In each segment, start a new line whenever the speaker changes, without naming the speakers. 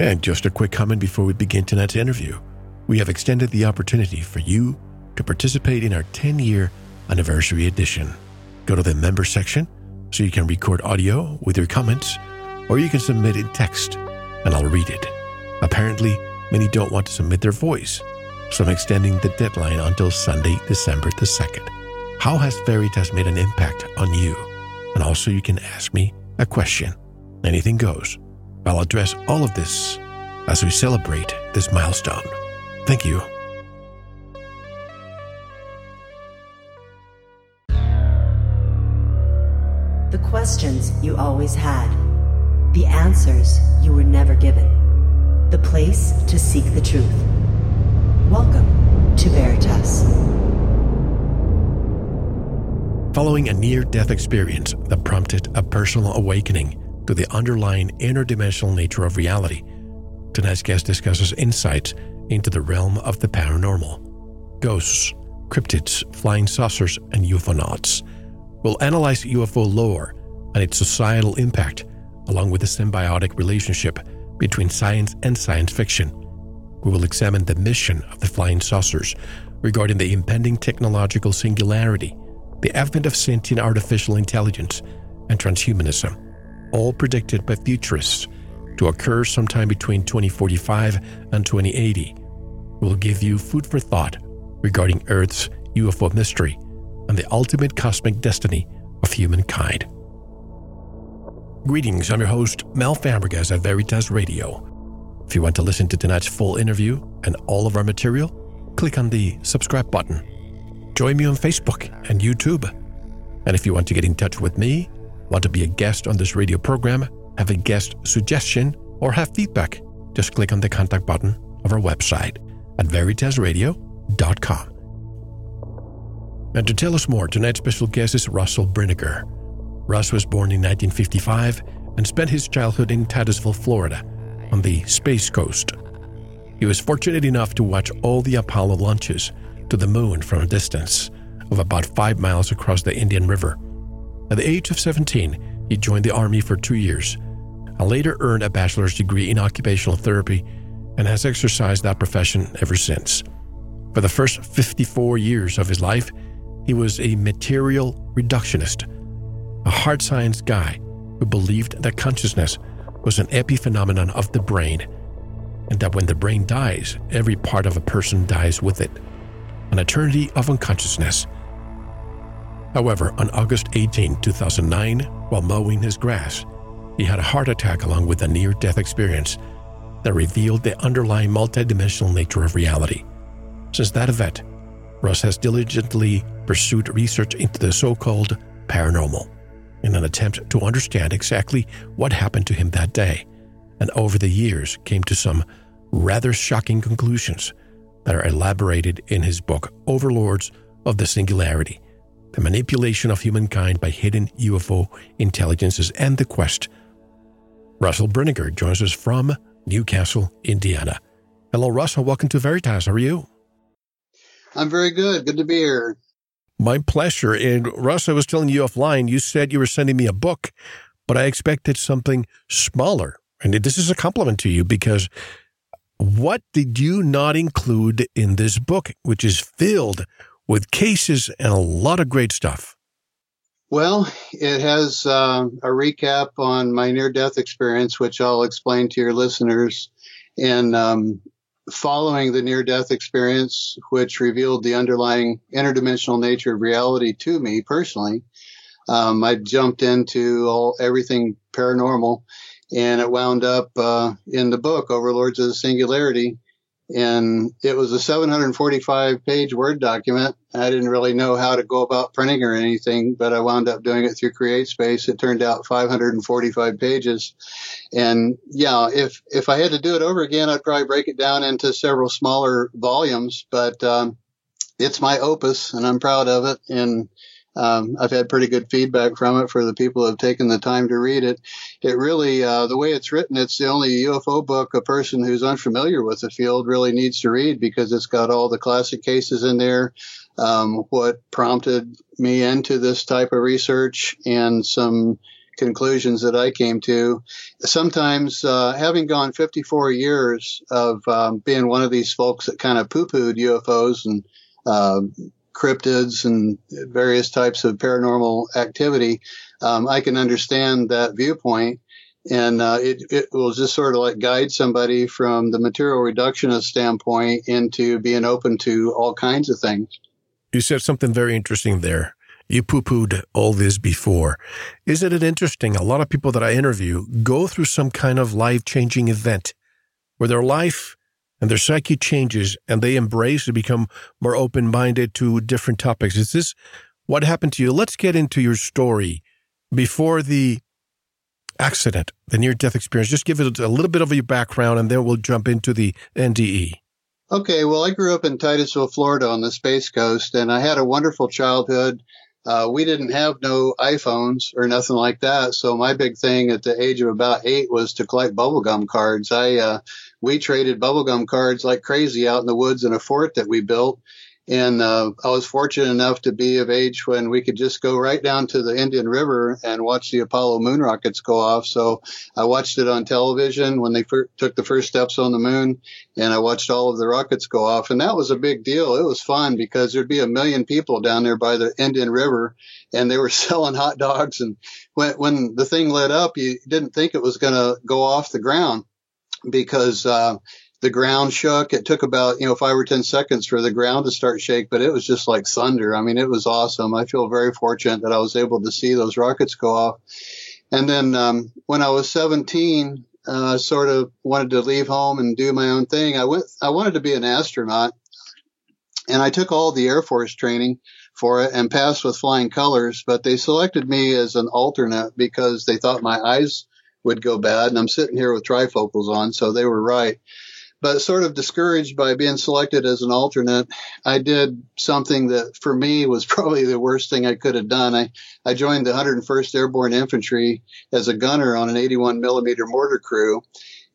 And just a quick comment before we begin tonight's interview. We have extended the opportunity for you to participate in our 10 year anniversary edition. Go to the member section so you can record audio with your comments, or you can submit in text and I'll read it. Apparently, many don't want to submit their voice, so I'm extending the deadline until Sunday, December the 2nd. How has Veritas made an impact on you? And also, you can ask me a question. Anything goes. I'll address all of this as we celebrate this milestone. Thank you.
The questions you always had, the answers you were never given, the place to seek the truth. Welcome to Veritas.
Following a near death experience that prompted a personal awakening to the underlying interdimensional nature of reality, tonight's guest discusses insights into the realm of the paranormal. Ghosts, cryptids, flying saucers, and UFOnauts. We'll analyze UFO lore and its societal impact, along with the symbiotic relationship between science and science fiction. We will examine the mission of the flying saucers regarding the impending technological singularity, the advent of sentient artificial intelligence, and transhumanism all predicted by futurists to occur sometime between 2045 and 2080, will give you food for thought regarding Earth's UFO mystery and the ultimate cosmic destiny of humankind. Greetings, I'm your host, Mel Fabregas at Veritas Radio. If you want to listen to tonight's full interview and all of our material, click on the subscribe button. Join me on Facebook and YouTube. And if you want to get in touch with me Want to be a guest on this radio program, have a guest suggestion, or have feedback? Just click on the contact button of our website at veritasradio.com. And to tell us more, tonight's special guest is Russell Brinegar. Russ was born in 1955 and spent his childhood in Titusville, Florida, on the Space Coast. He was fortunate enough to watch all the Apollo launches to the moon from a distance of about five miles across the Indian River. At the age of 17, he joined the Army for two years and later earned a bachelor's degree in occupational therapy and has exercised that profession ever since. For the first 54 years of his life, he was a material reductionist, a hard science guy who believed that consciousness was an epiphenomenon of the brain, and that when the brain dies, every part of a person dies with it. An eternity of unconsciousness However, on August 18, 2009, while mowing his grass, he had a heart attack along with a near death experience that revealed the underlying multidimensional nature of reality. Since that event, Russ has diligently pursued research into the so called paranormal in an attempt to understand exactly what happened to him that day, and over the years came to some rather shocking conclusions that are elaborated in his book, Overlords of the Singularity the manipulation of humankind by hidden UFO intelligences, and the quest. Russell Brinegar joins us from Newcastle, Indiana. Hello, Russell. Welcome to Veritas. How are you?
I'm very good. Good to be here.
My pleasure. And Russ, I was telling you offline, you said you were sending me a book, but I expected something smaller. And this is a compliment to you because what did you not include in this book, which is filled with cases and a lot of great stuff.
Well, it has uh, a recap on my near death experience, which I'll explain to your listeners. And um, following the near death experience, which revealed the underlying interdimensional nature of reality to me personally, um, I jumped into all everything paranormal, and it wound up uh, in the book Overlords of the Singularity and it was a 745 page Word document. I didn't really know how to go about printing or anything, but I wound up doing it through CreateSpace. It turned out 545 pages. And yeah, if, if I had to do it over again, I'd probably break it down into several smaller volumes, but, um, it's my opus and I'm proud of it. And um, I've had pretty good feedback from it for the people who have taken the time to read it. It really, uh, the way it's written, it's the only UFO book a person who's unfamiliar with the field really needs to read because it's got all the classic cases in there, um, what prompted me into this type of research, and some conclusions that I came to. Sometimes, uh, having gone 54 years of um, being one of these folks that kind of poo-pooed UFOs and uh, cryptids and various types of paranormal activity, um, I can understand that viewpoint. And uh, it, it will just sort of like guide somebody from the material reductionist standpoint into being open to all kinds of things.
You said something very interesting there. You poo pooed all this before. Isn't it interesting? A lot of people that I interview go through some kind of life changing event where their life and their psyche changes and they embrace and become more open minded to different topics. Is this what happened to you? Let's get into your story before the accident, the near death experience. Just give it a little bit of your background and then we'll jump into the NDE.
Okay, well, I grew up in Titusville, Florida on the Space Coast, and I had a wonderful childhood. Uh, we didn't have no iPhones or nothing like that. So my big thing at the age of about eight was to collect bubblegum cards. I, uh, we traded bubblegum cards like crazy out in the woods in a fort that we built. And uh, I was fortunate enough to be of age when we could just go right down to the Indian River and watch the Apollo moon rockets go off. So I watched it on television when they fir- took the first steps on the moon, and I watched all of the rockets go off. And that was a big deal. It was fun because there'd be a million people down there by the Indian River, and they were selling hot dogs. And when, when the thing lit up, you didn't think it was going to go off the ground because uh, the ground shook. It took about, you know, five or 10 seconds for the ground to start shake, but it was just like thunder. I mean, it was awesome. I feel very fortunate that I was able to see those rockets go off. And then, um, when I was 17, uh, sort of wanted to leave home and do my own thing. I went, I wanted to be an astronaut and I took all the Air Force training for it and passed with flying colors, but they selected me as an alternate because they thought my eyes would go bad. And I'm sitting here with trifocals on, so they were right but sort of discouraged by being selected as an alternate, I did something that for me was probably the worst thing I could have done. I, I joined the 101st Airborne Infantry as a gunner on an 81 millimeter mortar crew.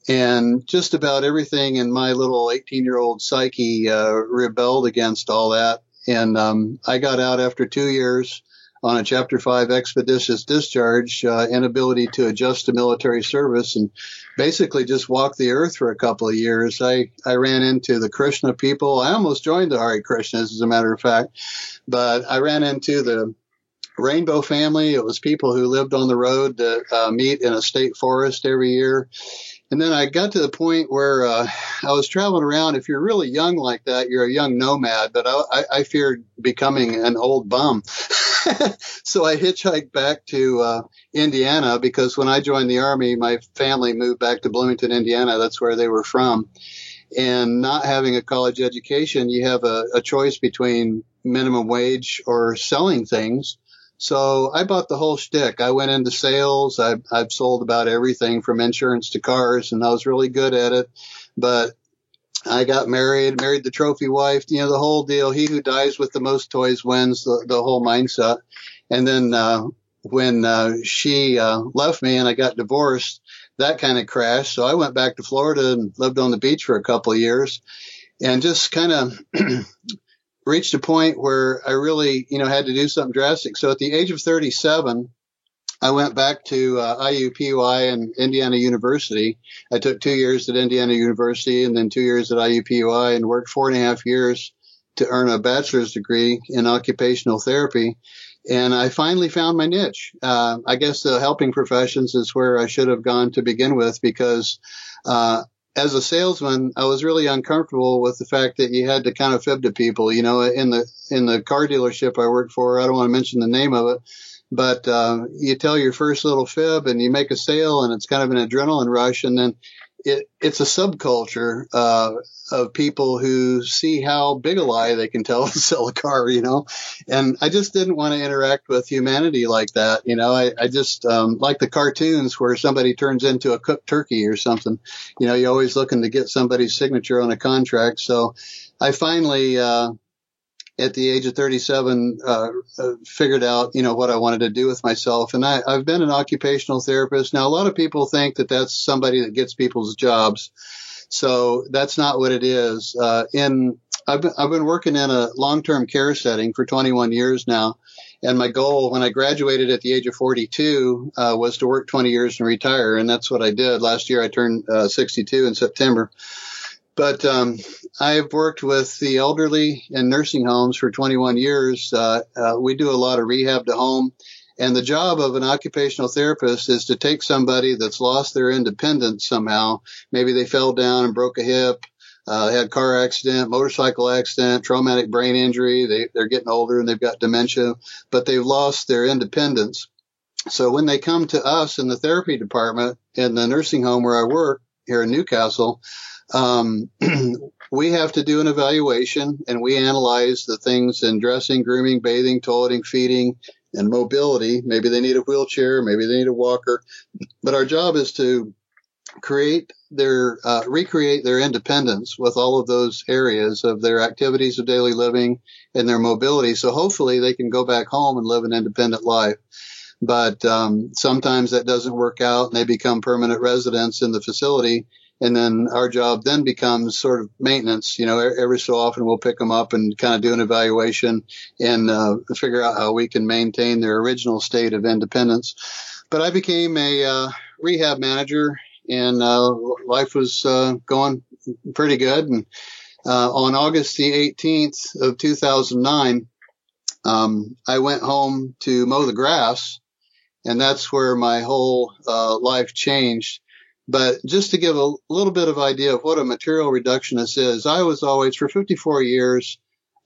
And just about everything in my little 18 year old psyche uh, rebelled against all that. And um, I got out after two years on a Chapter 5 expeditious discharge, uh, inability to adjust to military service, and basically just walked the earth for a couple of years. I, I ran into the Krishna people. I almost joined the Hare Krishnas, as a matter of fact, but I ran into the Rainbow family. It was people who lived on the road that uh, meet in a state forest every year. And then I got to the point where uh, I was traveling around. If you're really young like that, you're a young nomad, but I, I, I feared becoming an old bum. so I hitchhiked back to uh, Indiana because when I joined the army, my family moved back to Bloomington, Indiana. That's where they were from. And not having a college education, you have a, a choice between minimum wage or selling things. So I bought the whole shtick. I went into sales. I've, I've sold about everything from insurance to cars, and I was really good at it. But I got married, married the trophy wife, you know, the whole deal. He who dies with the most toys wins the, the whole mindset. And then, uh, when, uh, she, uh, left me and I got divorced, that kind of crashed. So I went back to Florida and lived on the beach for a couple of years and just kind of reached a point where I really, you know, had to do something drastic. So at the age of 37, I went back to uh, IUPUI and Indiana University. I took two years at Indiana University and then two years at IUPUI and worked four and a half years to earn a bachelor's degree in occupational therapy. And I finally found my niche. Uh, I guess the helping professions is where I should have gone to begin with because, uh, as a salesman, I was really uncomfortable with the fact that you had to kind of fib to people. You know, in the in the car dealership I worked for, I don't want to mention the name of it, but uh, you tell your first little fib and you make a sale and it's kind of an adrenaline rush and then it, it's a subculture uh, of people who see how big a lie they can tell to sell a car, you know. And I just didn't want to interact with humanity like that, you know. I, I just um, like the cartoons where somebody turns into a cooked turkey or something. You know, you're always looking to get somebody's signature on a contract. So I finally uh, at the age of 37, uh, figured out, you know, what I wanted to do with myself. And I, I've been an occupational therapist. Now, a lot of people think that that's somebody that gets people's jobs. So that's not what it is. Uh, in I've been, I've been working in a long-term care setting for 21 years now. And my goal when I graduated at the age of 42 uh, was to work 20 years and retire. And that's what I did. Last year I turned uh, 62 in September. But um, I've worked with the elderly in nursing homes for 21 years. Uh, uh, we do a lot of rehab to home. And the job of an occupational therapist is to take somebody that's lost their independence somehow. Maybe they fell down and broke a hip, uh, had car accident, motorcycle accident, traumatic brain injury. They, they're getting older and they've got dementia, but they've lost their independence. So when they come to us in the therapy department in the nursing home where I work here in Newcastle, um, we have to do an evaluation and we analyze the things in dressing, grooming, bathing, toileting, feeding, and mobility. Maybe they need a wheelchair, maybe they need a walker, but our job is to create their, uh, recreate their independence with all of those areas of their activities of daily living and their mobility. So hopefully they can go back home and live an independent life. But um, sometimes that doesn't work out and they become permanent residents in the facility and then our job then becomes sort of maintenance. You know, every so often we'll pick them up and kind of do an evaluation and uh, figure out how we can maintain their original state of independence. But I became a uh, rehab manager, and uh, life was uh, going pretty good. And uh, on August the 18th of 2009, um, I went home to mow the grass, and that's where my whole uh, life changed. But just to give a little bit of idea of what a material reductionist is, I was always for 54 years.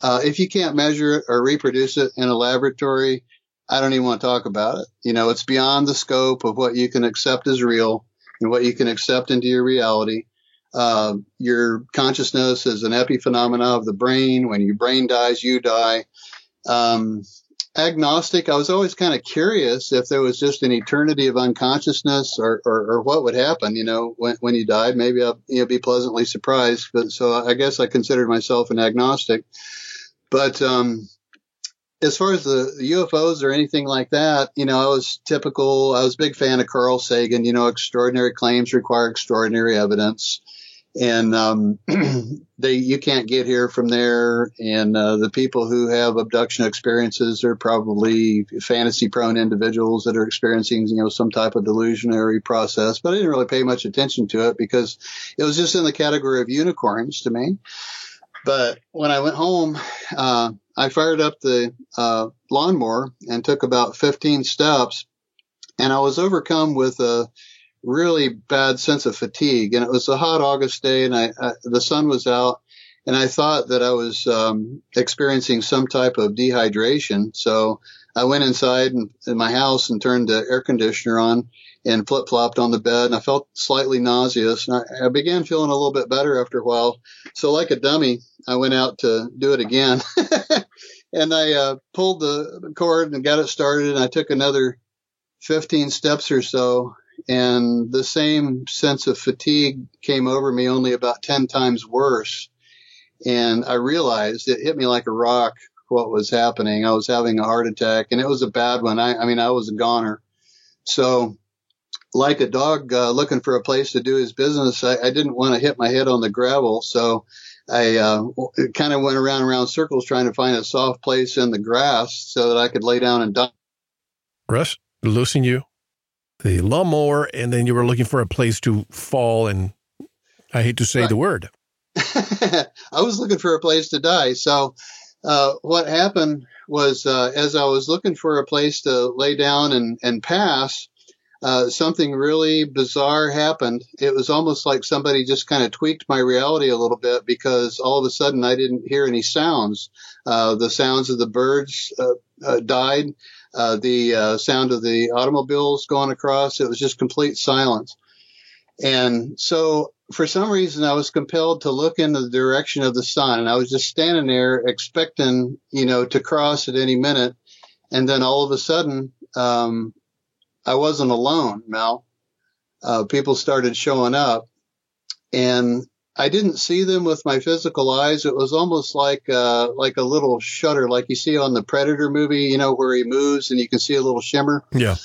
Uh, if you can't measure it or reproduce it in a laboratory, I don't even want to talk about it. You know, it's beyond the scope of what you can accept as real and what you can accept into your reality. Uh, your consciousness is an epiphenomena of the brain. When your brain dies, you die. Um, agnostic. I was always kind of curious if there was just an eternity of unconsciousness or, or, or what would happen, you know, when, when you died. Maybe I'll you know, be pleasantly surprised. But so I guess I considered myself an agnostic. But, um, as far as the, the UFOs or anything like that, you know, I was typical. I was a big fan of Carl Sagan. You know, extraordinary claims require extraordinary evidence and um, they you can't get here from there. And uh, the people who have abduction experiences are probably fantasy prone individuals that are experiencing you know some type of delusionary process. But I didn't really pay much attention to it because it was just in the category of unicorns to me. But when I went home, uh, I fired up the uh, lawnmower and took about 15 steps, and I was overcome with a really bad sense of fatigue. And it was a hot August day, and I, I the sun was out, and I thought that I was um, experiencing some type of dehydration. So I went inside in, in my house and turned the air conditioner on and flip flopped on the bed, and I felt slightly nauseous. And I, I began feeling a little bit better after a while. So, like a dummy, I went out to do it again. and I uh, pulled the cord and got it started, and I took another 15 steps or so and the same sense of fatigue came over me only about 10 times worse. And I realized it hit me like a rock what was happening. I was having a heart attack and it was a bad one. I, I mean, I was a goner. So like a dog uh, looking for a place to do his business, I, I didn't want to hit my head on the gravel. So I uh, kind of went around and around circles trying to find a soft place in the grass so that I could lay down and die.
Russ, losing you the lawnmower, and then you were looking for a place to fall. And I hate to say right. the word.
I was looking for a place to die. So, uh, what happened was, uh, as I was looking for a place to lay down and, and pass, uh, something really bizarre happened. It was almost like somebody just kind of tweaked my reality a little bit because all of a sudden I didn't hear any sounds. Uh, the sounds of the birds uh, uh, died uh, the uh, sound of the automobiles going across. It was just complete silence. And so for some reason, I was compelled to look in the direction of the sun and I was just standing there expecting, you know, to cross at any minute. And then all of a sudden, um, I wasn't alone, Mel. Uh, people started showing up and I didn't see them with my physical eyes. It was almost like uh, like a little shutter, like you see on the Predator movie, you know, where he moves and you can see a little shimmer.
Yeah.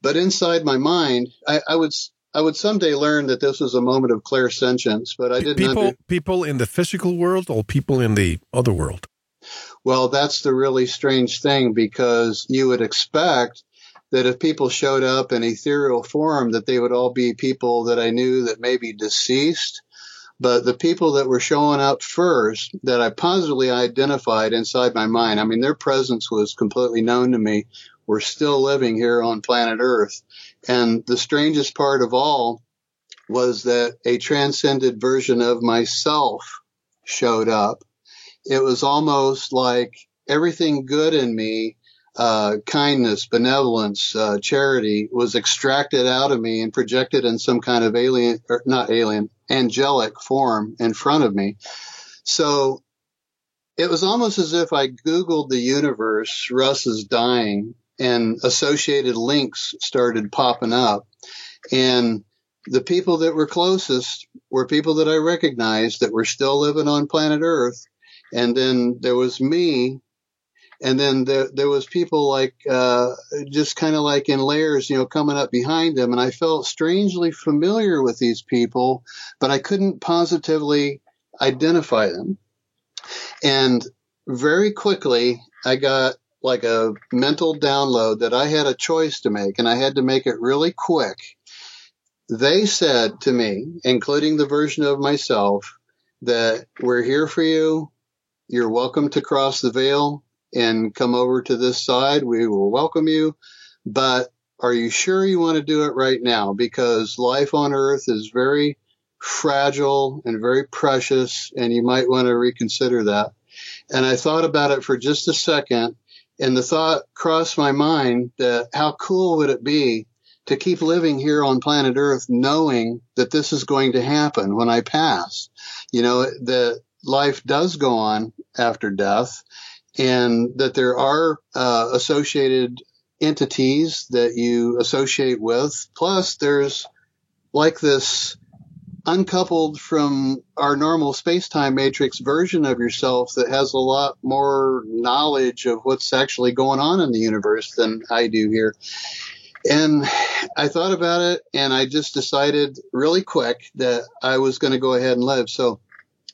But inside my mind, I, I would I would someday learn that this was a moment of clairsentience, but I didn't.
People,
under-
people in the physical world or people in the other world.
Well, that's the really strange thing because you would expect that if people showed up in ethereal form, that they would all be people that I knew that may be deceased. But the people that were showing up first that I positively identified inside my mind, I mean, their presence was completely known to me, were still living here on planet Earth. And the strangest part of all was that a transcended version of myself showed up. It was almost like everything good in me uh, kindness, benevolence, uh, charity was extracted out of me and projected in some kind of alien, or not alien, angelic form in front of me. So it was almost as if I Googled the universe, Russ is dying, and associated links started popping up. And the people that were closest were people that I recognized that were still living on planet Earth. And then there was me and then there, there was people like uh, just kind of like in layers, you know, coming up behind them, and I felt strangely familiar with these people, but I couldn't positively identify them. And very quickly, I got like a mental download that I had a choice to make, and I had to make it really quick. They said to me, including the version of myself, that we're here for you. You're welcome to cross the veil and come over to this side. We will welcome you. But are you sure you want to do it right now? Because life on earth is very fragile and very precious, and you might want to reconsider that. And I thought about it for just a second, and the thought crossed my mind that how cool would it be to keep living here on planet Earth knowing that this is going to happen when I pass? You know, that life does go on after death and that there are uh, associated entities that you associate with. Plus, there's like this uncoupled from our normal space-time matrix version of yourself that has a lot more knowledge of what's actually going on in the universe than I do here. And I thought about it and I just decided really quick that I was going to go ahead and live. So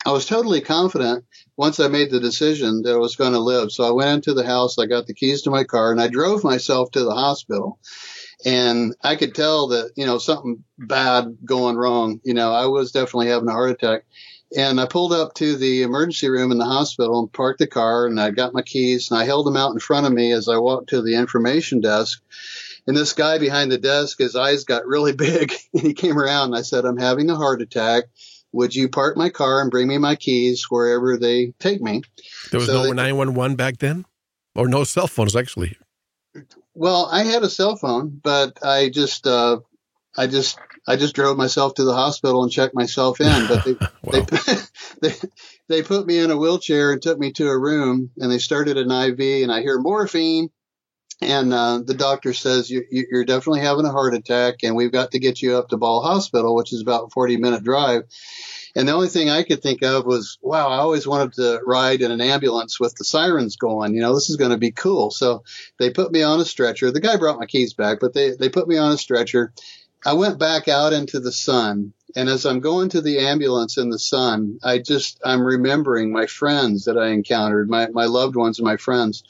I was totally confident once I made the decision that I was going to live. So I went into the house, I got the keys to my car, and I drove myself to the hospital. And I could tell that, you know, something bad going wrong. You know, I was definitely having a heart attack. And I pulled up to the emergency room in the hospital and parked the car and I got my keys and I held them out in front of me as I walked to the information desk. And this guy behind the desk, his eyes got really big and he came around and I said, I'm having a heart attack would you park my car and bring me my keys wherever they take me?
There was so no 911 back then? Or no cell phones, actually?
Well, I had a cell phone, but I just, uh, I just, I just drove myself to the hospital and checked myself in. But they, wow. they, they, they put me in a wheelchair and took me to a room and they started an IV and I hear morphine. And uh, the doctor says you, you're definitely having a heart attack, and we've got to get you up to Ball Hospital, which is about a 40 minute drive. And the only thing I could think of was, wow, I always wanted to ride in an ambulance with the sirens going. You know, this is going to be cool. So they put me on a stretcher. The guy brought my keys back, but they, they put me on a stretcher. I went back out into the sun. And as I'm going to the ambulance in the sun, I just, I'm remembering my friends that I encountered, my, my loved ones and my friends.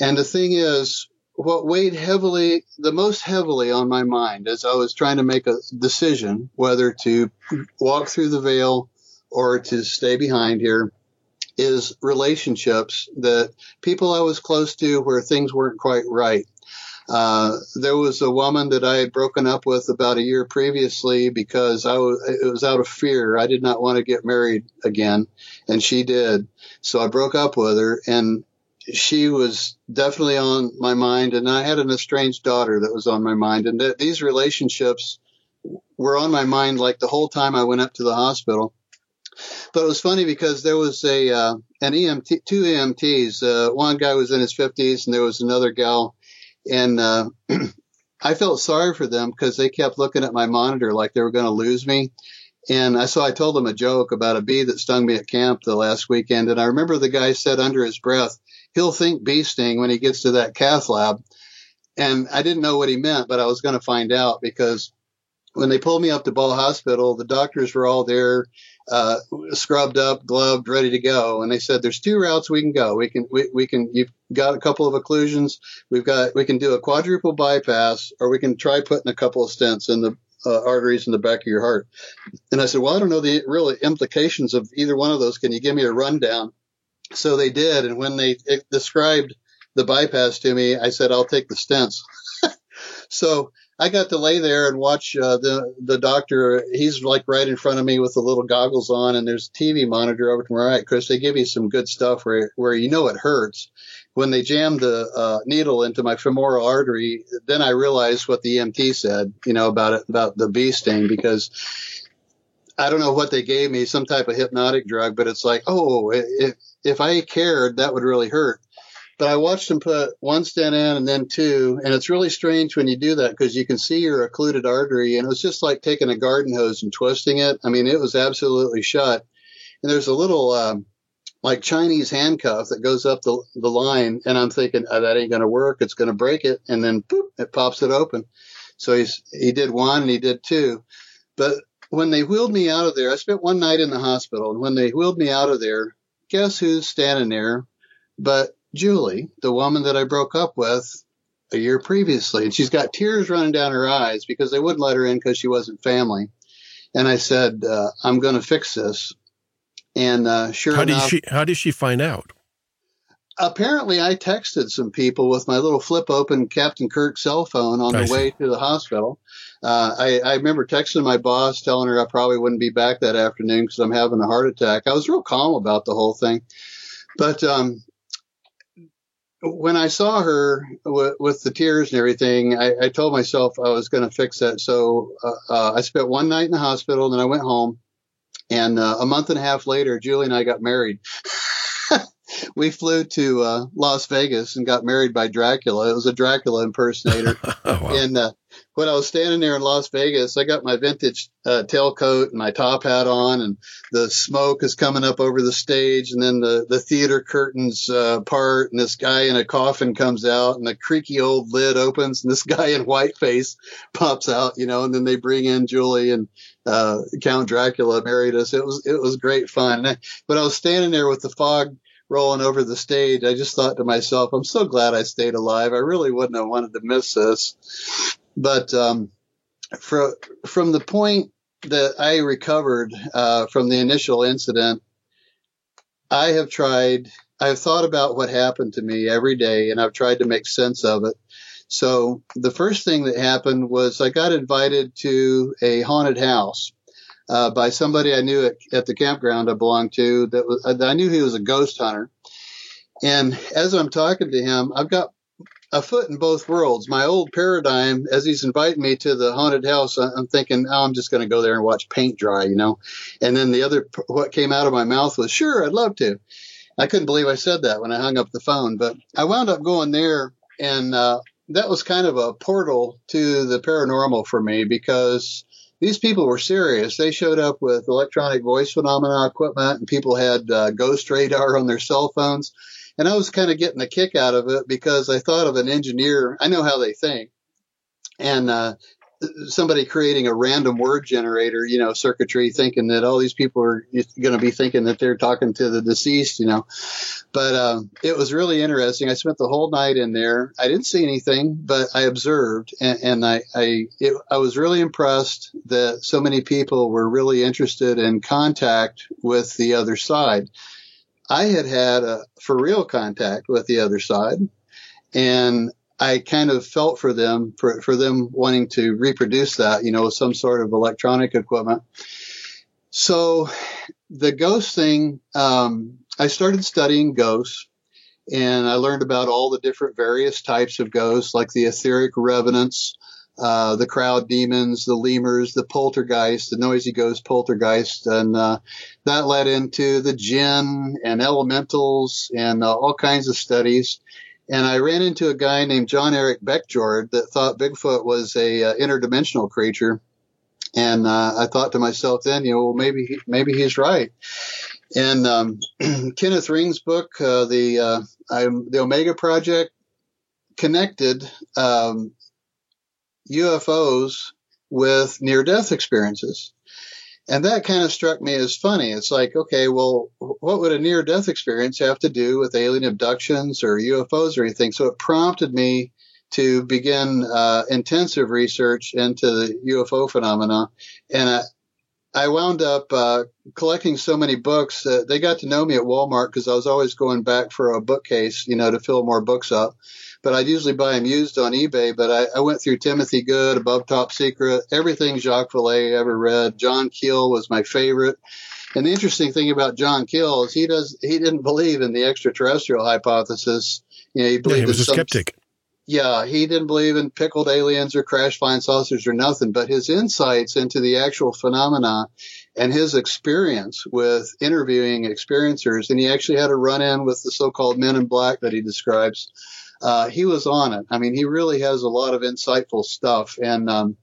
And the thing is, what weighed heavily, the most heavily on my mind as I was trying to make a decision whether to walk through the veil or to stay behind here is relationships that people I was close to where things weren't quite right. Uh, there was a woman that I had broken up with about a year previously because I was, it was out of fear. I did not want to get married again and she did. So I broke up with her and she was definitely on my mind, and I had an estranged daughter that was on my mind, and th- these relationships were on my mind like the whole time I went up to the hospital. But it was funny because there was a uh, an EMT, two EMTs. Uh, one guy was in his fifties, and there was another gal, and uh, I felt sorry for them because they kept looking at my monitor like they were going to lose me. And I, so I told them a joke about a bee that stung me at camp the last weekend. And I remember the guy said under his breath, he'll think bee sting when he gets to that cath lab. And I didn't know what he meant, but I was going to find out because when they pulled me up to Ball Hospital, the doctors were all there, uh, scrubbed up, gloved, ready to go. And they said, there's two routes we can go. We can, we, we can, you've got a couple of occlusions. We've got, we can do a quadruple bypass or we can try putting a couple of stents in the uh, arteries in the back of your heart. And I said, well, I don't know the real implications of either one of those. Can you give me a rundown? So they did. And when they described the bypass to me, I said, I'll take the stents. so I got to lay there and watch uh, the the doctor. He's like right in front of me with the little goggles on, and there's a TV monitor over to my right. Chris, they give you some good stuff where where you know it hurts. When they jammed the uh, needle into my femoral artery, then I realized what the EMT said, you know, about it about the bee sting because I don't know what they gave me, some type of hypnotic drug, but it's like, oh, if if I cared, that would really hurt but I watched him put one stent in and then two, and it's really strange when you do that because you can see your occluded artery, and it was just like taking a garden hose and twisting it. I mean, it was absolutely shut. And there's a little um, like Chinese handcuff that goes up the the line, and I'm thinking oh, that ain't gonna work. It's gonna break it, and then boop, it pops it open. So he's he did one and he did two, but when they wheeled me out of there, I spent one night in the hospital, and when they wheeled me out of there, guess who's standing there? But Julie, the woman that I broke up with a year previously, and she's got tears running down her eyes because they wouldn't let her in because she wasn't family. And I said, uh, "I'm going to fix this." And uh, sure
how
enough,
did she how did she find out?
Apparently, I texted some people with my little flip open Captain Kirk cell phone on the way to the hospital. Uh, I, I remember texting my boss, telling her I probably wouldn't be back that afternoon because I'm having a heart attack. I was real calm about the whole thing, but um, when I saw her w- with the tears and everything, I, I told myself I was going to fix that. So uh, uh, I spent one night in the hospital, and then I went home. And uh, a month and a half later, Julie and I got married. we flew to uh, Las Vegas and got married by Dracula. It was a Dracula impersonator.
Oh, wow.
And uh, when I was standing there in Las Vegas, I got my vintage uh, tailcoat and my top hat on, and the smoke is coming up over the stage, and then the the theater curtains uh, part, and this guy in a coffin comes out, and the creaky old lid opens, and this guy in whiteface pops out, you know, and then they bring in Julie and uh, Count Dracula married us. It was it was great fun. I, but I was standing there with the fog rolling over the stage, I just thought to myself, I'm so glad I stayed alive. I really wouldn't have wanted to miss this. But um, from from the point that I recovered uh, from the initial incident, I have tried. I've thought about what happened to me every day, and I've tried to make sense of it. So the first thing that happened was I got invited to a haunted house uh, by somebody I knew at, at the campground I belonged to. That was I knew he was a ghost hunter. And as I'm talking to him, I've got a foot in both worlds. My old paradigm, as he's inviting me to the haunted house, I'm thinking, oh, I'm just going to go there and watch paint dry, you know. And then the other, what came out of my mouth was, sure, I'd love to. I couldn't believe I said that when I hung up the phone, but I wound up going there, and uh, that was kind of a portal to the paranormal for me because these people were serious. They showed up with electronic voice phenomena equipment, and people had uh, ghost radar on their cell phones. And I was kind of getting a kick out of it because I thought of an engineer. I know how they think. And uh, somebody creating a random word generator, you know, circuitry, thinking that all these people are going to be thinking that they're talking to the deceased, you know. But um, it was really interesting. I spent the whole night in there. I didn't see anything, but I observed, and, and I I, it, I was really impressed that so many people were really interested in contact with the other side. I had had a for real contact with the other side, and I kind of felt for them for for them wanting to reproduce that, you know, with some sort of electronic equipment. So the ghost thing, um, I started studying ghosts and I learned about all the different various types of ghosts, like the etheric revenants, uh, the crowd demons, the lemurs, the poltergeist, the noisy ghost poltergeist, and uh, that led into the jinn and elementals and uh, all kinds of studies. And I ran into a guy named John Eric Beckjord that thought Bigfoot was a uh, interdimensional creature. And uh, I thought to myself then, you know, well, maybe maybe he's right. And um, Kenneth Ring's book, uh, the uh, the Omega Project, connected um, UFOs with near death experiences. And that kind of struck me as funny. It's like, okay, well, what would a near death experience have to do with alien abductions or UFOs or anything? So it prompted me to begin uh, intensive research into the UFO phenomena. And I, I wound up uh, collecting so many books. Uh, they got to know me at Walmart because I was always going back for a bookcase, you know, to fill more books up. But I'd usually buy them used on eBay. But I, I went through Timothy Good, Above Top Secret, everything Jacques Vallée ever read. John Keel was my favorite. And the interesting thing about John Keel is he does he didn't believe in the extraterrestrial hypothesis. You know, he believed
yeah, he was a
some,
skeptic
yeah, he didn't believe in pickled aliens or crash flying saucers or nothing, but his insights into the actual phenomena and his experience with interviewing experiencers, and he actually had a run in with the so called men in black that he describes. Uh, he was on it. I mean, he really has a lot of insightful stuff. And um,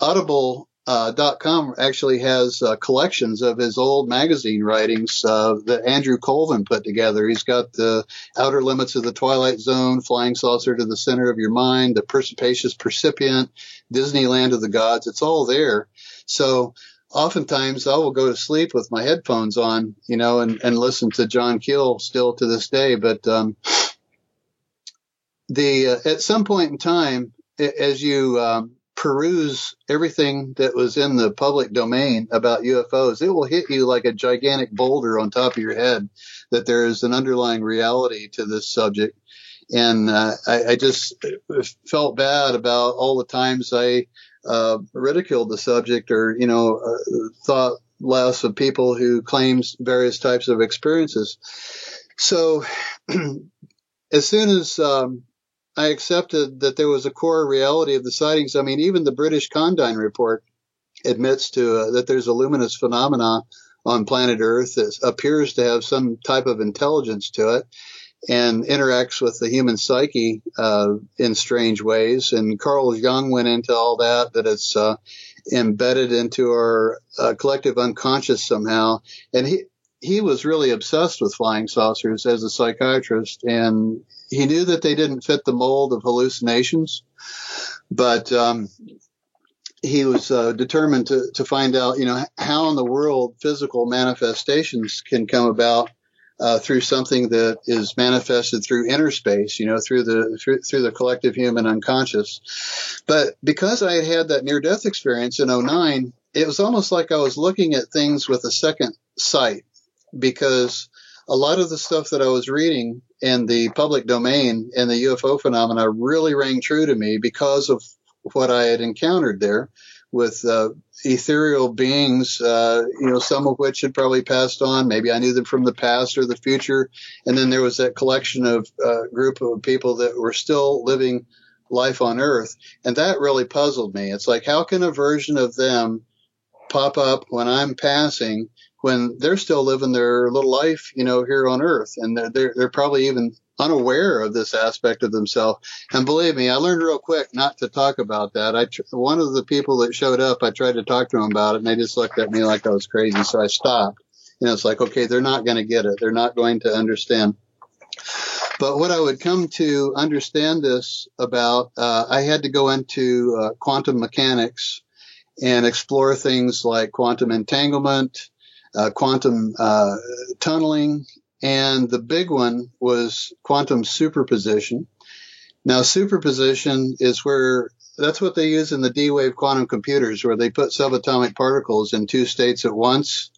Audible uh, .com actually has uh, collections of his old magazine writings uh, that Andrew Colvin put together. He's got the Outer Limits of the Twilight Zone, Flying Saucer to the Center of Your Mind, The Perspicacious Percipient, Disneyland of the Gods. It's all there. So oftentimes I will go to sleep with my headphones on, you know, and, and listen to John Keel still to this day. But um, the uh, at some point in time, as you um, peruse everything that was in the public domain about UFOs, it will hit you like a gigantic boulder on top of your head that there is an underlying reality to this subject. And uh, I, I, just felt bad about all the times I uh, ridiculed the subject or, you know, uh, thought less of people who claims various types of experiences. So as soon as um, I accepted that there was a core reality of the sightings. I mean, even the British Condign report admits to uh, that there's a luminous phenomena on planet Earth that appears to have some type of intelligence to it and interacts with the human psyche uh, in strange ways. And Carl Jung went into all that, that it's uh, embedded into our uh, collective unconscious somehow. And he, he was really obsessed with flying saucers as a psychiatrist, and he knew that they didn't fit the mold of hallucinations, but um, he was uh, determined to, to find out, you know, how in the world physical manifestations can come about uh, through something that is manifested through inner space, you know, through the through, through the collective human unconscious. But because I had had that near death experience in 09, it was almost like I was looking at things with a second sight because a lot of the stuff that I was reading in the public domain and the UFO phenomena really rang true to me because of what I had encountered there with uh, ethereal beings, uh, you know, some of which had probably passed on. Maybe I knew them from the past or the future. And then there was that collection of uh, group of people that were still living life on Earth. And that really puzzled me. It's like, how can a version of them pop up when I'm passing when they're still living their little life, you know, here on earth. And they're, they're, they're probably even unaware of this aspect of themselves. And believe me, I learned real quick not to talk about that. I, tr- one of the people that showed up, I tried to talk to them about it and they just looked at me like I was crazy. So I stopped. You know, it's like, okay, they're not going to get it. They're not going to understand. But what I would come to understand this about, uh, I had to go into uh, quantum mechanics and explore things like quantum entanglement, uh, quantum uh, tunneling, and the big one was quantum superposition. Now, superposition is where that's what they use in the D wave quantum computers, where they put subatomic particles in two states at once.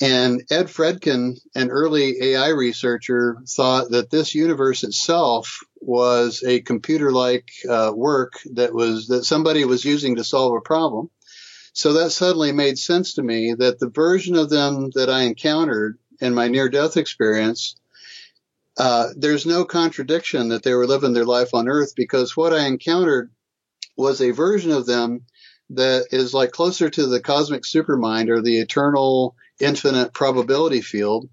And Ed Fredkin, an early AI researcher, thought that this universe itself was a computer-like uh, work that was that somebody was using to solve a problem. So that suddenly made sense to me that the version of them that I encountered in my near death experience, uh, there's no contradiction that they were living their life on earth because what I encountered was a version of them that is like closer to the cosmic supermind or the eternal infinite probability field.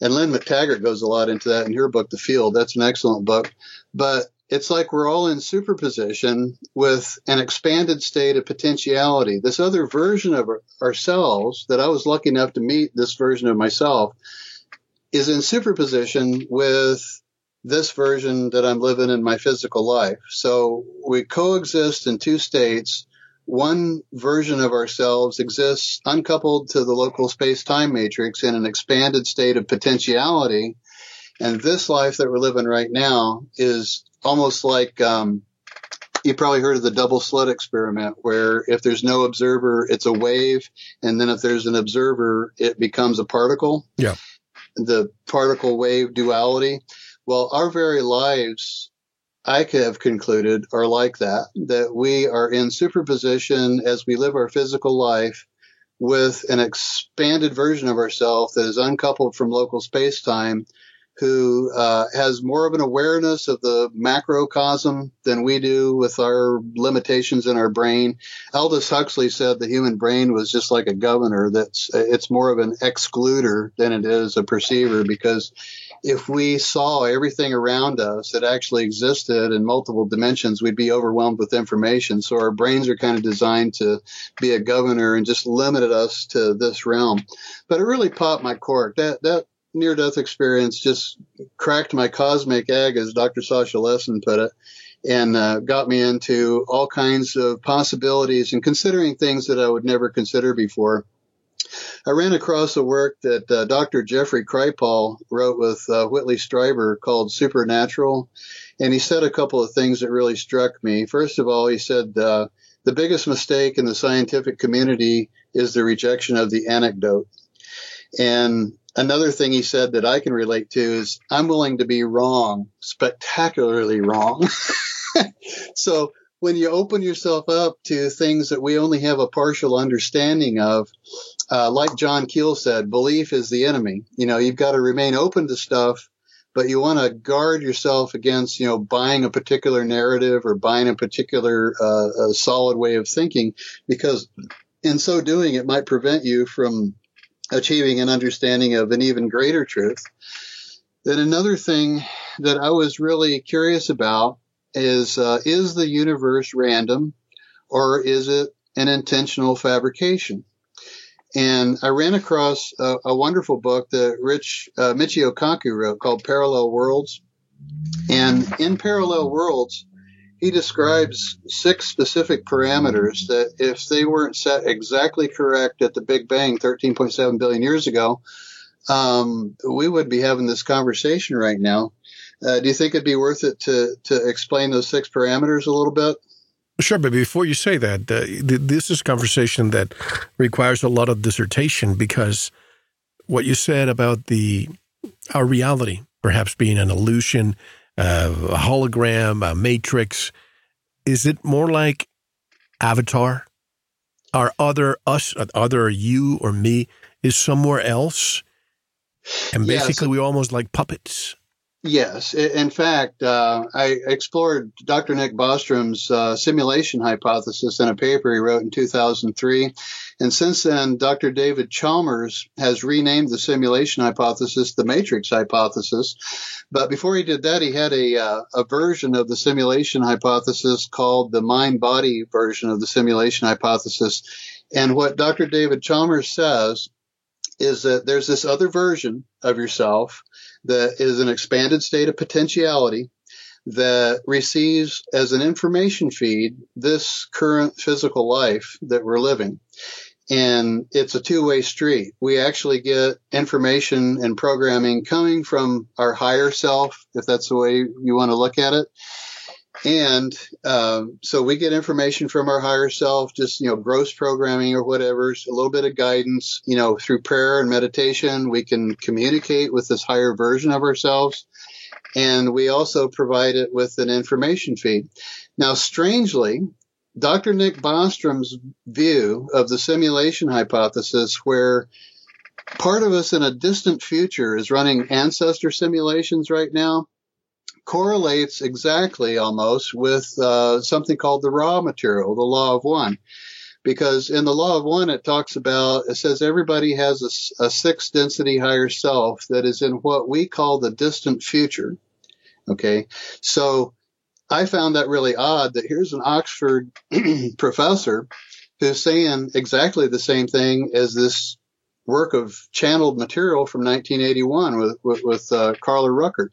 And Lynne McTaggart goes a lot into that in her book, The Field. That's an excellent book. But it's like we're all in superposition with an expanded state of potentiality. This other version of ourselves that I was lucky enough to meet, this version of myself, is in superposition with this version that I'm living in my physical life. So we coexist in two states one version of ourselves exists uncoupled to the local space time matrix in an expanded state of potentiality. And this life that we're living right now is almost like, um, you probably heard of the double slit experiment where if there's no observer, it's a wave. And then if there's an observer, it becomes a particle.
Yeah.
The particle wave duality. Well, our very lives I could have concluded are like that, that we are in superposition as we live our physical life with an expanded version of ourselves that is uncoupled from local space time, who uh, has more of an awareness of the macrocosm than we do with our limitations in our brain. Aldous Huxley said the human brain was just like a governor that's it's more of an excluder than it is a perceiver because if we saw everything around us that actually existed in multiple dimensions, we'd be overwhelmed with information. So our brains are kind of designed to be a governor and just limited us to this realm. But it really popped my cork. That that near death experience just cracked my cosmic egg, as Dr. Sasha Lessin put it, and uh, got me into all kinds of possibilities and considering things that I would never consider before. I ran across a work that uh, Dr. Jeffrey Kripal wrote with uh, Whitley Strieber called Supernatural. And he said a couple of things that really struck me. First of all, he said, uh, the biggest mistake in the scientific community is the rejection of the anecdote. And another thing he said that I can relate to is I'm willing to be wrong, spectacularly wrong. so when you open yourself up to things that we only have a partial understanding of, uh, like John Keel said, belief is the enemy. You know, you've got to remain open to stuff, but you want to guard yourself against, you know, buying a particular narrative or buying a particular uh, a solid way of thinking, because in so doing, it might prevent you from achieving an understanding of an even greater truth. Then another thing that I was really curious about is uh, is the universe random or is it an intentional fabrication? And I ran across a, a wonderful book that Rich uh, Michio Kaku wrote called Parallel Worlds. And in Parallel Worlds, he describes six specific parameters that if they weren't set exactly correct at the Big Bang 13.7 billion years ago, um, we would be having this conversation right now. Uh, do you think it'd be worth it to to explain those six parameters a little bit?
Sure, but before you say that, uh, this is a conversation that requires a lot of dissertation because what you said about the our reality perhaps being an illusion, uh, a hologram, a matrix, is it more like Avatar? Our other us, other you or me is somewhere else, and basically we almost like puppets.
Yes. In fact, uh, I explored Dr. Nick Bostrom's uh, simulation hypothesis in a paper he wrote in 2003. And since then, Dr. David Chalmers has renamed the simulation hypothesis the matrix hypothesis. But before he did that, he had a, uh, a version of the simulation hypothesis called the mind body version of the simulation hypothesis. And what Dr. David Chalmers says is that there's this other version of yourself that is an expanded state of potentiality that receives as an information feed this current physical life that we're living. And it's a two way street. We actually get information and programming coming from our higher self, if that's the way you want to look at it. And um, so we get information from our higher self, just you know, gross programming or whatever, a little bit of guidance. You know, through prayer and meditation, we can communicate with this higher version of ourselves, and we also provide it with an information feed. Now, strangely, Dr. Nick Bostrom's view of the simulation hypothesis, where part of us in a distant future is running ancestor simulations right now correlates exactly almost with uh, something called the Ra material, the law of one. Because in the law of one, it talks about, it says everybody has a, a sixth density higher self that is in what we call the distant future. Okay. So I found that really odd that here's an Oxford professor who's saying exactly the same thing as this work of channeled material from 1981 with, with, with uh, Carla Rueckert.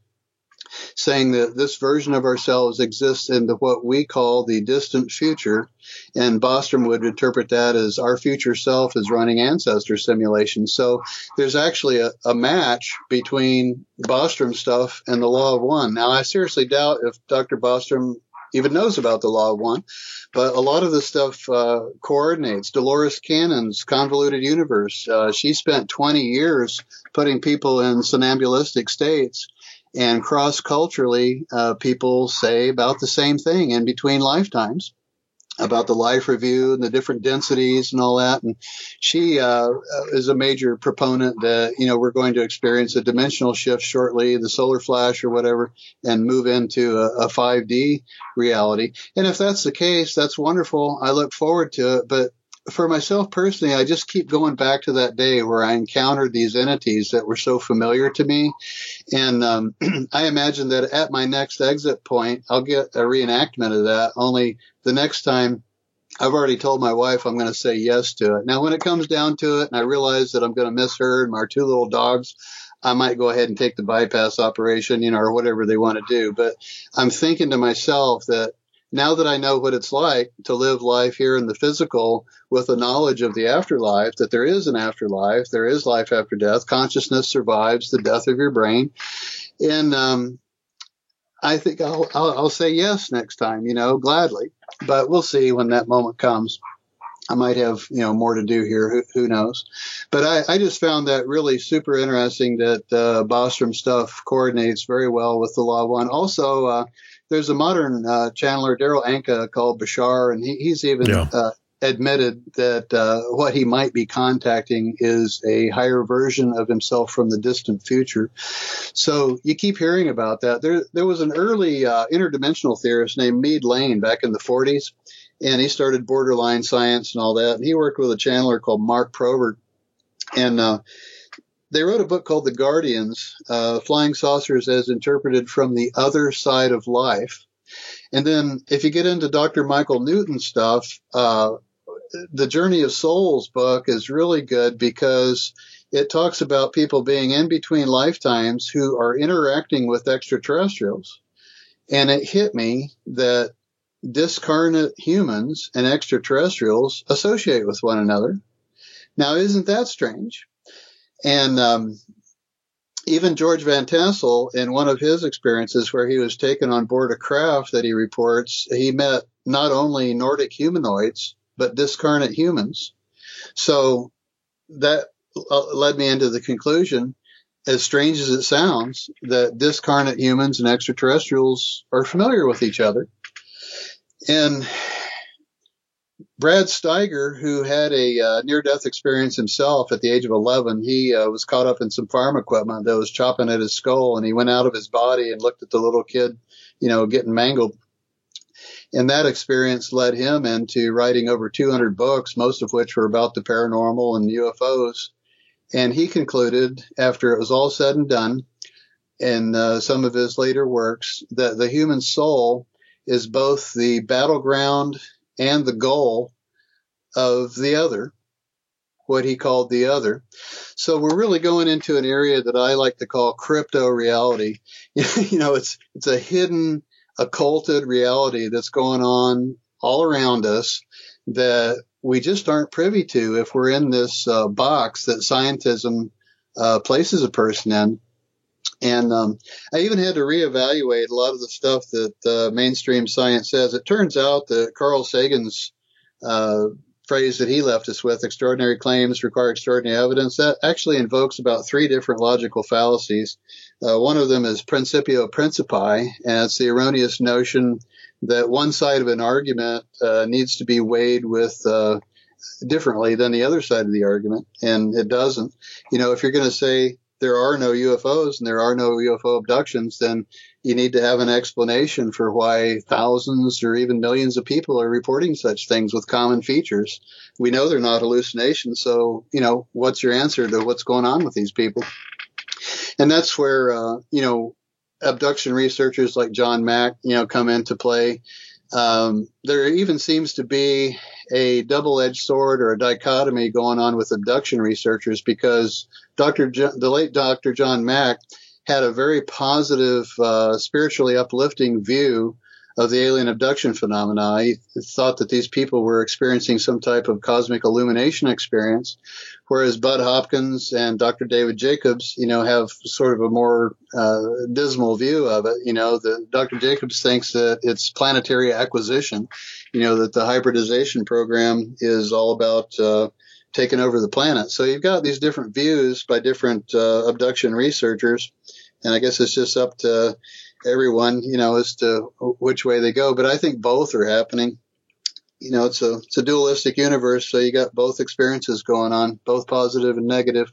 Saying that this version of ourselves exists in the, what we call the distant future. And Bostrom would interpret that as our future self is running ancestor simulation. So there's actually a, a match between Bostrom stuff and the law of one. Now, I seriously doubt if Dr. Bostrom even knows about the law of one, but a lot of the stuff uh, coordinates. Dolores Cannon's convoluted universe. Uh, she spent 20 years putting people in somnambulistic states and cross culturally, uh, people say about the same thing in between lifetimes about the life review and the different densities and all that. And she uh, is a major proponent that you know we're going to experience a dimensional shift shortly, the solar flash or whatever, and move into a, a 5D reality. And if that's the case, that's wonderful. I look forward to it. But for myself personally, I just keep going back to that day where I encountered these entities that were so familiar to me. And um, I imagine that at my next exit point, I'll get a reenactment of that, only the next time I've already told my wife I'm going to say yes to it. Now, when it comes down to it, and I realize that I'm going to miss her and my two little dogs, I might go ahead and take the bypass operation, you know, or whatever they want to do. But I'm thinking to myself that now that I know what it's like to live life here in the physical with a knowledge of the afterlife, that there is an afterlife, there is life after death, consciousness survives the death of your brain. And, um, I think I'll, I'll, I'll say yes next time, you know, gladly, but we'll see when that moment comes. I might have, you know, more to do here. Who, who knows? But I, I, just found that really super interesting that uh, Bostrom stuff coordinates very well with the Law One. Also, uh, there's a modern uh, channeler, Darryl Anka, called Bashar, and he, he's even yeah. uh, admitted that uh, what he might be contacting is a higher version of himself from the distant future. So you keep hearing about that. There, there was an early uh, interdimensional theorist named Meade Layne back in the 40s, and he started borderline science and all that. And he worked with a channeler called Mark Probert, and uh, they wrote a book called The Guardians, uh, Flying Saucers as Interpreted from the Other Side of Life. And then if you get into Dr. Michael Newton stuff, uh, the Journey of Souls book is really good because it talks about people being in between lifetimes who are interacting with extraterrestrials. And it hit me that discarnate humans and extraterrestrials associate with one another. Now, isn't that strange? And um, even George Van Tassel, in one of his experiences where he was taken on board a craft that he reports, he met not only Nordic humanoids, but discarnate humans. So that uh, led me into the conclusion, as strange as it sounds, that discarnate humans and extraterrestrials are familiar with each other. And Brad Steiger, who had a uh, near-death experience himself at the age of 11, he uh, was caught up in some farm equipment that was chopping at his skull, and he went out of his body and looked at the little kid, you know, getting mangled. And that experience led him into writing over 200 books, most of which were about the paranormal and UFOs. And he concluded, after it was all said and done, in uh, some of his later works, that the human soul is both the battleground and the goal of the other, what he called the other. So we're really going into an area that I like to call crypto reality. you know, it's it's a hidden, occulted reality that's going on all around us that we just aren't privy to if we're in this uh, box that scientism uh, places a person in. And um, I even had to reevaluate a lot of the stuff that uh, mainstream science says. It turns out that Carl Sagan's uh, phrase that he left us with, extraordinary claims require extraordinary evidence, that actually invokes about three different logical fallacies. Uh, one of them is principio principii, and it's the erroneous notion that one side of an argument uh, needs to be weighed with uh, differently than the other side of the argument, and it doesn't. You know, if you're going to say there are no UFOs and there are no UFO abductions, then you need to have an explanation for why thousands or even millions of people are reporting such things with common features. We know they're not hallucinations. So, you know, what's your answer to what's going on with these people? And that's where, uh, you know, abduction researchers like John Mack, you know, come into play. Um, there even seems to be a double-edged sword or a dichotomy going on with abduction researchers because Dr. The late Dr. John Mack had a very positive, uh, spiritually uplifting view of the alien abduction phenomena. He thought that these people were experiencing some type of cosmic illumination experience, whereas Bud Hopkins and Dr. David Jacobs, you know, have sort of a more uh, dismal view of it. You know, the Dr. Jacobs thinks that it's planetary acquisition. You know, that the hybridization program is all about uh, taking over the planet. So you've got these different views by different uh, abduction researchers, and I guess it's just up to everyone, you know, as to which way they go. But I think both are happening. You know, it's a it's a dualistic universe, so you got both experiences going on, both positive and negative.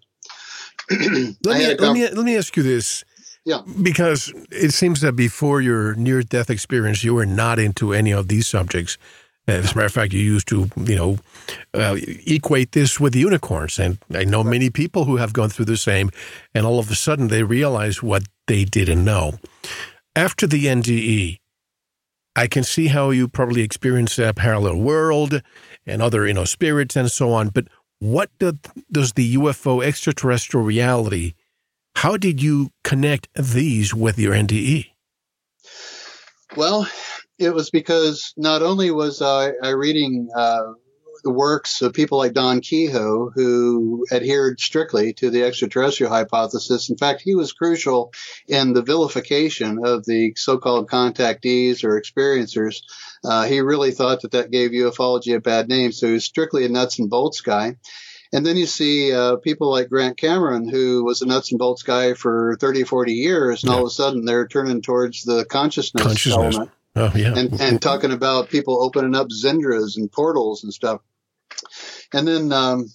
let, me, let, me, let me ask you this.
Yeah.
Because it seems that before your near death experience, you were not into any of these subjects. As a matter of fact, you used to, you know, uh, equate this with unicorns. And I know many people who have gone through the same, and all of a sudden they realize what they didn't know. After the NDE, I can see how you probably experienced a parallel world and other, you know, spirits and so on. But what did, does the UFO extraterrestrial reality? How did you connect these with your NDE?
Well, it was because not only was I, I reading uh, the works of people like Don Keyhoe, who adhered strictly to the extraterrestrial hypothesis. In fact, he was crucial in the vilification of the so-called contactees or experiencers. Uh, he really thought that that gave ufology a bad name, so he was strictly a nuts and bolts guy. And then you see uh, people like Grant Cameron, who was a nuts and bolts guy for 30, 40 years, and yeah. all of a sudden they're turning towards the consciousness, consciousness. element.
Oh, yeah.
And, and talking about people opening up Zendras and portals and stuff. And then um,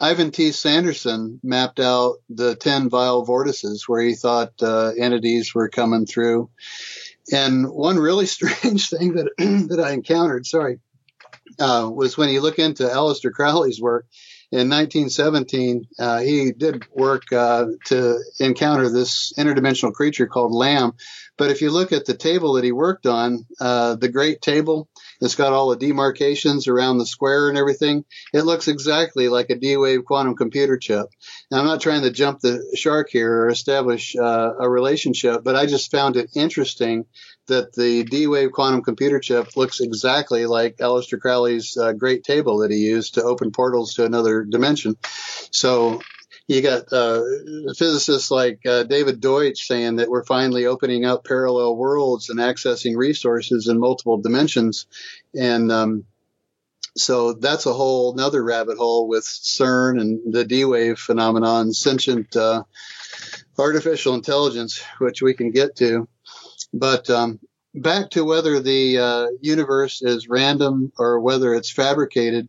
Ivan T. Sanderson mapped out the 10 vile vortices where he thought uh, entities were coming through. And one really strange thing that, that I encountered, sorry, uh, was when you look into Aleister Crowley's work, in 1917, uh, he did work uh, to encounter this interdimensional creature called Lam. But if you look at the table that he worked on, uh, the Great Table, it's got all the demarcations around the square and everything. It looks exactly like a D-Wave quantum computer chip. Now, I'm not trying to jump the shark here or establish uh, a relationship, but I just found it interesting that the D-Wave quantum computer chip looks exactly like Aleister Crowley's uh, great table that he used to open portals to another dimension. So you got uh, physicists like uh, David Deutsch saying that we're finally opening up parallel worlds and accessing resources in multiple dimensions. And um, so that's a whole another rabbit hole with CERN and the D-Wave phenomenon, sentient uh, artificial intelligence, which we can get to. But um, back to whether the uh, universe is random or whether it's fabricated.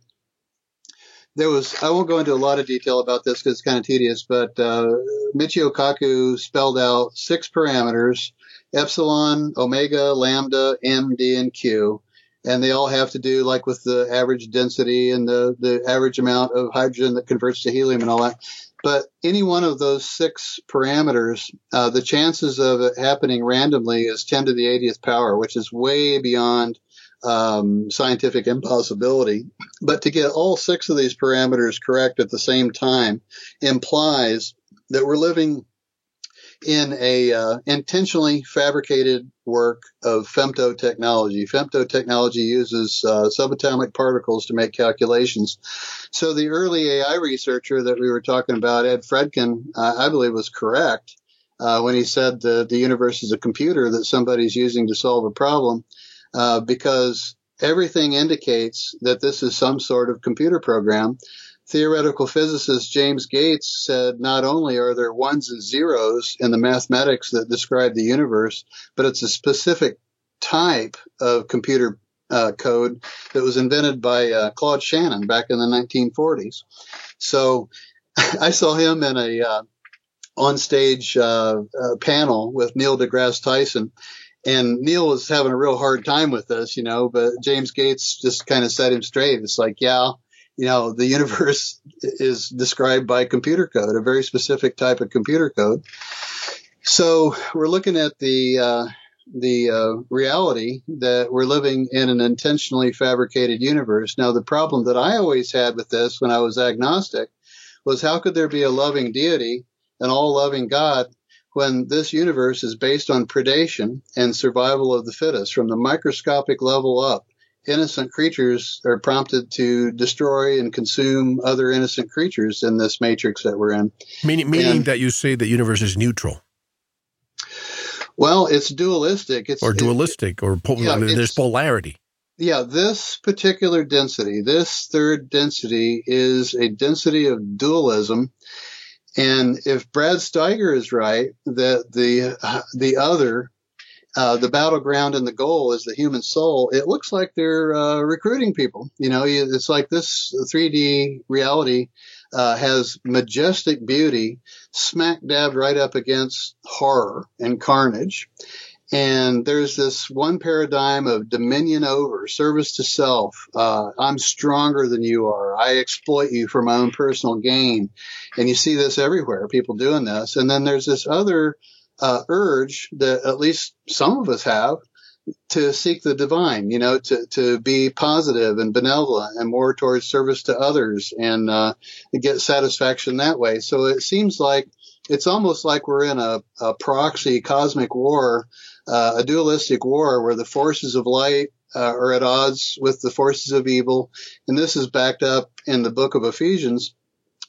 There was I won't go into a lot of detail about this because it's kind of tedious, but uh, Michio Kaku spelled out six parameters: epsilon, omega, lambda, m, d, and q and they all have to do like with the average density and the, the average amount of hydrogen that converts to helium and all that. But any one of those six parameters, uh, the chances of it happening randomly is 10 to the 80th power, which is way beyond um, scientific impossibility. But to get all six of these parameters correct at the same time implies that we're living in a uh, intentionally fabricated work of femto technology. Femto technology uses uh, subatomic particles to make calculations. So the early AI researcher that we were talking about, Ed Fredkin, uh, I believe was correct uh, when he said the, the universe is a computer that somebody's using to solve a problem, uh, because everything indicates that this is some sort of computer program theoretical physicist James Gates said not only are there ones and zeros in the mathematics that describe the universe, but it's a specific type of computer uh, code that was invented by uh, Claude Shannon back in the 1940s. So I saw him in a uh, on-stage uh, uh, panel with Neil deGrasse Tyson. And Neil was having a real hard time with this, you know, but James Gates just kind of set him straight. It's like, yeah, you know, the universe is described by computer code, a very specific type of computer code. So we're looking at the uh, the uh, reality that we're living in an intentionally fabricated universe. Now, the problem that I always had with this when I was agnostic was how could there be a loving deity, an all loving God, when this universe is based on predation and survival of the fittest from the microscopic level up. Innocent creatures are prompted to destroy and consume other innocent creatures in this matrix that we're in.
Meaning, meaning and, that you say the universe is neutral.
Well, it's dualistic. It's
or dualistic, it, or pol- yeah, there's polarity.
Yeah, this particular density, this third density, is a density of dualism. And if Brad Steiger is right, that the the other, uh, the battleground and the goal is the human soul, it looks like they're uh, recruiting people. You know, it's like this 3D reality uh, has majestic beauty, smack dab right up against horror and carnage. And there's this one paradigm of dominion over, service to self. Uh, I'm stronger than you are. I exploit you for my own personal gain. And you see this everywhere, people doing this. And then there's this other uh, urge that at least some of us have to seek the divine, you know, to, to be positive and benevolent and more towards service to others and uh, get satisfaction that way. So it seems like it's almost like we're in a, a proxy cosmic war uh, a dualistic war where the forces of light uh, are at odds with the forces of evil. And this is backed up in the book of Ephesians,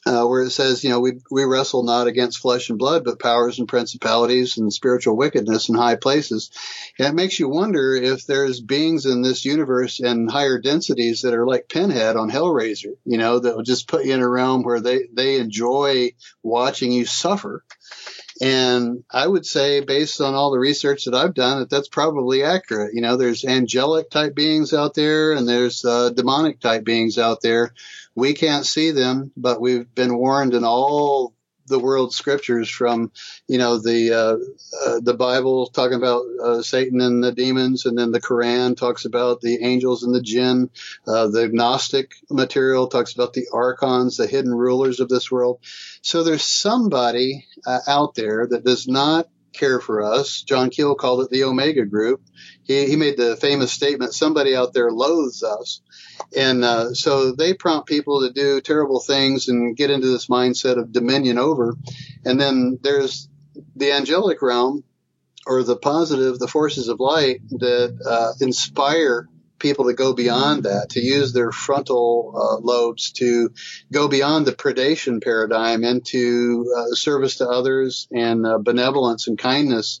uh, where it says, you know, we, we wrestle not against flesh and blood, but powers and principalities and spiritual wickedness in high places. And it makes you wonder if there's beings in this universe and higher densities that are like Pinhead on Hellraiser, you know, that will just put you in a realm where they, they enjoy watching you suffer. And I would say, based on all the research that I've done, that that's probably accurate. You know, there's angelic type beings out there and there's uh, demonic type beings out there. We can't see them, but we've been warned in all the world scriptures from, you know, the uh, uh, the Bible talking about uh, Satan and the demons, and then the Quran talks about the angels and the jinn. Uh, the Gnostic material talks about the archons, the hidden rulers of this world. So there's somebody uh, out there that does not care for us. John Keel called it the Omega Group. He, he made the famous statement, somebody out there loathes us. And uh, so they prompt people to do terrible things and get into this mindset of dominion over. And then there's the angelic realm or the positive, the forces of light that uh, inspire people to go beyond that, to use their frontal uh, lobes to go beyond the predation paradigm into uh, service to others and uh, benevolence and kindness.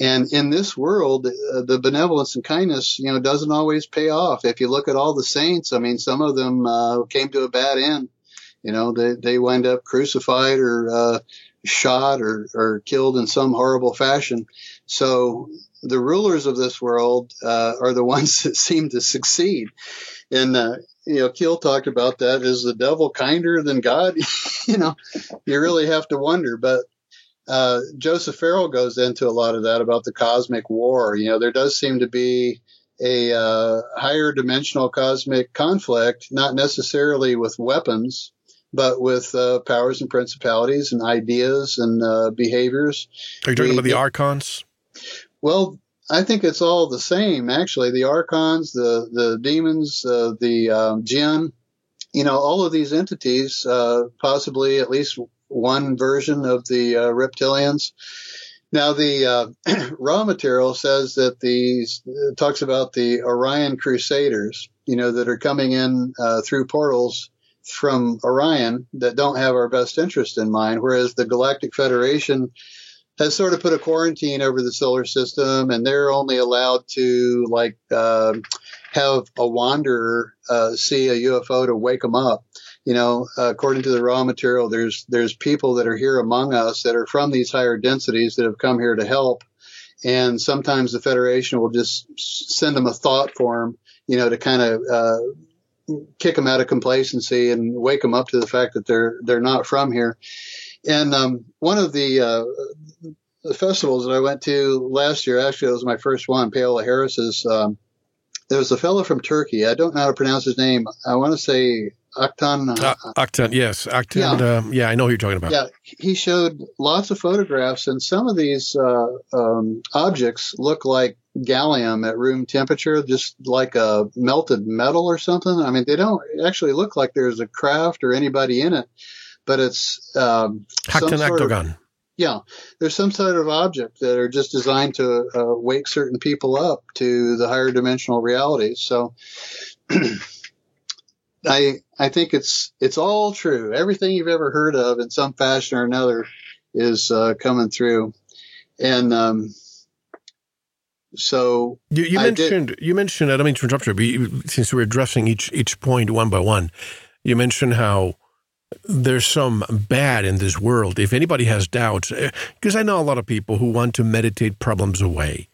And in this world, uh, the benevolence and kindness, you know, doesn't always pay off. If you look at all the saints, I mean, some of them uh, came to a bad end. You know, they they wind up crucified or uh, shot or, or killed in some horrible fashion. So the rulers of this world uh, are the ones that seem to succeed. And uh, you know, Keel talked about that. Is the devil kinder than God? you know, you really have to wonder. But uh, Joseph Farrell goes into a lot of that about the cosmic war. You know, there does seem to be a uh, higher dimensional cosmic conflict, not necessarily with weapons, but with uh, powers and principalities and ideas and uh, behaviors.
Are you talking we, about the archons?
Well, I think it's all the same, actually. The archons, the the demons, uh, the um, jinn, you know, all of these entities, uh, possibly at least one version of the uh, reptilians. Now, the uh, Ra material says that these talks about the Orion Crusaders, you know, that are coming in uh, through portals from Orion that don't have our best interest in mind, whereas the Galactic Federation has sort of put a quarantine over the solar system, and they're only allowed to like uh, have a wanderer uh, see a UFO to wake them up. You know, according to the Ra material, there's there's people that are here among us that are from these higher densities that have come here to help, and sometimes the Federation will just send them a thought form, you know, to kind of uh, kick them out of complacency and wake them up to the fact that they're they're not from here. And um, one of the, uh, the festivals that I went to last year, actually, it was my first one, Paola Harris's. Um, there was a fellow from Turkey. I don't know how to pronounce his name. I want to say Aktan.
Uh, Aktan, yes, Aktan. Yeah. Um, yeah, I know who you're talking about.
Yeah, he showed lots of photographs, and some of these uh, um, objects look like gallium at room temperature, just like a melted metal or something. I mean, they don't actually look like there's a craft or anybody in it, but it's um,
Haktan Akdogan.
Yeah, there's some sort of object that are just designed to uh, wake certain people up to the higher dimensional realities. So, I I think it's it's all true. Everything you've ever heard of in some fashion or another is uh, coming through, and um, so
you, you mentioned did, you mentioned I don't mean to interrupt you, but since we're addressing each each point one by one, you mentioned how there's some bad in this world. If anybody has doubts, because eh, I know a lot of people who want to meditate problems away.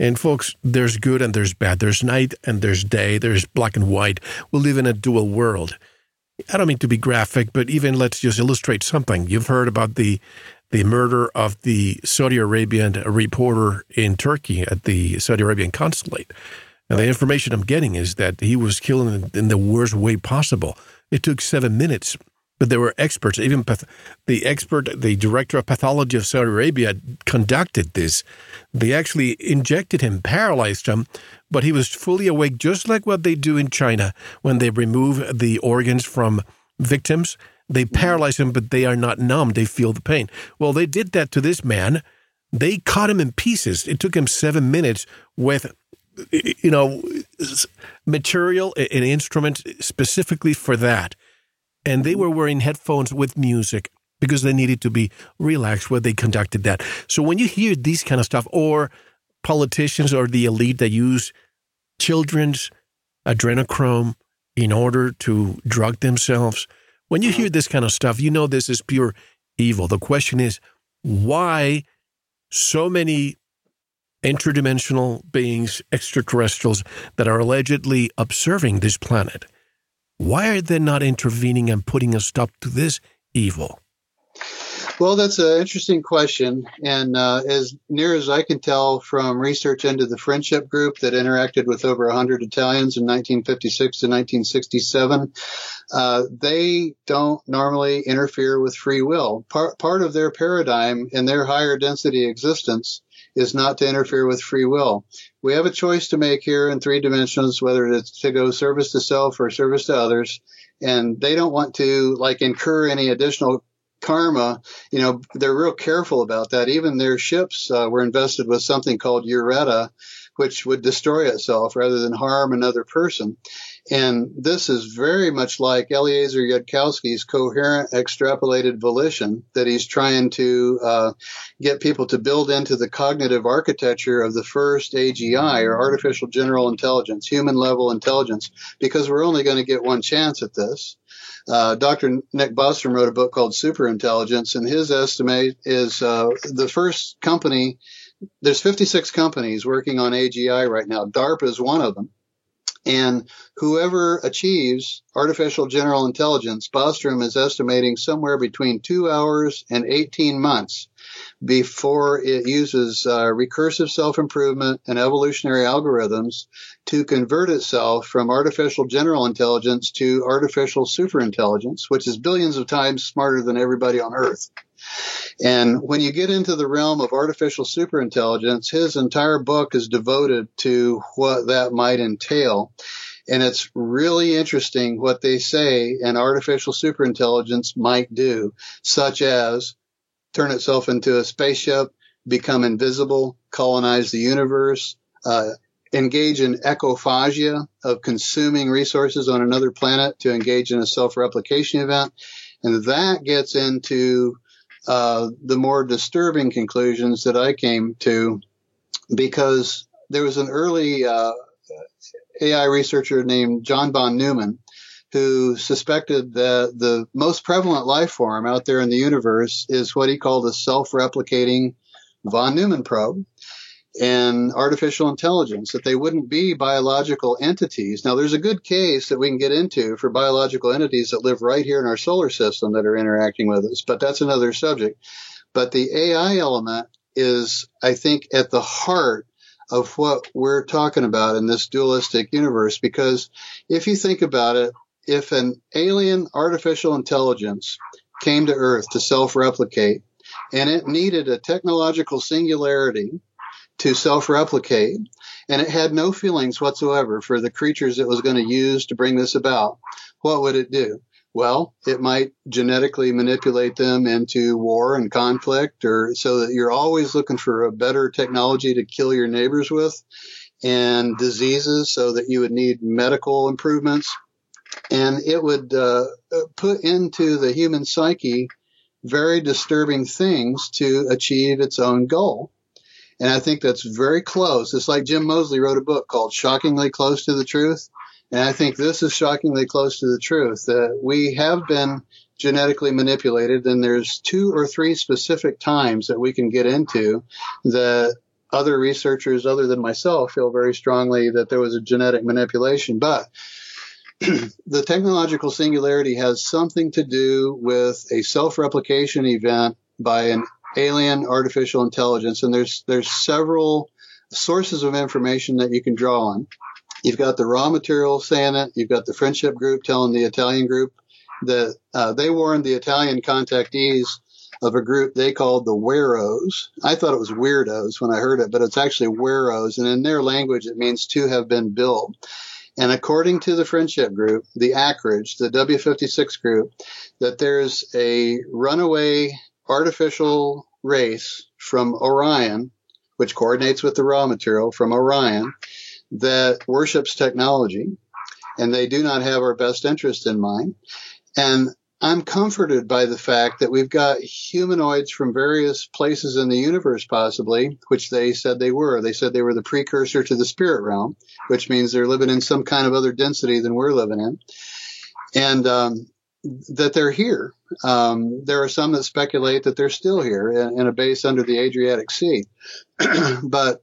And folks, there's good and there's bad. There's night and there's day. There's black and white. We live in a dual world. I don't mean to be graphic, but even let's just illustrate something. You've heard about the the murder of the Saudi Arabian reporter in Turkey at the Saudi Arabian consulate. And the information I'm getting is that he was killed in the worst way possible. It took seven minutes but there were experts, even path- the expert, the director of pathology of Saudi Arabia conducted this. They actually injected him, paralyzed him, but he was fully awake, just like what they do in China when they remove the organs from victims. They mm-hmm. paralyze him, but they are not numb. They feel the pain. Well, they did that to this man. They cut him in pieces. It took him seven minutes with you know, material, an instrument specifically for that and they were wearing headphones with music because they needed to be relaxed when they conducted that. So when you hear these kind of stuff, or politicians or the elite that use children's adrenochrome in order to drug themselves, when you mm-hmm. hear this kind of stuff, you know this is pure evil. The question is, why so many interdimensional beings, extraterrestrials, that are allegedly observing this planet? Why are they not intervening and putting a stop to this evil?
Well, that's an interesting question. And uh, as near as I can tell from research into the friendship group that interacted with over 100 Italians in 1956 to 1967, uh, they don't normally interfere with free will. Part, part of their paradigm in their higher density existence is not to interfere with free will. We have a choice to make here in three dimensions, whether it's to go service to self or service to others. And they don't want to like incur any additional karma. You know, they're real careful about that. Even their ships uh, were invested with something called Ureta, which would destroy itself rather than harm another person. And this is very much like Eliezer Yudkowsky's coherent extrapolated volition that he's trying to uh, get people to build into the cognitive architecture of the first AGI or artificial general intelligence, human level intelligence, because we're only going to get one chance at this. Uh, Dr. Nick Bostrom wrote a book called Superintelligence, and his estimate is uh, the first company. There's 56 companies working on AGI right now. DARPA is one of them. And whoever achieves artificial general intelligence, Bostrom is estimating somewhere between two hours and 18 months before it uses uh, recursive self-improvement and evolutionary algorithms to convert itself from artificial general intelligence to artificial superintelligence, which is billions of times smarter than everybody on earth. And when you get into the realm of artificial superintelligence, his entire book is devoted to what that might entail. And it's really interesting what they say an artificial superintelligence might do, such as turn itself into a spaceship, become invisible, colonize the universe, uh, engage in ecophagia of consuming resources on another planet to engage in a self-replication event. And that gets into uh, the more disturbing conclusions that I came to because there was an early uh, AI researcher named John von Neumann who suspected that the most prevalent life form out there in the universe is what he called a self-replicating von Neumann probe and artificial intelligence, that they wouldn't be biological entities. Now, there's a good case that we can get into for biological entities that live right here in our solar system that are interacting with us, but that's another subject. But the AI element is, I think, at the heart of what we're talking about in this dualistic universe, because if you think about it, if an alien artificial intelligence came to Earth to self replicate and it needed a technological singularity to self replicate, and it had no feelings whatsoever for the creatures it was going to use to bring this about, what would it do? Well, it might genetically manipulate them into war and conflict, or so that you're always looking for a better technology to kill your neighbors with, and diseases, so that you would need medical improvements. And it would uh, put into the human psyche very disturbing things to achieve its own goal. And I think that's very close. It's like Jim Moseley wrote a book called Shockingly Close to the Truth. And I think this is shockingly close to the truth that we have been genetically manipulated. And there's two or three specific times that we can get into that other researchers other than myself feel very strongly that there was a genetic manipulation. But the technological singularity has something to do with a self-replication event by an alien artificial intelligence. And there's, there's several sources of information that you can draw on. You've got the Ra material saying it. You've got the friendship group telling the Italian group that uh, they warned the Italian contactees of a group they called the Weros. I thought it was weirdos when I heard it, but it's actually Weros. And in their language, it means to have been built. And according to the friendship group, the Acreage, the W56 group, that there's a runaway artificial race from Orion, which coordinates with the Ra material from Orion, that worships technology and they do not have our best interest in mind. And I'm comforted by the fact that we've got humanoids from various places in the universe, possibly, which they said they were. They said they were the precursor to the spirit realm, which means they're living in some kind of other density than we're living in. And um, that they're here. Um, there are some that speculate that they're still here in, in a base under the Adriatic Sea. but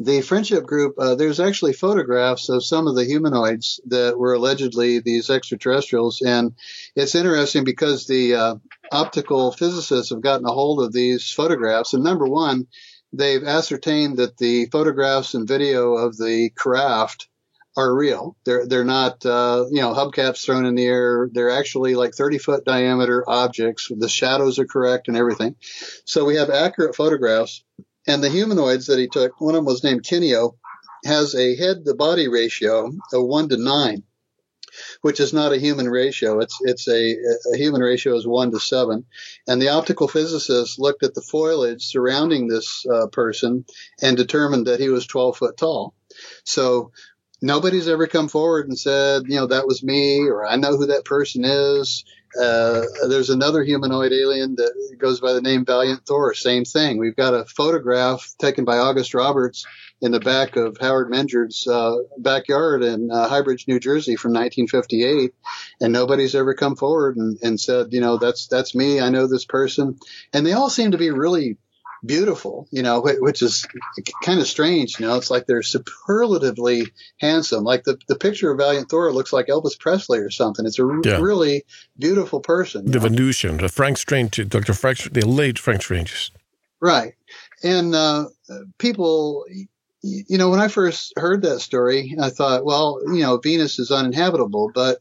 the friendship group, uh, there's actually photographs of some of the humanoids that were allegedly these extraterrestrials. And it's interesting because the uh, optical physicists have gotten a hold of these photographs. And number one, they've ascertained that the photographs and video of the craft are real. They're they're not uh, you know hubcaps thrown in the air. They're actually like 30 foot diameter objects. The shadows are correct and everything. So we have accurate photographs and the humanoids that he took, one of them was named Kineo, has a head to body ratio of one to nine, which is not a human ratio. It's it's a, a human ratio is one to seven. And the optical physicists looked at the foliage surrounding this uh, person and determined that he was 12 foot tall. So nobody's ever come forward and said, you know, that was me or I know who that person is. Uh, there's another humanoid alien that goes by the name Valiant Thor. Same thing. We've got a photograph taken by August Roberts in the back of Howard Menger's uh, backyard in uh, Highbridge, New Jersey, from 1958, and nobody's ever come forward and, and said, you know, that's that's me. I know this person, and they all seem to be really beautiful, you know, which is kind of strange. You know, it's like they're superlatively handsome. Like the, the picture of Valiant Thor looks like Elvis Presley or something. It's a yeah. really beautiful person.
The Venusian, the Frank Strange, Dr. Frank, the late Frank Strange.
Right. And uh, people, you know, when I first heard that story, I thought, well, you know, Venus is uninhabitable, but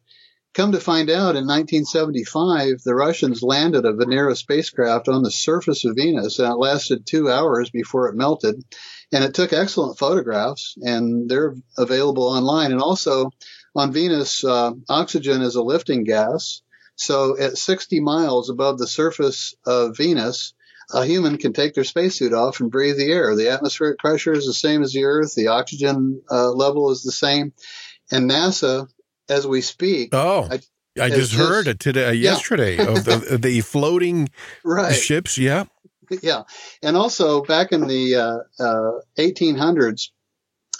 Come to find out, in 1975, the Russians landed a Venera spacecraft on the surface of Venus, and it lasted two hours before it melted. And it took excellent photographs, and they're available online. And also, on Venus, uh, oxygen is a lifting gas. So, at 60 miles above the surface of Venus, a human can take their spacesuit off and breathe the air. The atmospheric pressure is the same as the Earth. The oxygen uh, level is the same. And NASA as we speak.
Oh, I, I just heard it today, uh, yesterday of the, the floating right. ships. Yeah.
Yeah. And also back in the uh, uh, 1800s,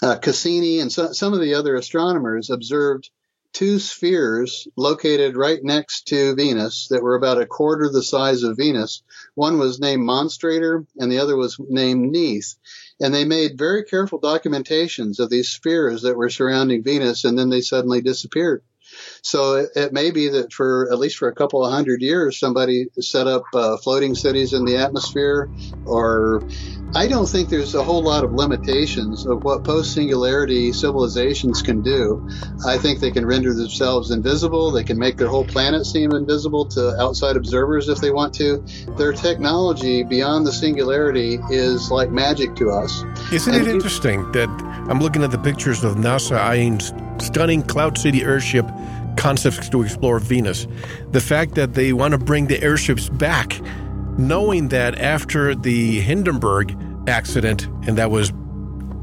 uh, Cassini and so, some of the other astronomers observed two spheres located right next to Venus that were about a quarter the size of Venus. One was named Monstrator and the other was named Neith. And they made very careful documentations of these spheres that were surrounding Venus, and then they suddenly disappeared. So it, it, may be that for at least for a couple of hundred years, somebody set up uh, floating cities in the atmosphere, or I don't think there's a whole lot of limitations of what post singularity civilizations can do. I think they can render themselves invisible. They can make their whole planet seem invisible to outside observers if they want to. Their technology beyond the singularity is like magic to us.
Isn't and it interesting that I'm looking at the pictures of NASA eyeing stunning Cloud City Earthship concepts to explore Venus. The fact that they want to bring the airships back, knowing that after the Hindenburg accident, and that was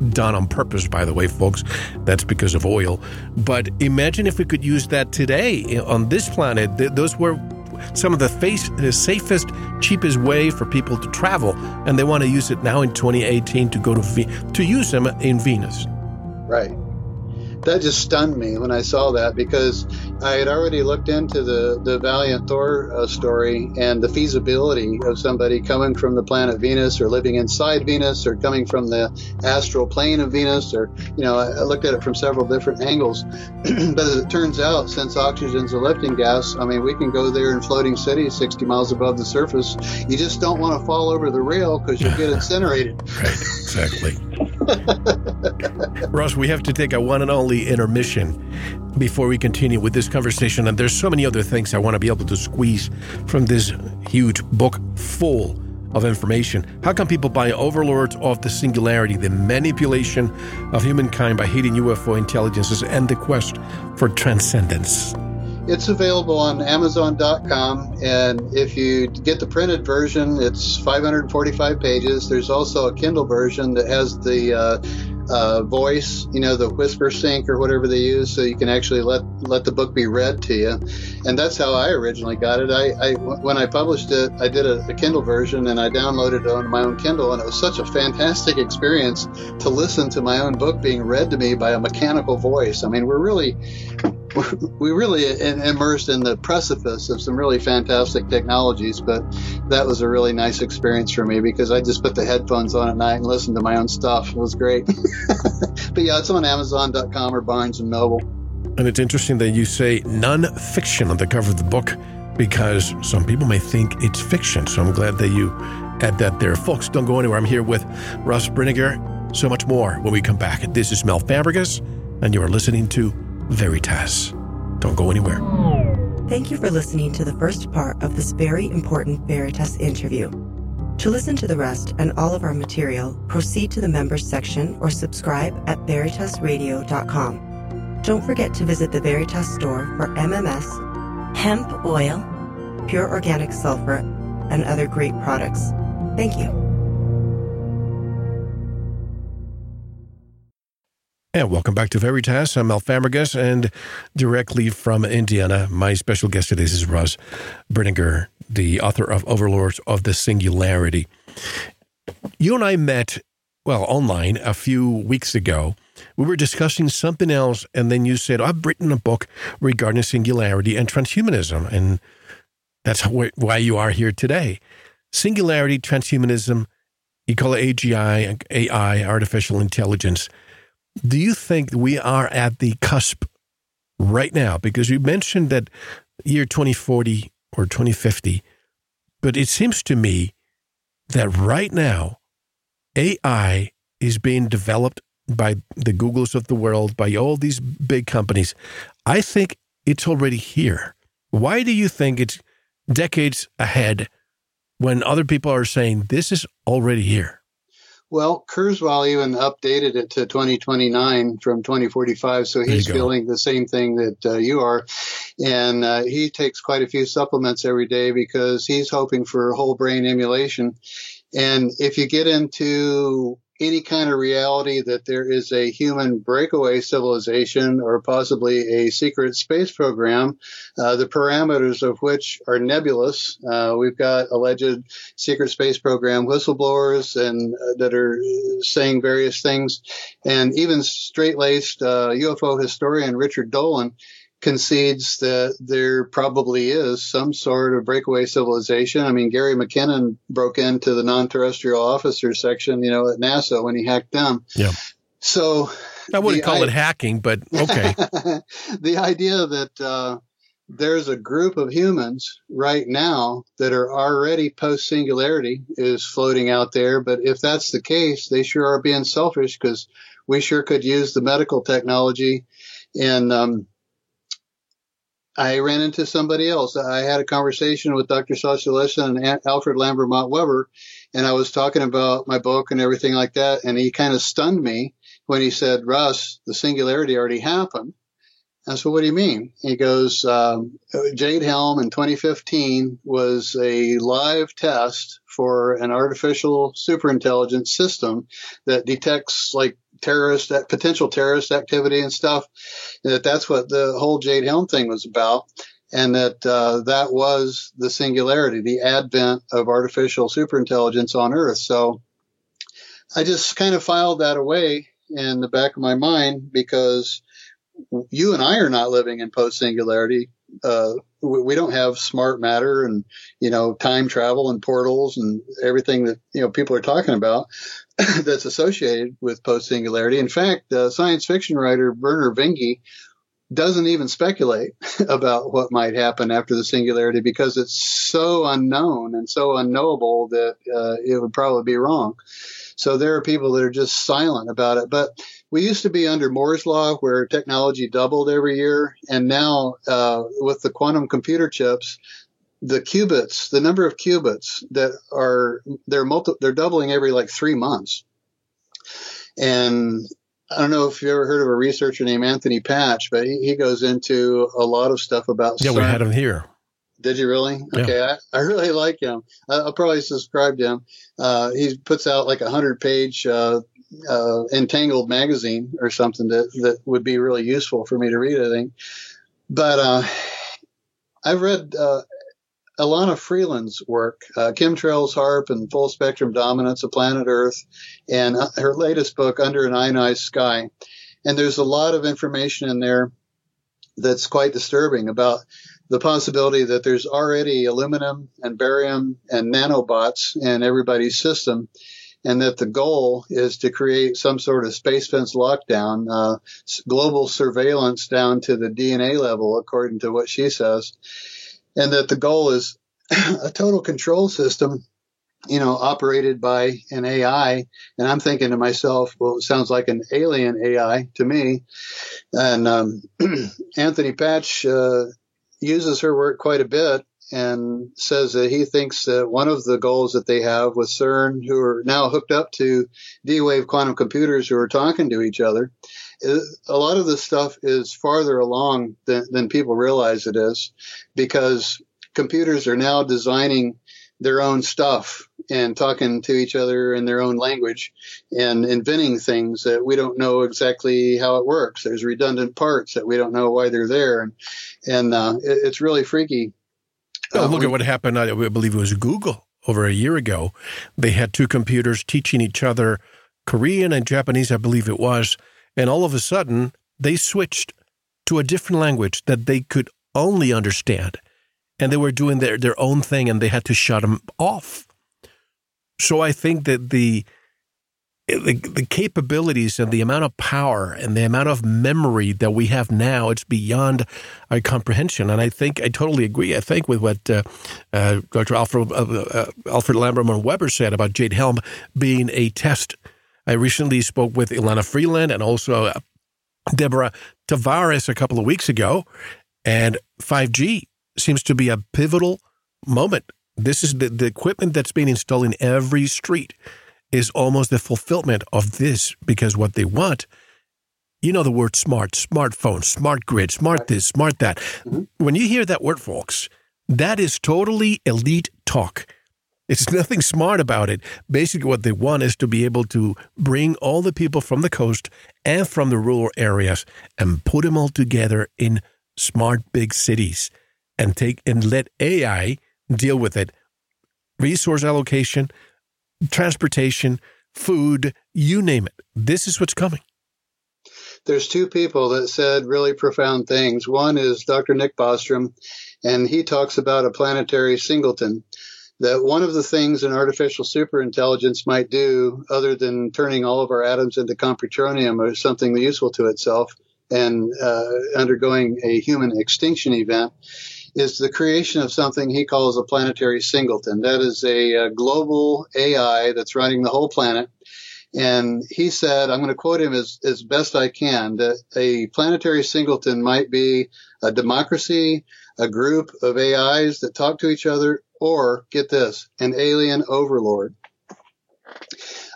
done on purpose, by the way, folks. That's because of oil. But imagine if we could use that today on this planet. Those were some of the, face, the safest, cheapest way for people to travel, and they want to use it now in 2018 to go to to use them in Venus.
Right that just stunned me when I saw that because I had already looked into the, the Valiant Thor uh, story and the feasibility of somebody coming from the planet Venus or living inside Venus or coming from the astral plane of Venus or, you know, I looked at it from several different angles. but as it turns out, since oxygen's a lifting gas, I mean, we can go there in floating cities 60 miles above the surface. You just don't want to fall over the rail because you'll get incinerated.
right, exactly. Ross, we have to take a one and only intermission before we continue with this conversation. And there's so many other things I want to be able to squeeze from this huge book full of information. How can people buy Overlords of the Singularity, the manipulation of humankind by hidden UFO intelligences, and the quest for transcendence?
It's available on Amazon.com, and if you get the printed version, it's 545 pages. There's also a Kindle version that has the uh, uh, voice, you know, the Whispersync or whatever they use, so you can actually let let the book be read to you. And that's how I originally got it. I, I when I published it, I did a, a, Kindle version and I downloaded it on my own Kindle, and it was such a fantastic experience to listen to my own book being read to me by a mechanical voice. I mean, we're really we really immersed in the precipice of some really fantastic technologies, but that was a really nice experience for me because I just put the headphones on at night and listened to my own stuff. It was great. but yeah, it's on Amazon.com or Barnes and Noble.
And it's interesting that you say non-fiction on the cover of the book because some people may think it's fiction. So I'm glad that you add that there. Folks, don't go anywhere. I'm here with Russ Brinegar. So much more when we come back. This is Mel Fabregas, and you are listening to Veritas. Don't go anywhere.
Thank you for listening to the first part of this very important Veritas interview. To listen to the rest and all of our material, proceed to the members section or subscribe at veritasradio.com. Don't forget to visit the Veritas store for MMS, hemp oil, pure organic sulfur, and other great products. Thank you.
And welcome back to Veritas. I'm Fabregas, and directly from Indiana, my special guest today is Russ Brinegar, the author of Overlords of the Singularity. You and I met, well, online a few weeks ago. We were discussing something else, and then you said, I've written a book regarding singularity and transhumanism, and that's why you are here today. Singularity, transhumanism, you call it AGI, AI, artificial intelligence – do you think we are at the cusp right now? Because you mentioned that year 2040 or 2050, but it seems to me that right now, AI is being developed by the Googles of the world, by all these big companies. I think it's already here. Why do you think it's decades ahead when other people are saying this is already here?
Well, Kurzweil even updated it to 2029 from 2045, so he's feeling the same thing that uh, you are. And uh, he takes quite a few supplements every day because he's hoping for whole brain emulation. And if you get into any kind of reality that there is a human breakaway civilization or possibly a secret space program, uh, the parameters of which are nebulous. Uh, we've got alleged secret space program whistleblowers and uh, that are saying various things, and even straight-laced UFO uh, historian Richard Dolan concedes that there probably is some sort of breakaway civilization. I mean, Gary McKinnon broke into the non-terrestrial officer section, you know, at NASA when he hacked them.
Yeah.
So
I wouldn't call I, it hacking, but okay.
the idea that uh, there's a group of humans right now that are already post singularity is floating out there. But if that's the case, they sure are being selfish because we sure could use the medical technology and um, I ran into somebody else. I had a conversation with Dr. Sasha Lessin and Alfred Lambremont Webre, and I was talking about my book and everything like that. And he kind of stunned me when he said, Russ, the singularity already happened. I said, what do you mean? He goes, um, Jade Helm in 2015 was a live test for an artificial superintelligence system that detects like terrorist, potential terrorist activity and stuff. And that that's what the whole Jade Helm thing was about. And that, uh, that was the singularity, the advent of artificial superintelligence on Earth. So I just kind of filed that away in the back of my mind because you and I are not living in post singularity. Uh, we don't have smart matter and, you know, time travel and portals and everything that, you know, people are talking about that's associated with post singularity. In fact, uh, science fiction writer Vernor Vinge doesn't even speculate about what might happen after the singularity because it's so unknown and so unknowable that uh, it would probably be wrong. So there are people that are just silent about it. But we used to be under Moore's law where technology doubled every year. And now, uh, with the quantum computer chips, the qubits, the number of qubits that are, they're multi, they're doubling every like three months. And I don't know if you ever heard of a researcher named Anthony Patch, but he, he goes into a lot of stuff about.
Yeah, CERN. we had him here.
Did you really? Yeah. Okay, I, I really like him. I, will probably subscribe to him. Uh, he puts out like a hundred page uh, uh, Entangled magazine or something that, that would be really useful for me to read, I think. But uh, I've read Elana Freeland's work, uh, Chemtrails HAARP, and Full Spectrum Dominance of Planet Earth, and uh, her latest book, Under an Ionized Sky. And there's a lot of information in there that's quite disturbing about the possibility that there's already aluminum and barium and nanobots in everybody's system and that the goal is to create some sort of space fence lockdown, uh, global surveillance down to the DNA level, according to what she says, and that the goal is a total control system, you know, operated by an AI. And I'm thinking to myself, well, it sounds like an alien AI to me. And um, Anthony Patch uh, uses her work quite a bit and says that he thinks that one of the goals that they have with CERN, who are now hooked up to D-Wave quantum computers who are talking to each other, a lot of this stuff is farther along than, than people realize it is because computers are now designing their own stuff and talking to each other in their own language and inventing things that we don't know exactly how it works. There's redundant parts that we don't know why they're there. And, and uh, it, it's really freaky
Oh, look at what happened. I believe it was Google over a year ago. They had two computers teaching each other Korean and Japanese, I believe it was. And all of a sudden, they switched to a different language that they could only understand. And they were doing their, their own thing and they had to shut them off. So I think that the the, the capabilities and the amount of power and the amount of memory that we have now, it's beyond our comprehension. And I think I totally agree. I think with what uh, uh, Dr. Alfred, uh, uh Alfred Lambremont Webre said about Jade Helm being a test. I recently spoke with Elana Freeland and also uh, Deborah Tavares a couple of weeks ago, and 5G seems to be a pivotal moment. This is the, the equipment that's being installed in every street is almost the fulfillment of this because what they want, you know, the word smart, smartphone, smart grid, smart this, smart that. Mm-hmm. When you hear that word, folks, that is totally elite talk. It's nothing smart about it. Basically, what they want is to be able to bring all the people from the coast and from the rural areas and put them all together in smart big cities and take and let AI deal with it. Resource allocation, transportation, food, you name it. This is what's coming.
There's two people that said really profound things. One is Dr. Nick Bostrom, and he talks about a planetary singleton. That one of the things an artificial superintelligence might do, other than turning all of our atoms into computronium or something useful to itself and uh, undergoing a human extinction event, is the creation of something he calls a planetary singleton. That is a, a global AI that's running the whole planet. And he said, I'm going to quote him as, as best I can, that a planetary singleton might be a democracy, a group of AIs that talk to each other, or get this, an alien overlord.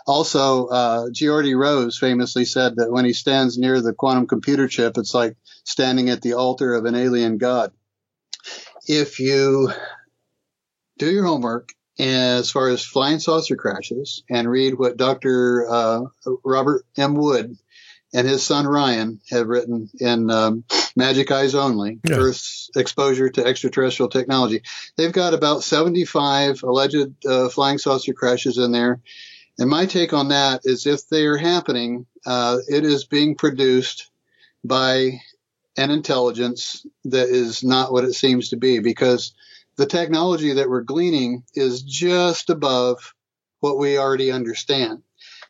Also, uh, Rose famously said that when he stands near the quantum computer chip, it's like standing at the altar of an alien god. If you do your homework as far as flying saucer crashes and read what Dr. Uh, Robert M. Wood and his son Ryan have written in um, Majic Eyes Only, yeah. Earth's exposure to extraterrestrial technology. They've got about 75 alleged uh, flying saucer crashes in there. And my take on that is if they are happening, uh, it is being produced by an intelligence that is not what it seems to be because the technology that we're gleaning is just above what we already understand.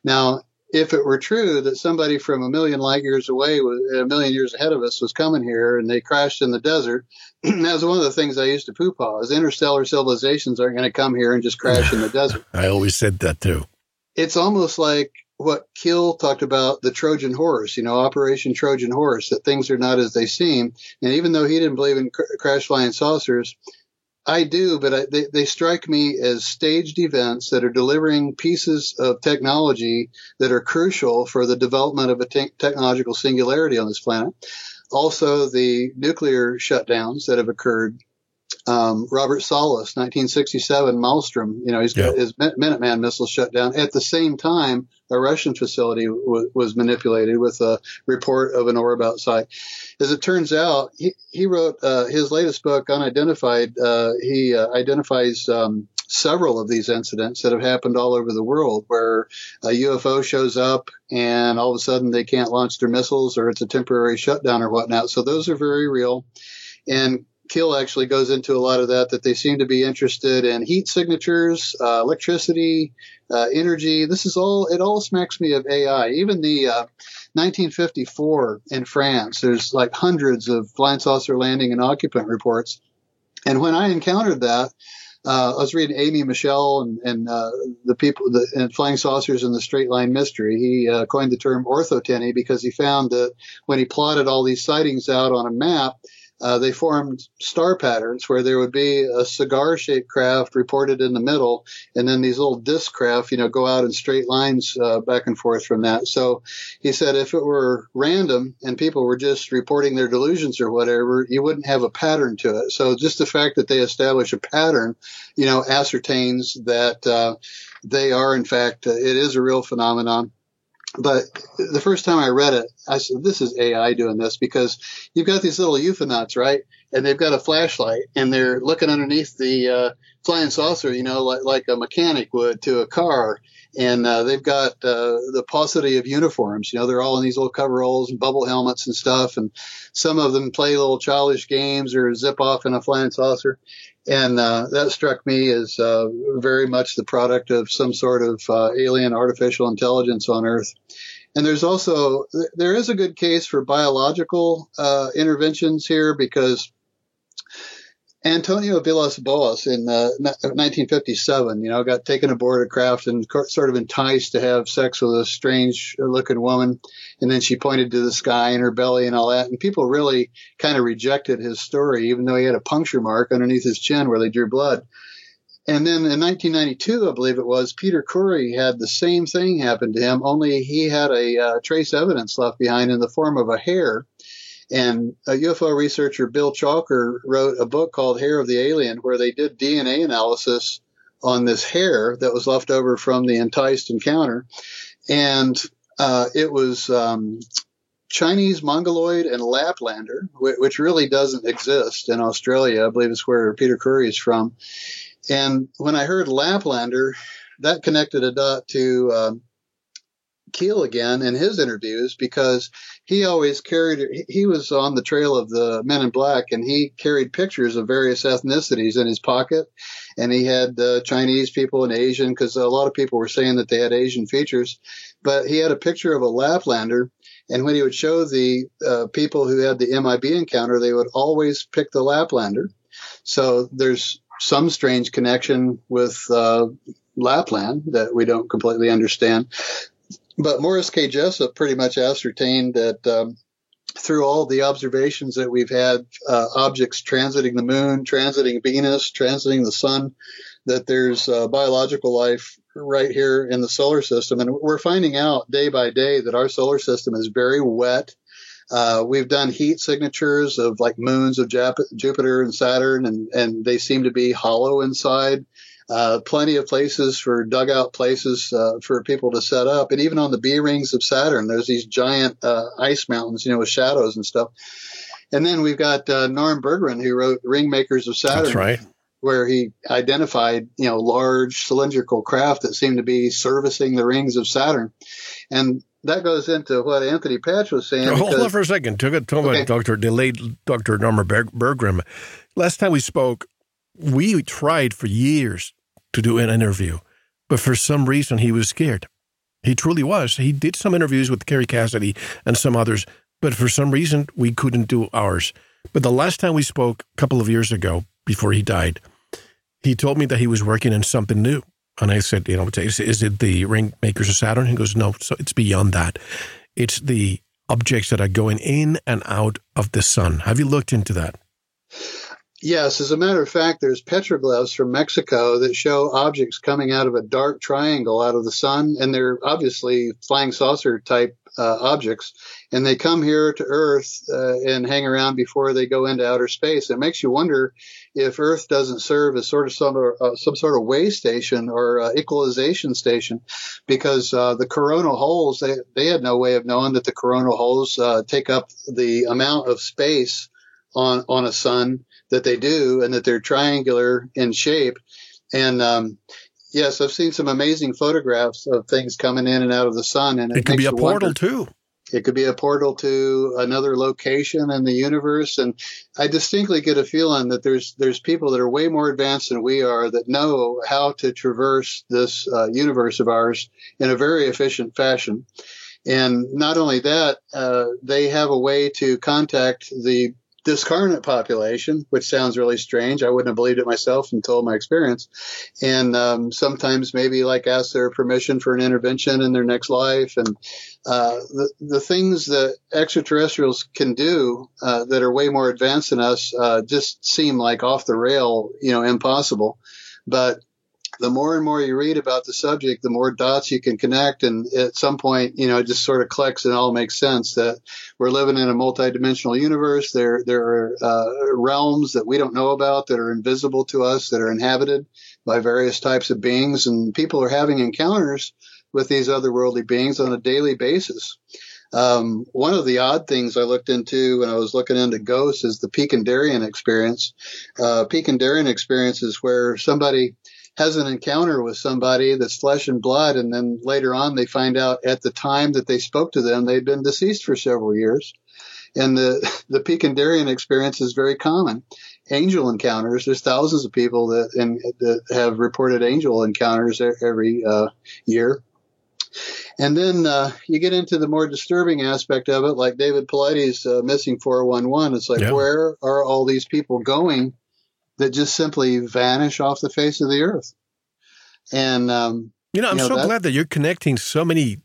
Now, if it were true that somebody from a million light years away, a million years ahead of us, was coming here and they crashed in the desert, that was one of the things I used to poo-pah is interstellar civilizations aren't going to come here and just crash in the desert.
I always said that too.
It's almost like what Keel talked about the Trojan horse, you know, Operation Trojan horse, that things are not as they seem. And even though he didn't believe in cr- crash flying saucers, I do, but I, they, they strike me as staged events that are delivering pieces of technology that are crucial for the development of a te- technological singularity on this planet. Also, the nuclear shutdowns that have occurred um, Robert Salas, 1967, Malmstrom, you know, he's got his Minuteman missile shut down. At the same time, a Russian facility w- was manipulated with a report of an orb outside. As it turns out, he, he wrote uh, his latest book, Unidentified. Uh, he uh, identifies um, several of these incidents that have happened all over the world where a UFO shows up and all of a sudden they can't launch their missiles or it's a temporary shutdown or whatnot. So those are very real. And Keel actually goes into a lot of that, that they seem to be interested in heat signatures, uh, electricity, uh, energy. This is all, it all smacks me of AI. Even the uh, 1954 in France, there's like hundreds of flying saucer landing and occupant reports. And when I encountered that, uh, I was reading Aimé Michel and, and uh, the people, the and Flying Saucers and the Straight Line Mystery. He uh, coined the term orthoteny because he found that when he plotted all these sightings out on a map, uh, they formed star patterns where there would be a cigar shaped craft reported in the middle, and then these little disc craft, you know, go out in straight lines uh, back and forth from that. So he said if it were random and people were just reporting their delusions or whatever, you wouldn't have a pattern to it. So just the fact that they establish a pattern, you know, ascertains that uh, they are, in fact, uh, it is a real phenomenon but the first time I read it, I said, this is AI doing this because you've got these little ufonauts, right? And they've got a flashlight and they're looking underneath the uh, flying saucer, you know, like, like a mechanic would to a car. And uh, they've got uh, the paucity of uniforms. You know, they're all in these little coveralls and bubble helmets and stuff. And some of them play little childish games or zip off in a flying saucer and uh, that struck me as uh, very much the product of some sort of uh, alien artificial intelligence on Earth. And there's also there is a good case for biological uh, interventions here because Antonio Villas Boas in uh, 1957, you know, got taken aboard a craft and sort of enticed to have sex with a strange looking woman. And then she pointed to the sky and her belly and all that. And people really kind of rejected his story, even though he had a puncture mark underneath his chin where they drew blood. And then in 1992, I believe it was, Peter Khoury had the same thing happen to him, only he had a uh, trace evidence left behind in the form of a hair and a UFO researcher, Bill Chalker, wrote a book called Hair of the Alien, where they did DNA analysis on this hair that was left over from the enticed encounter. And uh, it was um, Chinese Mongoloid and Laplander, which really doesn't exist in Australia. I believe it's where Peter Khoury is from. And when I heard Laplander, that connected a dot to um, Keel again in his interviews because he always carried, he was on the trail of the men in black and he carried pictures of various ethnicities in his pocket. And he had uh, Chinese people and Asian because a lot of people were saying that they had Asian features. But he had a picture of a Laplander. And when he would show the uh, people who had the MIB encounter, they would always pick the Laplander. So there's some strange connection with uh, Lapland that we don't completely understand. But Morris K. Jessup pretty much ascertained that um, through all the observations that we've had, uh, objects transiting the moon, transiting Venus, transiting the sun, that there's uh, biological life right here in the solar system. And we're finding out day by day that our solar system is very wet. Uh, we've done heat signatures of like moons of Jap- Jupiter and Saturn, and, and they seem to be hollow inside. Uh, plenty of places for dugout places uh, for people to set up. And even on the B rings of Saturn, there's these giant uh, ice mountains, you know, with shadows and stuff. And then we've got uh, Norm Bergrun, who wrote Ring Makers of Saturn.
That's right
where he identified, you know, large cylindrical craft that seemed to be servicing the rings of Saturn. And that goes into what Anthony Patch was saying.
Hold on for a second. Talk, talk okay. about Dr. delayed Dr. Norman Berg. Last time we spoke, we tried for years to do an interview, but for some reason he was scared. He truly was. He did some interviews with Kerry Cassidy and some others, but for some reason we couldn't do ours. But the last time we spoke, a couple of years ago, before he died, he told me that he was working on something new. And I said, you know, is, it the ring makers of Saturn? He goes, no, so it's beyond that. It's the objects that are going in and out of the sun. Have you looked into that?
Yes, as a matter of fact, there's petroglyphs from Mexico that show objects coming out of a dark triangle out of the sun, and they're obviously flying saucer type uh, objects, and they come here to Earth uh, and hang around before they go into outer space. It makes you wonder if Earth doesn't serve as sort of some, uh, some sort of way station or uh, equalization station, because uh, the coronal holes they they had no way of knowing that the coronal holes uh, take up the amount of space on on a sun that they do, and that they're triangular in shape, and um, Yes, I've seen some amazing photographs of things coming in and out of the sun, and
it, it could be a portal wonder. too.
It could be a portal to another location in the universe, and I distinctly get a feeling that there's there's people that are way more advanced than we are that know how to traverse this uh, universe of ours in a very efficient fashion. And not only that, uh, they have a way to contact the discarnate population, which sounds really strange. I wouldn't have believed it myself until my experience. And um, sometimes maybe like ask their permission for an intervention in their next life. And uh, the, the things that extraterrestrials can do uh, that are way more advanced than us uh, just seem like off the rail, you know, impossible. But the more and more you read about the subject, the more dots you can connect. And at some point, you know, it just sort of clicks and all makes sense that we're living in a multidimensional universe. There, there are uh, realms that we don't know about that are invisible to us that are inhabited by various types of beings. And people are having encounters with these otherworldly beings on a daily basis. Um, one of the odd things I looked into when I was looking into ghosts is the Pekindarian experience. Uh, Pekindarian experience is where somebody has an encounter with somebody that's flesh and blood, and then later on they find out at the time that they spoke to them they'd been deceased for several years. And the the Pekindarian experience is very common. Angel encounters. There's thousands of people that in, that have reported angel encounters every uh, year. And then uh, you get into the more disturbing aspect of it, like David Paulides' uh, missing 411. It's like, yeah. where are all these people going that just simply vanish off the face of the earth. And um,
you know, I'm you know, so that, glad that you're connecting so many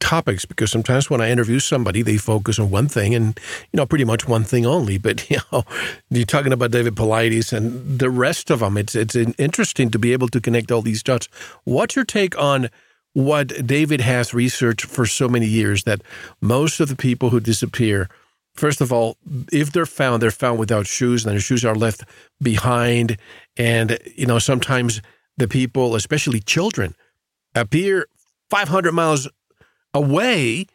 topics because sometimes when I interview somebody, they focus on one thing and you know pretty much one thing only. But you know, you're talking about David Paulides and the rest of them. It's it's interesting to be able to connect all these dots. What's your take on? What David has researched for so many years that most of the people who disappear first of all, if they're found, they're found without shoes, and their shoes are left behind. And, you know, sometimes the people, especially children, appear 500 miles away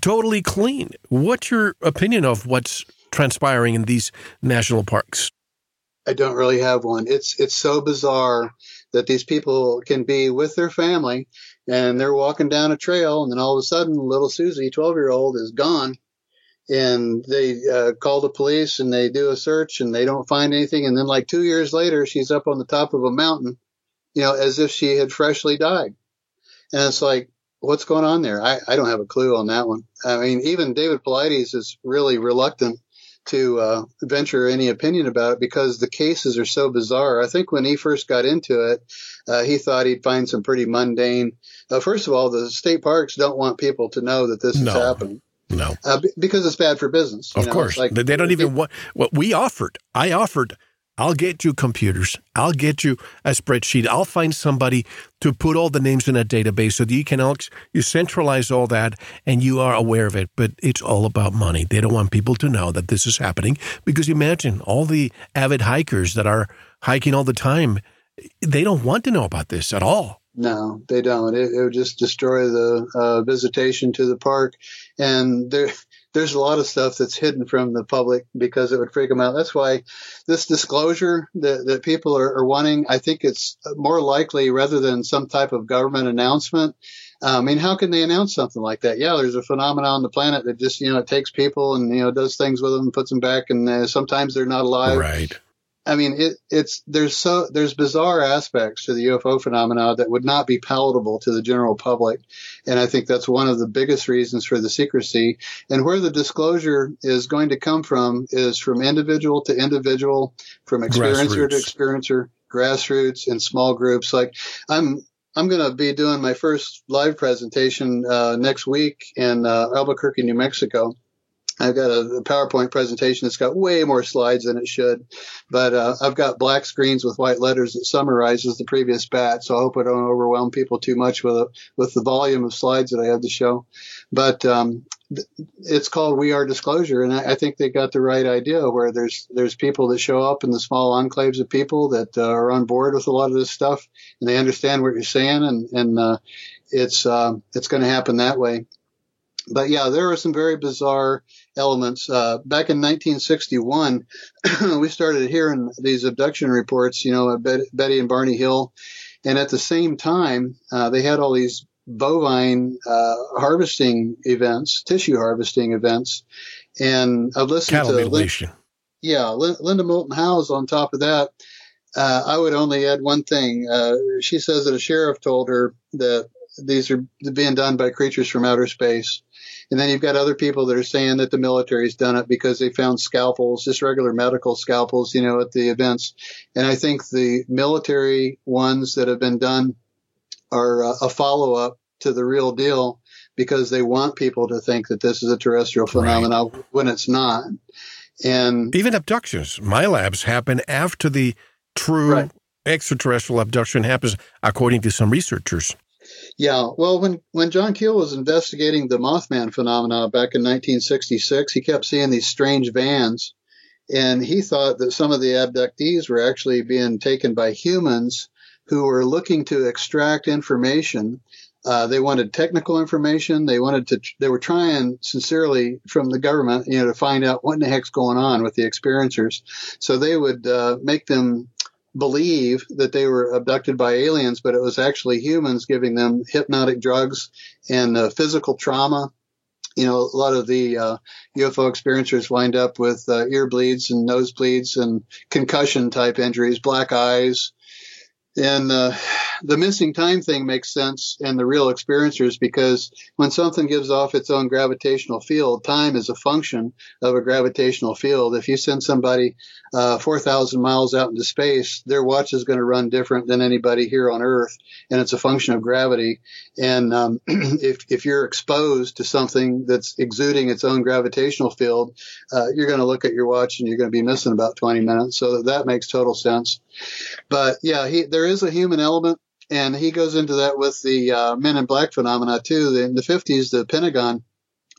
totally clean. What's your opinion of what's transpiring in these national parks?
I don't really have one. It's it's so bizarre that these people can be with their family and they're walking down a trail and then all of a sudden little Susie, 12 year old, is gone and they uh, call the police and they do a search and they don't find anything. And then like two years later, she's up on the top of a mountain, you know, as if she had freshly died. And it's like, what's going on there? I, I don't have a clue on that one. I mean, even David Paulides is really reluctant to uh, venture any opinion about it because the cases are so bizarre. I think when he first got into it, uh, he thought he'd find some pretty mundane. Uh, first of all, the state parks don't want people to know that this no. is happening.
No,
uh, because it's bad for business.
Of know? course, like, they don't even want what we offered. I offered I'll get you computers. I'll get you a spreadsheet. I'll find somebody to put all the names in a database so that you can you centralize all that and you are aware of it. But it's all about money. They don't want people to know that this is happening because imagine all the avid hikers that are hiking all the time. They don't want to know about this at all.
No, they don't. It, it would just destroy the uh, visitation to the park. And there, there's a lot of stuff that's hidden from the public because it would freak them out. That's why this disclosure that, that people are, are wanting, I think it's more likely rather than some type of government announcement. Uh, I mean, how can they announce something like that? Yeah, there's a phenomenon on the planet that just, you know, it takes people and, you know, does things with them, puts them back, and uh, sometimes they're not alive.
Right.
I mean, it, it's there's so there's bizarre aspects to the UFO phenomena that would not be palatable to the general public, and I think that's one of the biggest reasons for the secrecy. And where the disclosure is going to come from is from individual to individual, from experiencer to experiencer, grassroots, and small groups. Like I'm I'm going to be doing my first live presentation uh, next week in uh, Albuquerque, New Mexico I've got a PowerPoint presentation that's got way more slides than it should, but uh, I've got black screens with white letters that summarizes the previous batch. So I hope I don't overwhelm people too much with a, with the volume of slides that I have to show. But um, it's called We Are Disclosure, and I, I, think they got the right idea. Where there's there's people that show up in the small enclaves of people that uh, are on board with a lot of this stuff, and they understand what you're saying, and and uh, it's uh, it's going to happen that way but yeah, there were some very bizarre elements. Uh, back in 1961, we started hearing these abduction reports, you know, Betty and Barney Hill. And at the same time, uh, they had all these bovine uh, harvesting events, tissue harvesting events. And I've listened
Cattle to. Mutilation.
yeah, Linda Moulton Howe's on top of that. Uh, I would only add one thing. Uh, she says that a sheriff told her that these are being done by creatures from outer space. And then you've got other people that are saying that the military's done it because they found scalpels, just regular medical scalpels, you know, at the events. And I think the military ones that have been done are uh, a follow up to the real deal because they want people to think that this is a terrestrial phenomenon right. when it's not. And
even abductions, my labs happen after the true right. extraterrestrial abduction happens, according to some researchers.
Yeah, well, when when John Keel was investigating the Mothman phenomena back in 1966, he kept seeing these strange vans, and he thought that some of the abductees were actually being taken by humans who were looking to extract information. Uh, they wanted technical information. They wanted to. They were trying sincerely from the government, you know, to find out what in the heck's going on with the experiencers. So they would uh, make them believe that they were abducted by aliens, but it was actually humans giving them hypnotic drugs and uh, physical trauma. You know, a lot of the uh, UFO experiencers wind up with uh, ear bleeds and nosebleeds and concussion type injuries, black eyes, and uh, the missing time thing makes sense in the real experiencers because when something gives off its own gravitational field, time is a function of a gravitational field. If you send somebody uh, 4,000 miles out into space, their watch is going to run different than anybody here on Earth, and it's a function of gravity. And um, if, if you're exposed to something that's exuding its own gravitational field, uh, you're going to look at your watch and you're going to be missing about 20 minutes. So that makes total sense. But yeah, he, there is a human element, and he goes into that with the uh, Men in Black phenomena too. In the 50s, the Pentagon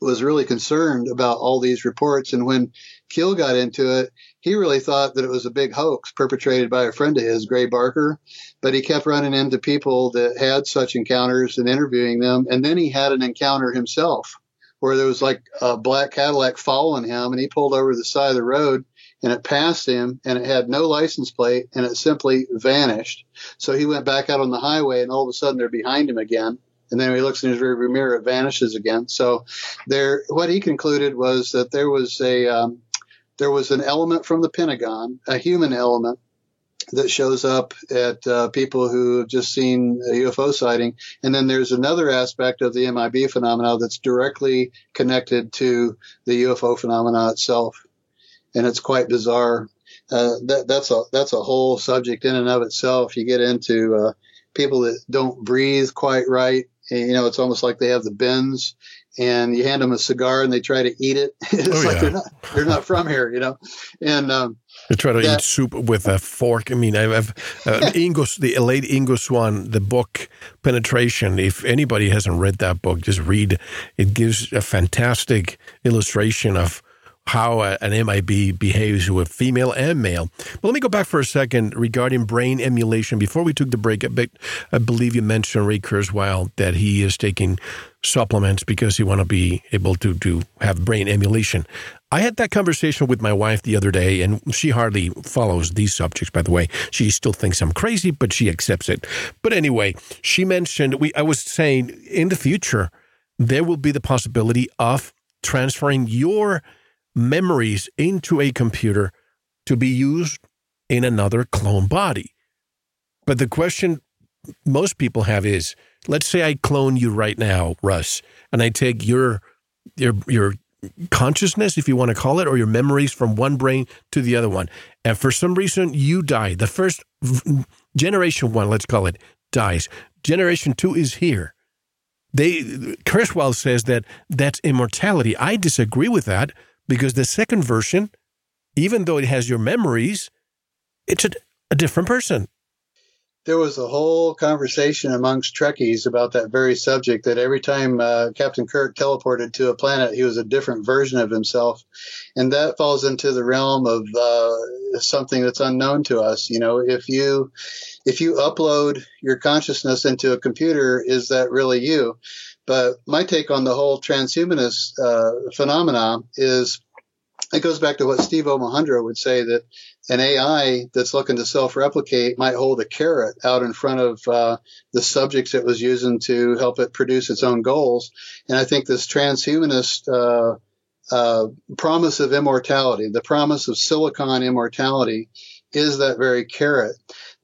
was really concerned about all these reports, and when Keel got into it, he really thought that it was a big hoax perpetrated by a friend of his, Gray Barker. But he kept running into people that had such encounters and interviewing them, and then he had an encounter himself where there was like a black Cadillac following him, and he pulled over the side of the road and it passed him and it had no license plate and it simply vanished. So he went back out on the highway and all of a sudden they're behind him again. And then he looks in his rearview mirror, it vanishes again. So there, what he concluded was that there was a, um, there was an element from the Pentagon, a human element that shows up at uh, people who have just seen a UFO sighting. And then there's another aspect of the MIB phenomena that's directly connected to the UFO phenomena itself and it's quite bizarre. Uh, that, that's a that's a whole subject in and of itself. You get into uh, people that don't breathe quite right. You know, it's almost like they have the bends, and you hand them a cigar and they try to eat it. it's oh, like yeah. they're not they're not from here, you know. And um,
they try to that, eat soup with a fork. I mean, I've, uh, Ingo, the late Ingo Swann, the book Penetration. If anybody hasn't read that book, just read. It gives a fantastic illustration of how an MIB behaves with female and male. But let me go back for a second regarding brain emulation. Before we took the break, a bit, I believe you mentioned Ray Kurzweil that he is taking supplements because he want to be able to, to have brain emulation. I had that conversation with my wife the other day, and she hardly follows these subjects, by the way. She still thinks I'm crazy, but she accepts it. But anyway, she mentioned we I was saying in the future there will be the possibility of transferring your memories into a computer to be used in another clone body. But the question most people have is let's say I clone you right now, Russ, and I take your your your consciousness, if you want to call it, or your memories from one brain to the other one. And for some reason, you die. The first generation one, let's call it, dies. Generation two is here. They Kurzweil says that that's immortality. I disagree with that because the second version, even though it has your memories, it's a, a different person.
There was a whole conversation amongst Trekkies about that very subject. That every time uh, Captain Kirk teleported to a planet, he was a different version of himself, and that falls into the realm of uh, something that's unknown to us. You know, if you if you upload your consciousness into a computer, is that really you? But my take on the whole transhumanist uh, phenomena is it goes back to what Steve Omohundro would say that an AI that's looking to self-replicate might hold a carrot out in front of uh, the subjects it was using to help it produce its own goals. And I think this transhumanist uh, uh, promise of immortality, the promise of silicon immortality, is that very carrot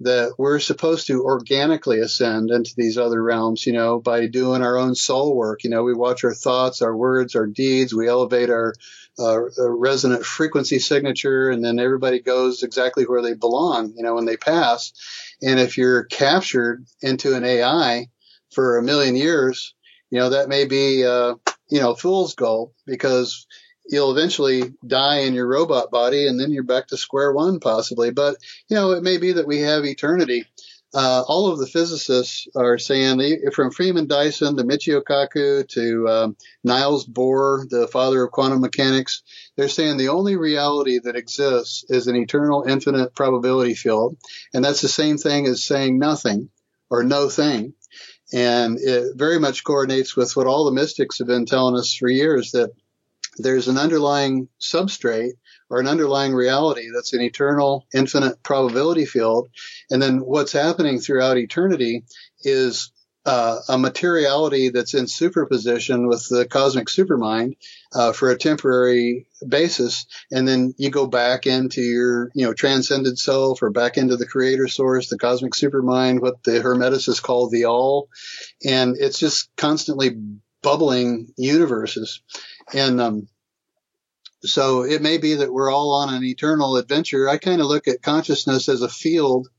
that we're supposed to organically ascend into these other realms, you know, by doing our own soul work. You know, we watch our thoughts, our words, our deeds, we elevate our uh, resonant frequency signature, and then everybody goes exactly where they belong, you know, when they pass. And if you're captured into an AI for a million years, you know, that may be, uh, you know, fool's gold because you'll eventually die in your robot body and then you're back to square one possibly. But, you know, it may be that we have eternity. Uh, all of the physicists are saying, from Freeman Dyson to Michio Kaku to um, Niels Bohr, the father of quantum mechanics, they're saying the only reality that exists is an eternal infinite probability field. And that's the same thing as saying nothing or no thing. And it very much coordinates with what all the mystics have been telling us for years that there's an underlying substrate or an underlying reality that's an eternal, infinite probability field. And then what's happening throughout eternity is uh, a materiality that's in superposition with the cosmic supermind uh, for a temporary basis, and then you go back into your, you know, transcended self or back into the creator source, the cosmic supermind, what the Hermeticists call the all, and it's just constantly bubbling universes. And um, so it may be that we're all on an eternal adventure. I kind of look at consciousness as a field,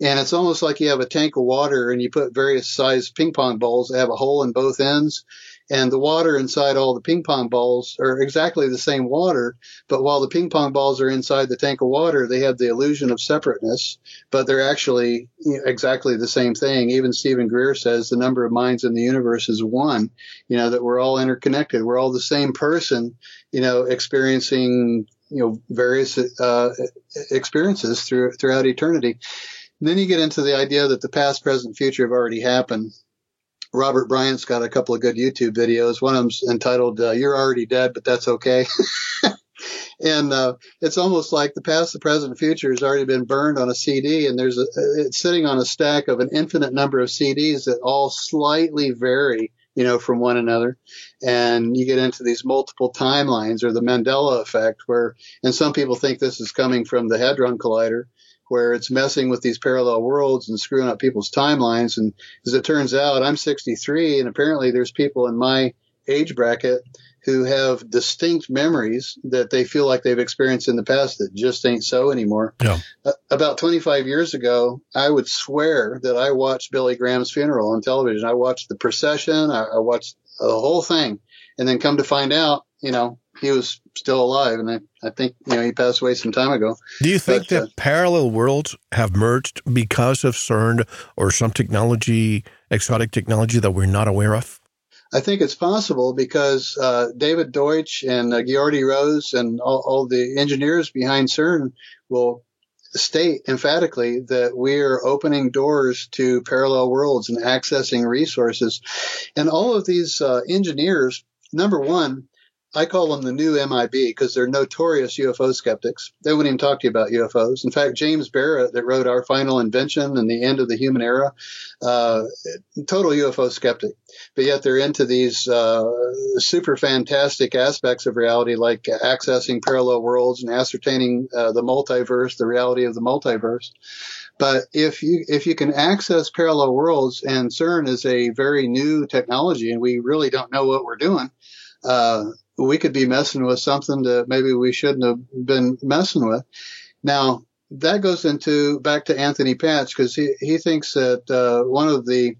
and it's almost like you have a tank of water and you put various sized ping pong balls that have a hole in both ends, and the water inside all the ping pong balls are exactly the same water, but while the ping pong balls are inside the tank of water, they have the illusion of separateness, but they're actually exactly the same thing. Even Steven Greer says the number of minds in the universe is one, you know, that we're all interconnected. We're all the same person, you know, experiencing, you know, various uh, experiences through, throughout eternity. And then you get into the idea that the past, present, future have already happened. Robert Bryant's got a couple of good YouTube videos. One of them's entitled uh, "You're Already Dead, but That's Okay." and uh, it's almost like the past, the present, future has already been burned on a CD, and there's a, it's sitting on a stack of an infinite number of CDs that all slightly vary, you know, from one another. And you get into these multiple timelines or the Mandela effect, where and some people think this is coming from the Hadron Collider, where it's messing with these parallel worlds and screwing up people's timelines. And as it turns out, I'm 63, and apparently there's people in my age bracket who have distinct memories that they feel like they've experienced in the past that just ain't so anymore.
Yeah.
Uh, about 25 years ago, I would swear that I watched Billy Graham's funeral on television. I watched the procession, I, I watched the whole thing, and then come to find out, you know, he was still alive, and I, I think you know he passed away some time ago.
Do you think
But,
that
uh,
parallel worlds have merged because of CERN or some technology, exotic technology that we're not aware of?
I think it's possible because uh, David Deutsch and uh, Geordie Rose and all, all the engineers behind CERN will state emphatically that we're opening doors to parallel worlds and accessing resources. And all of these uh, engineers, number one, I call them the new MIB because they're notorious UFO skeptics. They wouldn't even talk to you about UFOs. In fact, James Barrat, that wrote Our Final Invention and the End of the Human Era, uh, total UFO skeptic. But yet they're into these uh, super fantastic aspects of reality, like accessing parallel worlds and ascertaining uh, the multiverse, the reality of the multiverse. But if you if you can access parallel worlds, and CERN is a very new technology, and we really don't know what we're doing, uh, we could be messing with something that maybe we shouldn't have been messing with. Now that goes into back to Anthony Patch because he he thinks that uh, one of the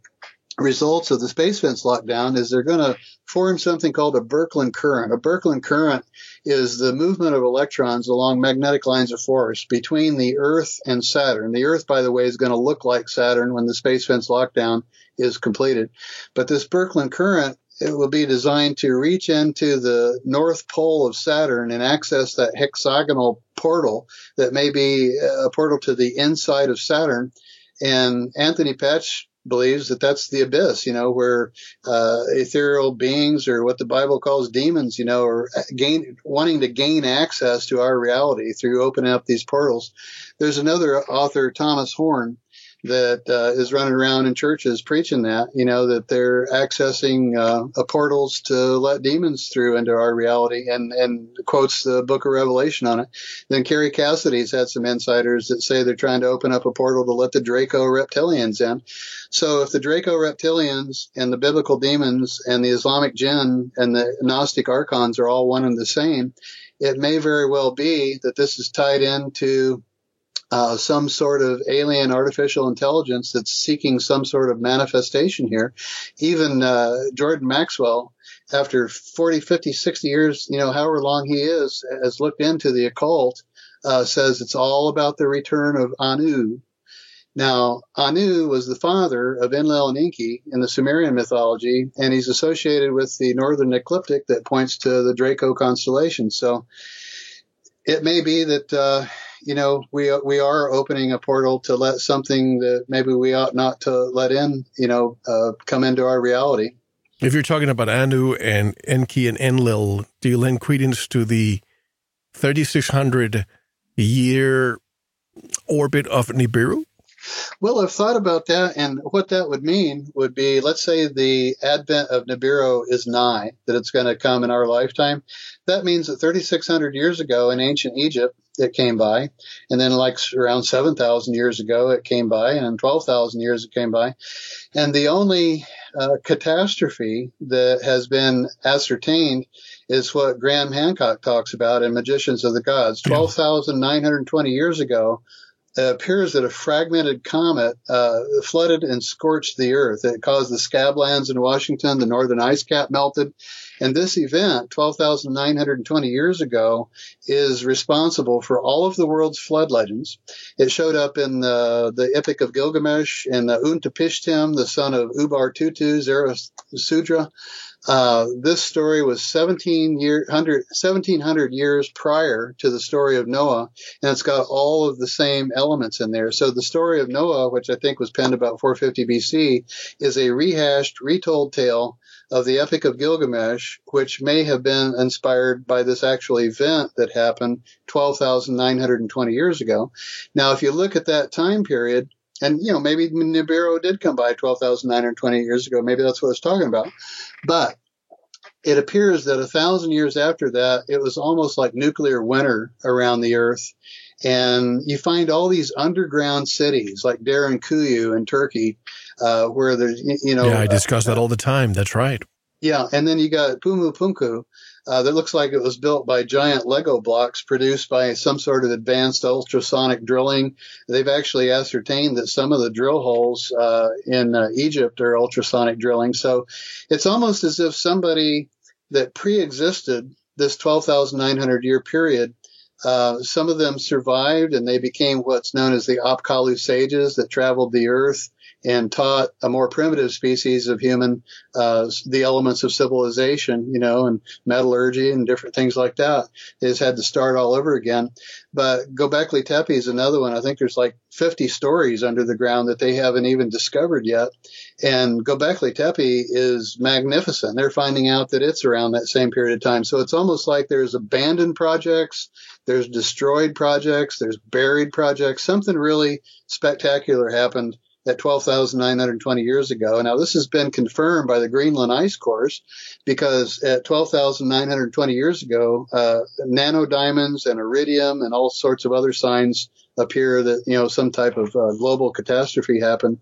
results of the space fence lockdown is they're going to form something called a Birkeland current. A Birkeland current is the movement of electrons along magnetic lines of force between the Earth and Saturn. The Earth, by the way, is going to look like Saturn when the space fence lockdown is completed. But this Birkeland current it will be designed to reach into the north pole of Saturn and access that hexagonal portal that may be a portal to the inside of Saturn. And Anthony Patch believes that that's the abyss, you know, where uh, ethereal beings or what the Bible calls demons, you know, are gain wanting to gain access to our reality through opening up these portals. There's another author, Thomas Horn, that uh, is running around in churches preaching that, you know, that they're accessing uh, portals to let demons through into our reality and, and quotes the book of Revelation on it. Then Kerry Cassidy's had some insiders that say they're trying to open up a portal to let the Draco reptilians in. So if the Draco reptilians and the biblical demons and the Islamic jinn and the Gnostic archons are all one and the same, it may very well be that this is tied into uh, some sort of alien artificial intelligence that's seeking some sort of manifestation here. Even uh, Jordan Maxwell, after 40, 50, 60 years, you know, however long he is, has looked into the occult, uh, says it's all about the return of Anu. Now, Anu was the father of Enlil and Enki in the Sumerian mythology, and he's associated with the northern ecliptic that points to the Draco constellation. So it may be that uh, you know we we are opening a portal to let something that maybe we ought not to let in, you know, uh, come into our reality.
If you're talking about Anu and Enki and Enlil, do you lend credence to the 3600 year orbit of Nibiru?
Well, I've thought about that, and what that would mean would be, let's say the advent of Nibiru is nigh, that it's going to come in our lifetime. That means that 3,600 years ago in ancient Egypt, it came by, and then like around 7,000 years ago, it came by, and 12,000 years it came by, and the only uh, catastrophe that has been ascertained is what Graham Hancock talks about in Magicians of the Gods. 12,920 years ago, it appears that a fragmented comet uh, flooded and scorched the earth. It caused the scablands in Washington, the northern ice cap melted. And this event, 12,920 years ago, is responsible for all of the world's flood legends. It showed up in the, the Epic of Gilgamesh and the Untapishtim, the son of Ubar Tutu, Zarathustra. Uh, this story was 17 year, 100, 1700 years prior to the story of Noah, and it's got all of the same elements in there. So the story of Noah, which I think was penned about 450 BC, is a rehashed, retold tale of the Epic of Gilgamesh, which may have been inspired by this actual event that happened 12,920 years ago. Now, if you look at that time period, and you know maybe Nibiru did come by 12,920 years ago. Maybe that's what I was talking about. But it appears that a thousand years after that, it was almost like nuclear winter around the Earth, and you find all these underground cities like Derinkuyu in Turkey, uh, where there's you know
Yeah, I discuss that all the time. That's right.
Yeah, and then you got Puma Punku, uh, that looks like it was built by giant Lego blocks produced by some sort of advanced ultrasonic drilling. They've actually ascertained that some of the drill holes uh, in uh, Egypt are ultrasonic drilling. So it's almost as if somebody that pre-existed this 12,900 year period uh, some of them survived and they became what's known as the Apkallu sages that traveled the earth and taught a more primitive species of human uh, the elements of civilization, you know, and metallurgy and different things like that. They had to start all over again. But Gobekli Tepe is another one. I think there's like 50 stories under the ground that they haven't even discovered yet. And Gobekli Tepe is magnificent. They're finding out that it's around that same period of time. So it's almost like there's abandoned projects, there's destroyed projects, there's buried projects. Something really spectacular happened at 12,920 years ago. Now, this has been confirmed by the Greenland ice cores because at 12,920 years ago, uh, nanodiamonds and iridium and all sorts of other signs appear that, you know, some type of uh, global catastrophe happened.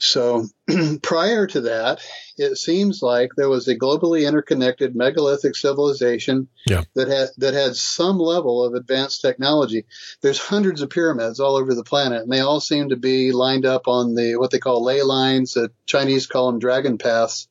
So prior to that, it seems like there was a globally interconnected megalithic civilization
yeah.
that had that had some level of advanced technology. There's hundreds of pyramids all over the planet, and they all seem to be lined up on the what they call ley lines. The Chinese call them dragon paths,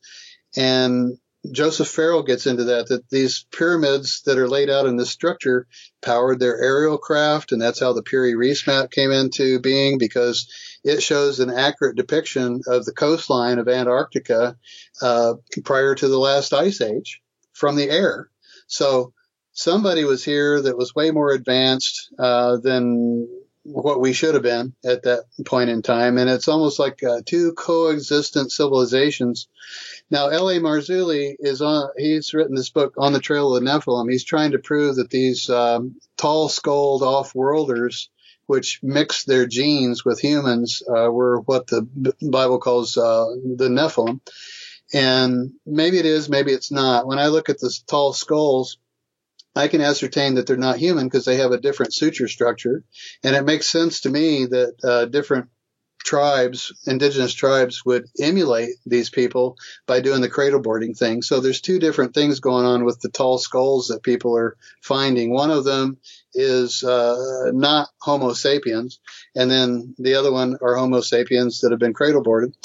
and Joseph Farrell gets into that, that these pyramids that are laid out in this structure powered their aerial craft, and that's how the Piri Reis map came into being because it shows an accurate depiction of the coastline of Antarctica uh, prior to the last ice age from the air. So somebody was here that was way more advanced uh, than what we should have been at that point in time. And it's almost like uh, two coexistent civilizations. Now, L.A. Marzulli is on, he's written this book, On the Trail of the Nephilim. He's trying to prove that these um, tall skulled off worlders, which mixed their genes with humans, uh, were what the Bible calls uh, the Nephilim. And maybe it is, maybe it's not. When I look at the tall skulls, I can ascertain that they're not human because they have a different suture structure. And it makes sense to me that uh, different tribes, indigenous tribes, would emulate these people by doing the cradle boarding thing. So there's two different things going on with the tall skulls that people are finding. One of them is uh, not Homo sapiens, and then the other one are Homo sapiens that have been cradle boarded.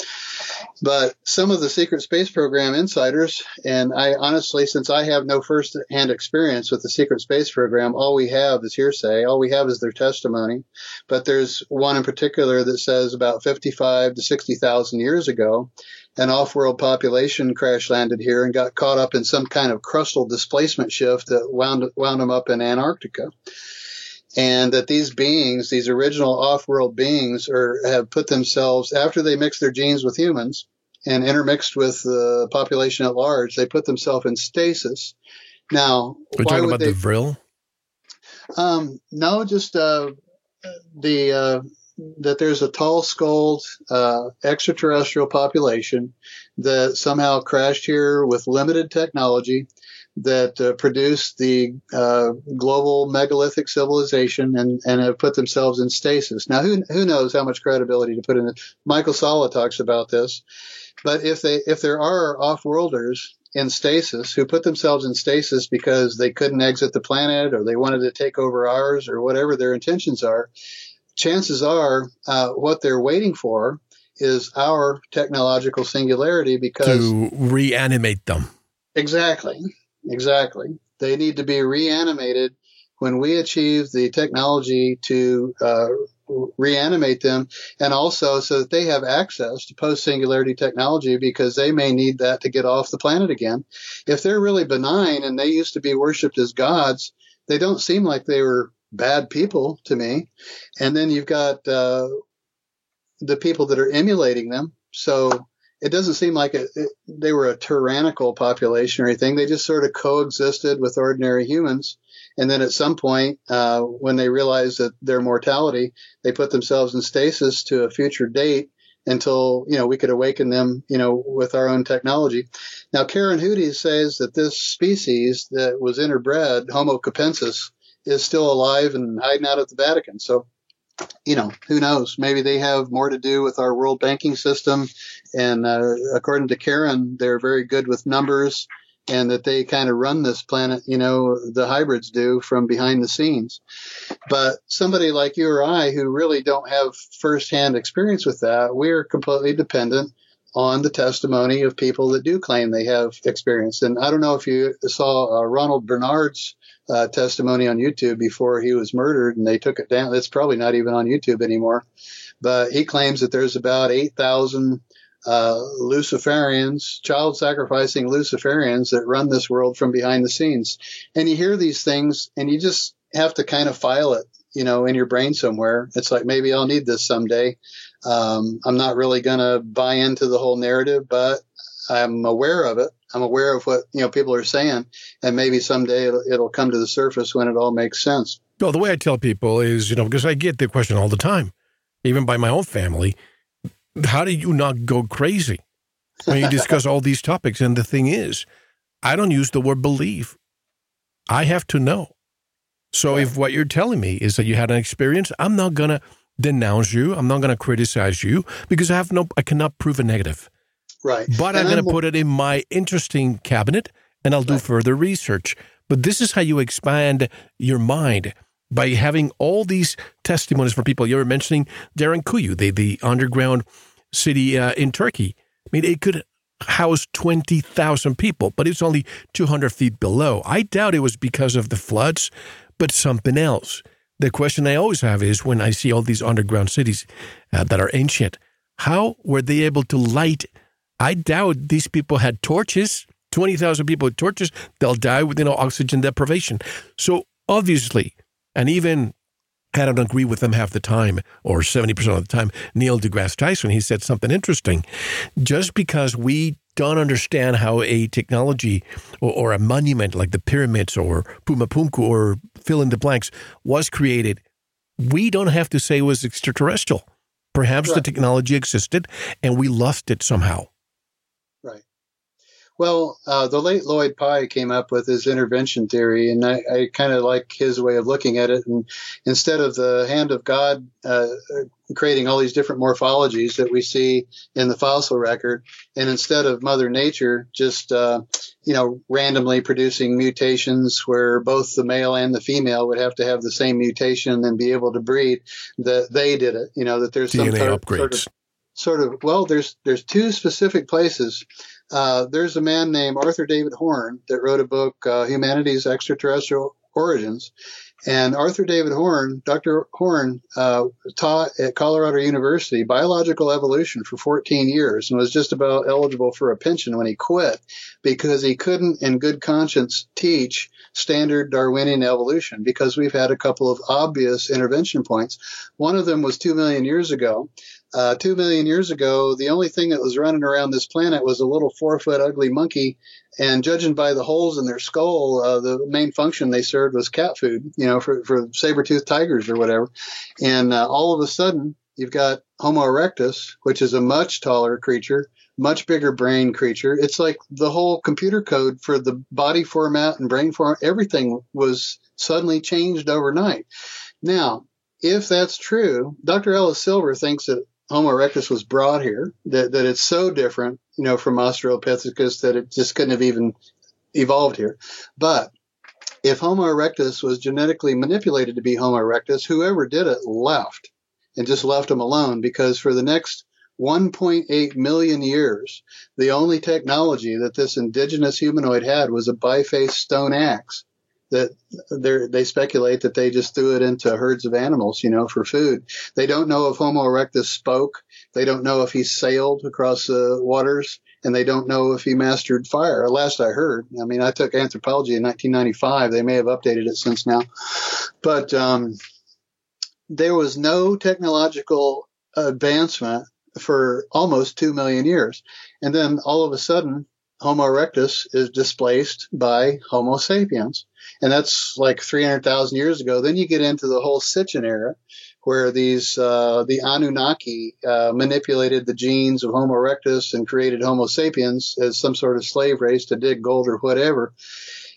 But some of the secret space program insiders, and I honestly, since I have no first hand experience with the secret space program, all we have is hearsay. All we have is their testimony. But there's one in particular that says about 55 to 60,000 years ago, an off-world population crash landed here and got caught up in some kind of crustal displacement shift that wound, wound them up in Antarctica and that these beings, these original off-world beings, are have put themselves after they mix their genes with humans and intermixed with the population at large. They put themselves in stasis. Now,
we're talking about
they,
the Vril.
Um, no, just uh, the uh, that there's a tall skulled uh, extraterrestrial population that somehow crashed here with limited technology that uh, produced the uh, global megalithic civilization and, and have put themselves in stasis. Now, who, who knows how much credibility to put in it? Michael Salla talks about this. But if they if there are off-worlders in stasis who put themselves in stasis because they couldn't exit the planet or they wanted to take over ours or whatever their intentions are, chances are uh, what they're waiting for is our technological singularity because
to reanimate them.
Exactly. Exactly. They need to be reanimated when we achieve the technology to uh, reanimate them and also so that they have access to post singularity technology because they may need that to get off the planet again. If they're really benign and they used to be worshiped as gods, they don't seem like they were bad people to me. And then you've got uh, the people that are emulating them. So it doesn't seem like it, they were a tyrannical population or anything. They just sort of coexisted with ordinary humans. And then at some point, uh, when they realized that their mortality, they put themselves in stasis to a future date until, you know, we could awaken them, you know, with our own technology. Now, Karen Hudes says that this species that was interbred, Homo capensis, is still alive and hiding out at the Vatican. So you know, who knows? Maybe they have more to do with our world banking system And uh, according to Karen, they're very good with numbers and that they kind of run this planet, you know, the hybrids do from behind the scenes. But somebody like you or I who really don't have firsthand experience with that, we're completely dependent on the testimony of people that do claim they have experience. And I don't know if you saw uh, Ronald Bernard's uh, testimony on YouTube before he was murdered and they took it down. It's probably not even on YouTube anymore. But he claims that there's about 8,000 uh, Luciferians, child sacrificing Luciferians that run this world from behind the scenes. And you hear these things and you just have to kind of file it, you know, in your brain somewhere. It's like, maybe I'll need this someday. Um, I'm not really going to buy into the whole narrative, but I'm aware of it. I'm aware of what, you know, people are saying. And maybe someday it'll, it'll come to the surface when it all makes sense.
Well, the way I tell people is, you know, because I get the question all the time, even by my own family how do you not go crazy when you discuss all these topics? And the thing is, I don't use the word believe. I have to know. So right. if what you're telling me is that you had an experience, I'm not going to denounce you. I'm not going to criticize you because I have no, I cannot prove a negative.
Right.
But and I'm going to put it in my interesting cabinet and I'll do right. further research. But this is how you expand your mind by having all these testimonies from people. You were mentioning Derinkuyu, the, the underground city uh, in Turkey. I mean, it could house 20,000 people, but it's only 200 feet below. I doubt it was because of the floods, but something else. The question I always have is when I see all these underground cities uh, that are ancient, how were they able to light? I doubt these people had torches. 20,000 people with torches, they'll die with you know, oxygen deprivation. So obviously, and even I don't agree with them half the time, or 70% of the time. Neil deGrasse Tyson, he said something interesting. Just because we don't understand how a technology or, or a monument like the pyramids or Pumapunku or fill in the blanks was created, we don't have to say it was extraterrestrial. Perhaps right. the technology existed and we lost it somehow.
Well, uh, the late Lloyd Pye came up with his intervention theory, and I, I kind of like his way of looking at it. And instead of the hand of God uh, creating all these different morphologies that we see in the fossil record, and instead of Mother Nature just uh, you know randomly producing mutations where both the male and the female would have to have the same mutation and be able to breed, that they did it. You know that there's
DNA
some
upgrades.
Sort of, sort of well, there's there's two specific places uh, there's a man named Arthur David Horn that wrote a book, uh, Humanity's Extraterrestrial Origins. And Arthur David Horn, Dr. Horn, uh, taught at Colorado University biological evolution for 14 years and was just about eligible for a pension when he quit because he couldn't, in good conscience, teach standard Darwinian evolution because we've had a couple of obvious intervention points. One of them was two million years ago uh, two million years ago, the only thing that was running around this planet was a little four foot ugly monkey. And judging by the holes in their skull, uh, the main function they served was cat food, you know, for, for saber toothed tigers or whatever. And uh, all of a sudden, you've got Homo erectus, which is a much taller creature, much bigger brain creature. It's like the whole computer code for the body format and brain format, everything was suddenly changed overnight. Now, if that's true, Dr. Ellis Silver thinks that Homo erectus was brought here, that, that it's so different, you know, from Australopithecus that it just couldn't have even evolved here. But if Homo erectus was genetically manipulated to be Homo erectus, whoever did it left and just left him alone because for the next 1.8 million years, the only technology that this indigenous humanoid had was a bifaced stone axe that they speculate that they just threw it into herds of animals, you know, for food. They don't know if Homo erectus spoke. They don't know if he sailed across the waters, and they don't know if he mastered fire. Last I heard, I mean, I took anthropology in 1995. They may have updated it since now, but um, there was no technological advancement for almost two million years, and then all of a sudden, Homo erectus is displaced by Homo sapiens and that's like 300,000 years ago. Then you get into the whole Sitchin era, where these uh, the Anunnaki uh, manipulated the genes of Homo erectus and created Homo sapiens as some sort of slave race to dig gold or whatever.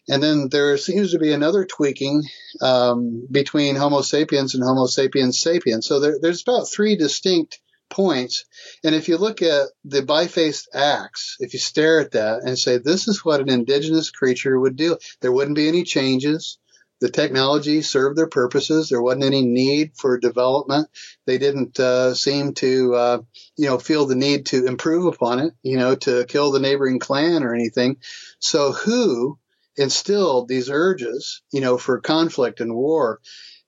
And then there seems to be another tweaking um, between Homo sapiens and Homo sapiens sapiens. So there, there's about three distinct points. And if you look at the bifaced axe, if you stare at that and say, this is what an indigenous creature would do, there wouldn't be any changes. The technology served their purposes. There wasn't any need for development. They didn't uh, seem to, uh, you know, feel the need to improve upon it, you know, to kill the neighboring clan or anything. So who instilled these urges, you know, for conflict and war?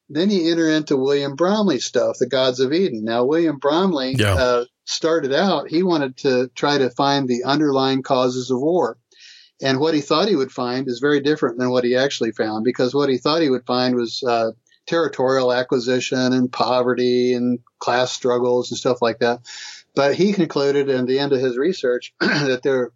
Then you enter into William Bramley stuff, the Gods of Eden. Now, William Bramley yeah. uh, started out, he wanted to try to find the underlying causes of war. And what he thought he would find is very different than what he actually found because what he thought he would find was uh, territorial acquisition and poverty and class struggles and stuff like that. But he concluded in the end of his research that there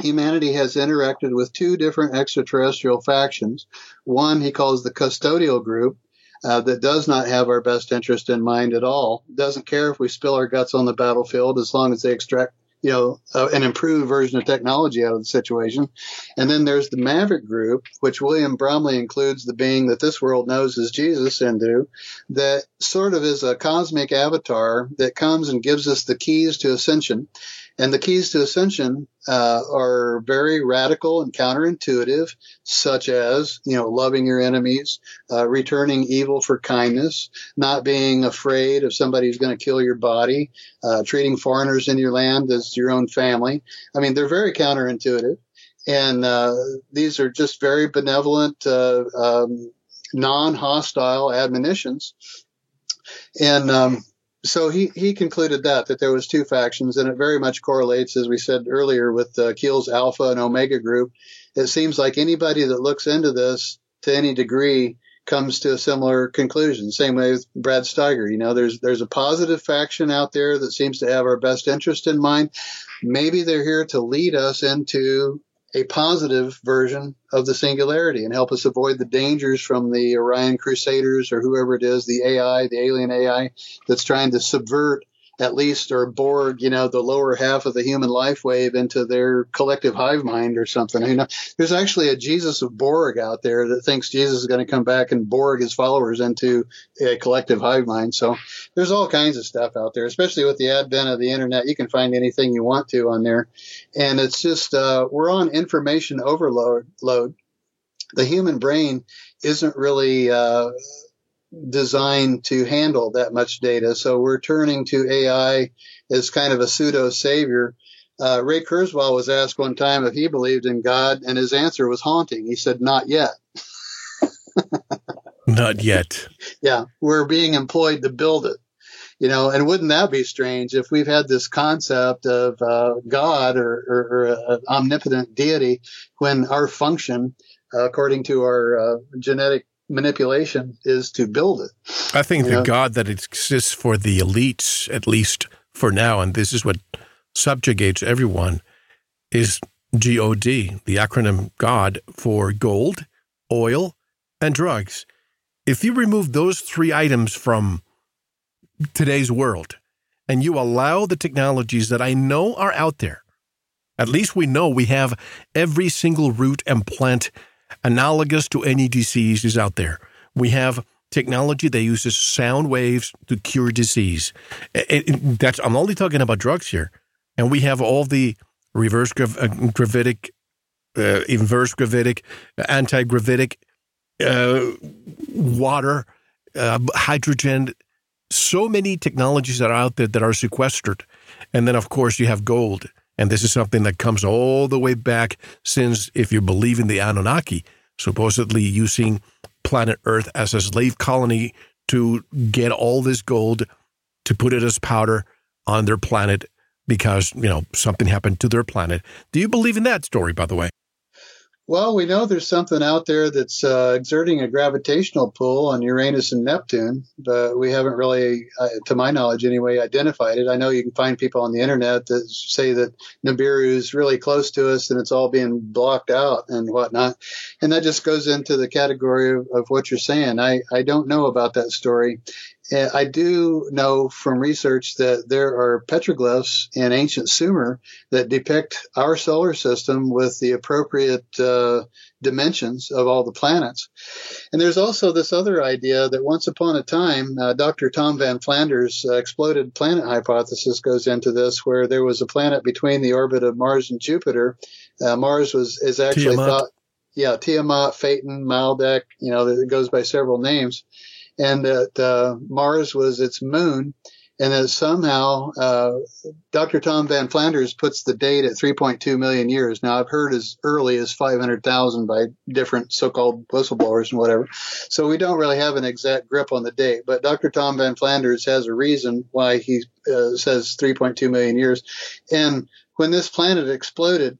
humanity has interacted with two different extraterrestrial factions. One he calls the custodial group, uh, that does not have our best interest in mind at all. Doesn't care if we spill our guts on the battlefield as long as they extract, you know, uh, an improved version of technology out of the situation. And then there's the Maverick group, which William Bramley includes the being that this world knows as Jesus into, that sort of is a cosmic avatar that comes and gives us the keys to ascension. And the keys to ascension uh, are very radical and counterintuitive, such as you know loving your enemies, uh, returning evil for kindness, not being afraid of somebody who's going to kill your body, uh, treating foreigners in your land as your own family. I mean, they're very counterintuitive, and uh, these are just very benevolent, uh, um, non-hostile admonitions. And um, so he, he concluded that that there was two factions, and it very much correlates, as we said earlier, with uh, Keel's Alpha and Omega group. It seems like anybody that looks into this to any degree comes to a similar conclusion. Same way with Brad Steiger. You know, there's there's a positive faction out there that seems to have our best interest in mind. Maybe they're here to lead us into a positive version of the singularity and help us avoid the dangers from the Orion Crusaders or whoever it is, the AI, the alien AI that's trying to subvert at least or Borg, you know, the lower half of the human life wave into their collective hive mind or something. You know, there's actually a Jesus of Borg out there that thinks Jesus is going to come back and Borg his followers into a collective hive mind. So there's all kinds of stuff out there, especially with the advent of the internet. You can find anything you want to on there. And it's just, uh, we're on information overload. Load. The human brain isn't really, uh, designed to handle that much data. So we're turning to AI as kind of a pseudo savior. Uh, Ray Kurzweil was asked one time if he believed in God, and his answer was haunting. He said, "Not yet."
Not yet.
Yeah, we're being employed to build it. You know, and wouldn't that be strange if we've had this concept of uh, God or, or, or an omnipotent deity when our function, uh, according to our uh, genetic manipulation is to build it.
I think the know? God that exists for the elites, at least for now, and this is what subjugates everyone, is GOD, the acronym God for gold, oil, and drugs. If you remove those three items from today's world and you allow the technologies that I know are out there, at least we know we have every single root and plant analogous to any disease is out there. We have technology that uses sound waves to cure disease. It, it, that's I'm only talking about drugs here, and we have all the reverse grav- uh, gravitic, uh, inverse gravitic, anti gravitic, uh, water, uh, hydrogen. So many technologies that are out there that are sequestered, and then of course you have gold and this is something that comes all the way back since, if you believe in the Anunnaki, supposedly using planet Earth as a slave colony to get all this gold to put it as powder on their planet because, you know, something happened to their planet. Do you believe in that story, by the way?
Well, we know there's something out there that's uh, exerting a gravitational pull on Uranus and Neptune, but we haven't really, uh, to my knowledge anyway, identified it. I know you can find people on the internet that say that is really close to us and it's all being blocked out and whatnot. And that just goes into the category of, of what you're saying. I, I don't know about that story. I do know from research that there are petroglyphs in ancient Sumer that depict our solar system with the appropriate uh, dimensions of all the planets. And there's also this other idea that once upon a time, uh, Dr. Tom Van Flanders' uh, exploded planet hypothesis goes into this, where there was a planet between the orbit of Mars and Jupiter. Uh, Mars was is actually
Tiamat.
thought, yeah, Tiamat, Phaeton, Maldek, you know, it goes by several names and that uh, Mars was its moon, and that somehow uh, Dr. Tom Van Flanders puts the date at 3.2 million years. Now, I've heard as early as 500,000 by different so-called whistleblowers and whatever. So we don't really have an exact grip on the date, but Dr. Tom Van Flanders has a reason why he uh, says 3.2 million years. And when this planet exploded,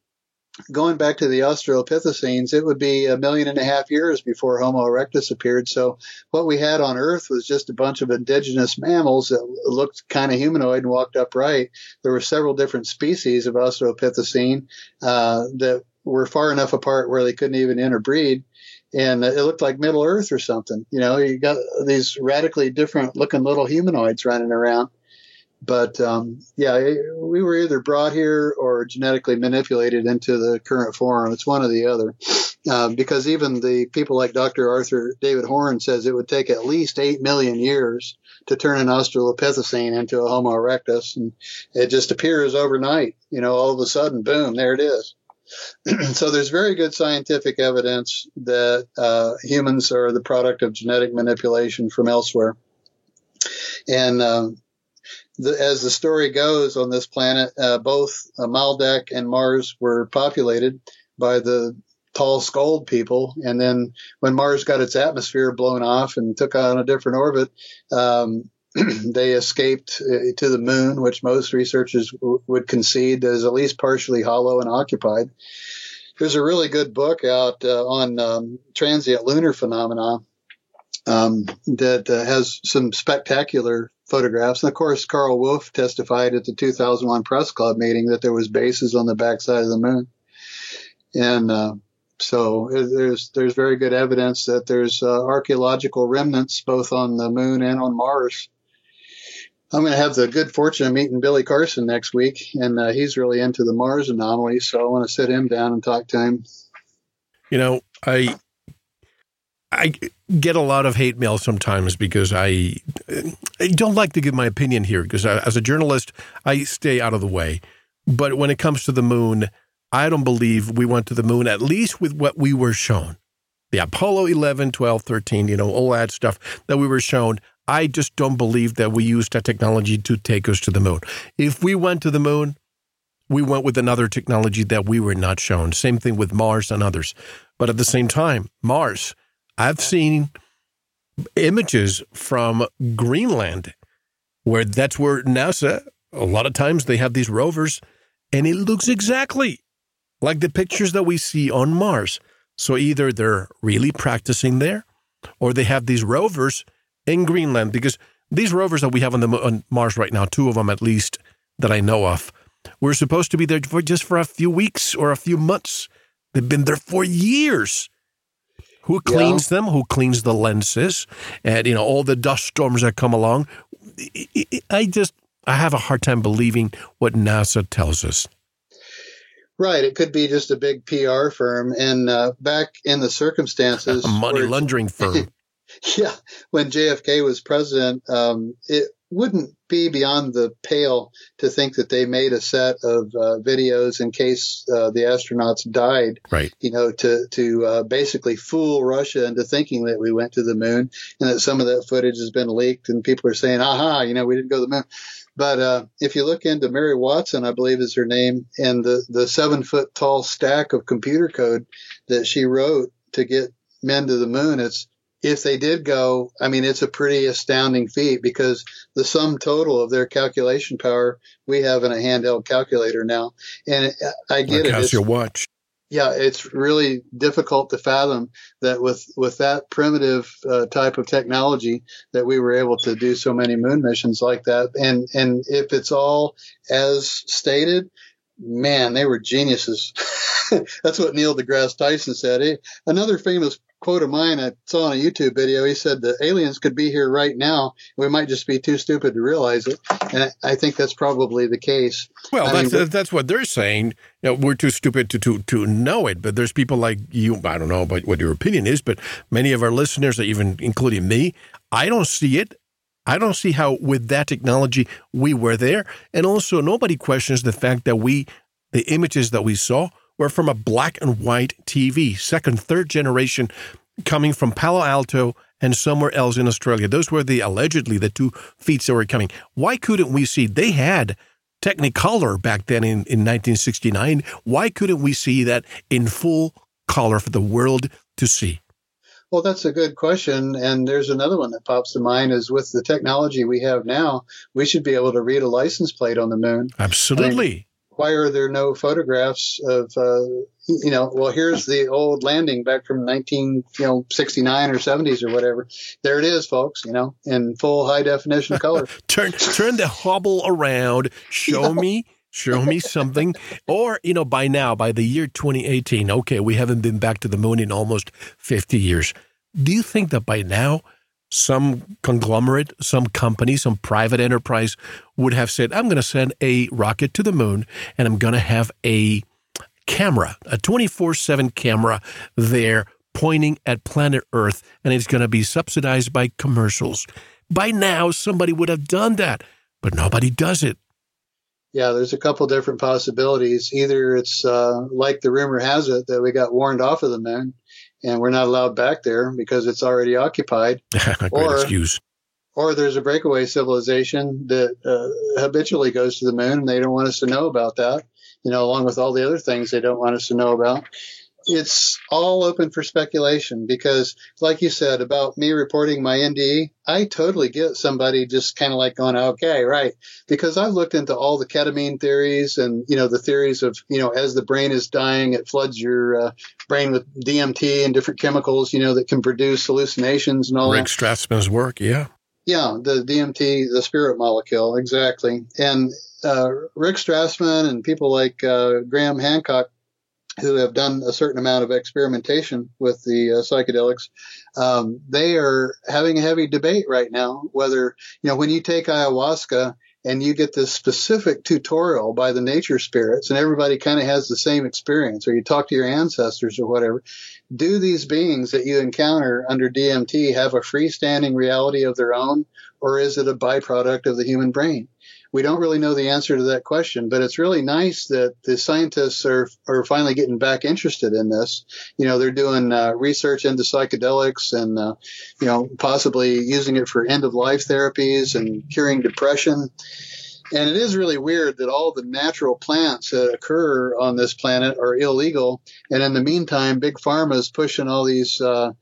going back to the Australopithecines, it would be a million and a half years before Homo erectus appeared. So what we had on Earth was just a bunch of indigenous mammals that looked kind of humanoid and walked upright. There were several different species of Australopithecine uh, that were far enough apart where they couldn't even interbreed. And it looked like Middle Earth or something. You know, you got these radically different looking little humanoids running around. But um, yeah, we were either brought here or genetically manipulated into the current form. It's one or the other. Uh, because even the people like Dr. Arthur David Horn says it would take at least 8 million years to turn an Australopithecine into a Homo erectus. And it just appears overnight. You know, all of a sudden, boom, there it is. so there's very good scientific evidence that uh, humans are the product of genetic manipulation from elsewhere. And um, the, as the story goes on this planet, uh, both uh, Maldek and Mars were populated by the tall skulled people. And then when Mars got its atmosphere blown off and took on a different orbit, um, they escaped uh, to the moon, which most researchers w- would concede is at least partially hollow and occupied. There's a really good book out uh, on um, transient lunar phenomena um, that uh, has some spectacular photographs. And of course, Karl Wolfe testified at the 2001 press club meeting that there was bases on the backside of the moon. And, uh, so there's, there's very good evidence that there's uh, archaeological remnants both on the moon and on Mars. I'm going to have the good fortune of meeting Billy Carson next week, and uh, he's really into the Mars anomaly. So I want to sit him down and talk to him.
You know, I I get a lot of hate mail sometimes because I, I don't like to give my opinion here because I, as a journalist, I stay out of the way. But when it comes to the moon, I don't believe we went to the moon, at least with what we were shown. The Apollo 11, 12, 13, you know, all that stuff that we were shown. I just don't believe that we used that technology to take us to the moon. If we went to the moon, we went with another technology that we were not shown. Same thing with Mars and others. But at the same time, Mars, I've seen images from Greenland where that's where NASA, a lot of times they have these rovers, and it looks exactly like the pictures that we see on Mars. So either they're really practicing there or they have these rovers in Greenland because these rovers that we have on, the, on Mars right now, two of them at least that I know of, were supposed to be there for just for a few weeks or a few months. They've been there for years. Who cleans yeah. them? Who cleans the lenses? And you know all the dust storms that come along. I just I have a hard time believing what NASA tells us.
Right. It could be just a big PR firm. And uh, back in the circumstances,
a money laundering firm.
yeah. When JFK was president, um, it wouldn't be beyond the pale to think that they made a set of uh, videos in case uh, the astronauts died.
Right.
You know, to to uh, basically fool Russia into thinking that we went to the moon, and that some of that footage has been leaked, and people are saying, "Aha, you know, we didn't go to the moon." But uh, if you look into Mary Watson, I believe is her name, and the the seven foot tall stack of computer code that she wrote to get men to the moon, it's if they did go, I mean, it's a pretty astounding feat because the sum total of their calculation power we have in a handheld calculator now. And I get
like
it.
Your watch?
Yeah, it's really difficult to fathom that with with that primitive uh, type of technology that we were able to do so many moon missions like that. And and if it's all as stated, man, they were geniuses. That's what Neil deGrasse Tyson said. He, another famous quote of mine I saw on a YouTube video. He said the aliens could be here right now. We might just be too stupid to realize it, and I, think that's probably the case.
Well,
I
that's
mean, but-
that's what they're saying. You know, we're too stupid to, to to know it. But there's people like you. I don't know about what your opinion is, but many of our listeners, even including me, I don't see it. I don't see how with that technology we were there, and also nobody questions the fact that we, the images that we saw were from a black and white TV, second, third generation, coming from Palo Alto and somewhere else in Australia. Those were the allegedly the two feats that were coming. Why couldn't we see? They had Technicolor back then in, in 1969. Why couldn't we see that in full color for the world to see?
Well, that's a good question. And there's another one that pops to mind is with the technology we have now, we should be able to read a license plate on the moon.
Absolutely.
Why are there no photographs of, uh, you know, well, here's the old landing back from 19, you know, 69 or 70s or whatever. There it is, folks, you know, in full high definition color.
turn turn the Hubble around. Show me. Show me something. Or, you know, by now, by the year 2018, okay, we haven't been back to the moon in almost 50 years. Do you think that by now, some conglomerate, some company, some private enterprise would have said, I'm going to send a rocket to the moon and I'm going to have a camera, a 24 7 camera there pointing at planet Earth, and it's going to be subsidized by commercials. By now, somebody would have done that, but nobody does it.
Yeah, there's a couple different possibilities. Either it's uh, like the rumor has it that we got warned off of the moon and we're not allowed back there because it's already occupied.
Great
Or-
excuse.
or there's a breakaway civilization that uh, habitually goes to the moon and they don't want us to know about that you know along with all the other things they don't want us to know about it's all open for speculation because like you said about me reporting my NDE I totally get somebody just kind of like going okay right because I've looked into all the ketamine theories and you know the theories of you know as the brain is dying it floods your uh, brain with DMT and different chemicals you know that can produce hallucinations and all
Rick
that
Strassman's work, yeah.
yeah, the DMT, the spirit molecule, exactly. And uh, Rick Strassman and people like uh, Graham Hancock, who have done a certain amount of experimentation with the uh, psychedelics, um, they are having a heavy debate right now whether, you know, when you take ayahuasca and you get this specific tutorial by the nature spirits and everybody kind of has the same experience or you talk to your ancestors or whatever, do these beings that you encounter under DMT have a freestanding reality of their own, or is it a byproduct of the human brain? We don't really know the answer to that question, but it's really nice that the scientists are are finally getting back interested in this. You know, they're doing uh, research into psychedelics and uh, you know possibly using it for end of life therapies and curing depression. And it is really weird that all the natural plants that occur on this planet are illegal. And in the meantime, Big Pharma is pushing all these uh,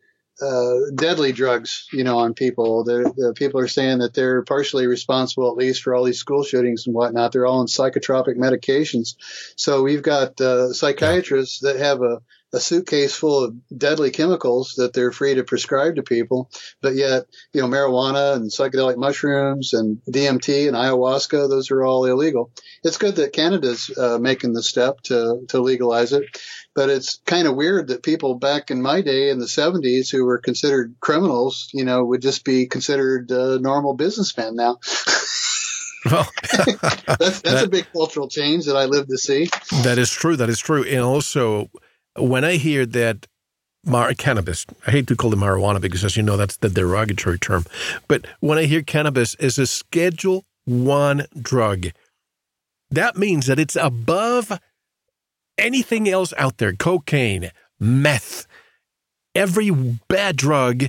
uh, deadly drugs, you know, on people. The, the people are saying that they're partially responsible, at least, for all these school shootings and whatnot. They're all on psychotropic medications. So we've got uh, psychiatrists that have a a suitcase full of deadly chemicals that they're free to prescribe to people, but yet, you know, marijuana and psychedelic mushrooms and DMT and ayahuasca, those are all illegal. It's good that Canada's uh, making the step to, to legalize it, but it's kind of weird that people back in my day in the 70s who were considered criminals, you know, would just be considered uh, normal businessmen now.
Well,
that's that's a big cultural change that I live to see.
that is true. That is true. And also, when I hear that mar- cannabis, I hate to call it marijuana because, as you know, that's the derogatory term. But when I hear cannabis is a Schedule One drug, that means that it's above anything else out there: cocaine, meth, every bad drug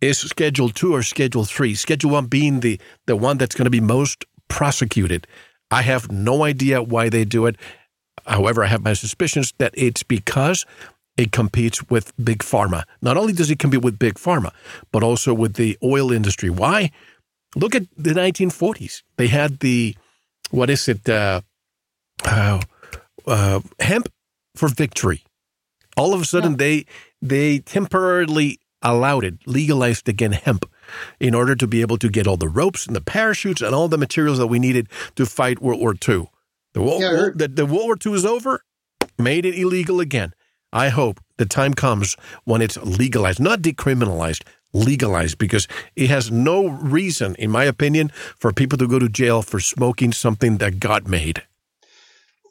is Schedule Two or Schedule Three. Schedule One being the the one that's going to be most prosecuted. I have no idea why they do it. However, I have my suspicions that it's because it competes with big pharma. Not only does it compete with big pharma, but also with the oil industry. Why? Look at the 1940s. They had the what is it? Uh, uh, uh, hemp for victory. All of a sudden, they they temporarily allowed it, legalized again hemp, in order to be able to get all the ropes and the parachutes and all the materials that we needed to fight World War II. The, World,
Yeah,
the, the World War II is over, made it illegal again. I hope the time comes when it's legalized, not decriminalized, legalized, because it has no reason, in my opinion, for people to go to jail for smoking something that God made.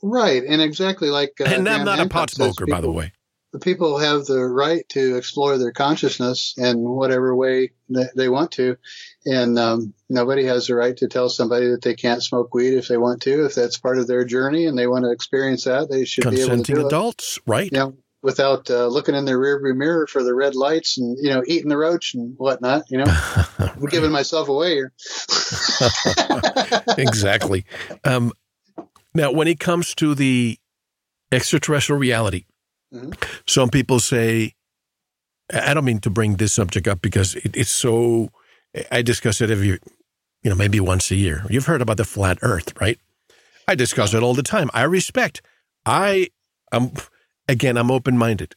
Right, and exactly like.
Uh, and I'm not a pot smoker, people, by the way.
The people have the right to explore their consciousness in whatever way that they want to, and um, nobody has the right to tell somebody that they can't smoke weed if they want to. If that's part of their journey and they want to experience that, they should
be
able
to do
adults,
it. right?
Yeah, you know, without uh, looking in their rearview mirror for the red lights and you know eating the roach and whatnot. You know, I'm giving myself away here.
exactly. Um, now, when it comes to the extraterrestrial reality, mm-hmm. some people say, I don't mean to bring this subject up because it, it's so. I discuss it every, you know, maybe once a year. You've heard about the flat Earth, right? I discuss it all the time. I respect. I am again. I'm open minded.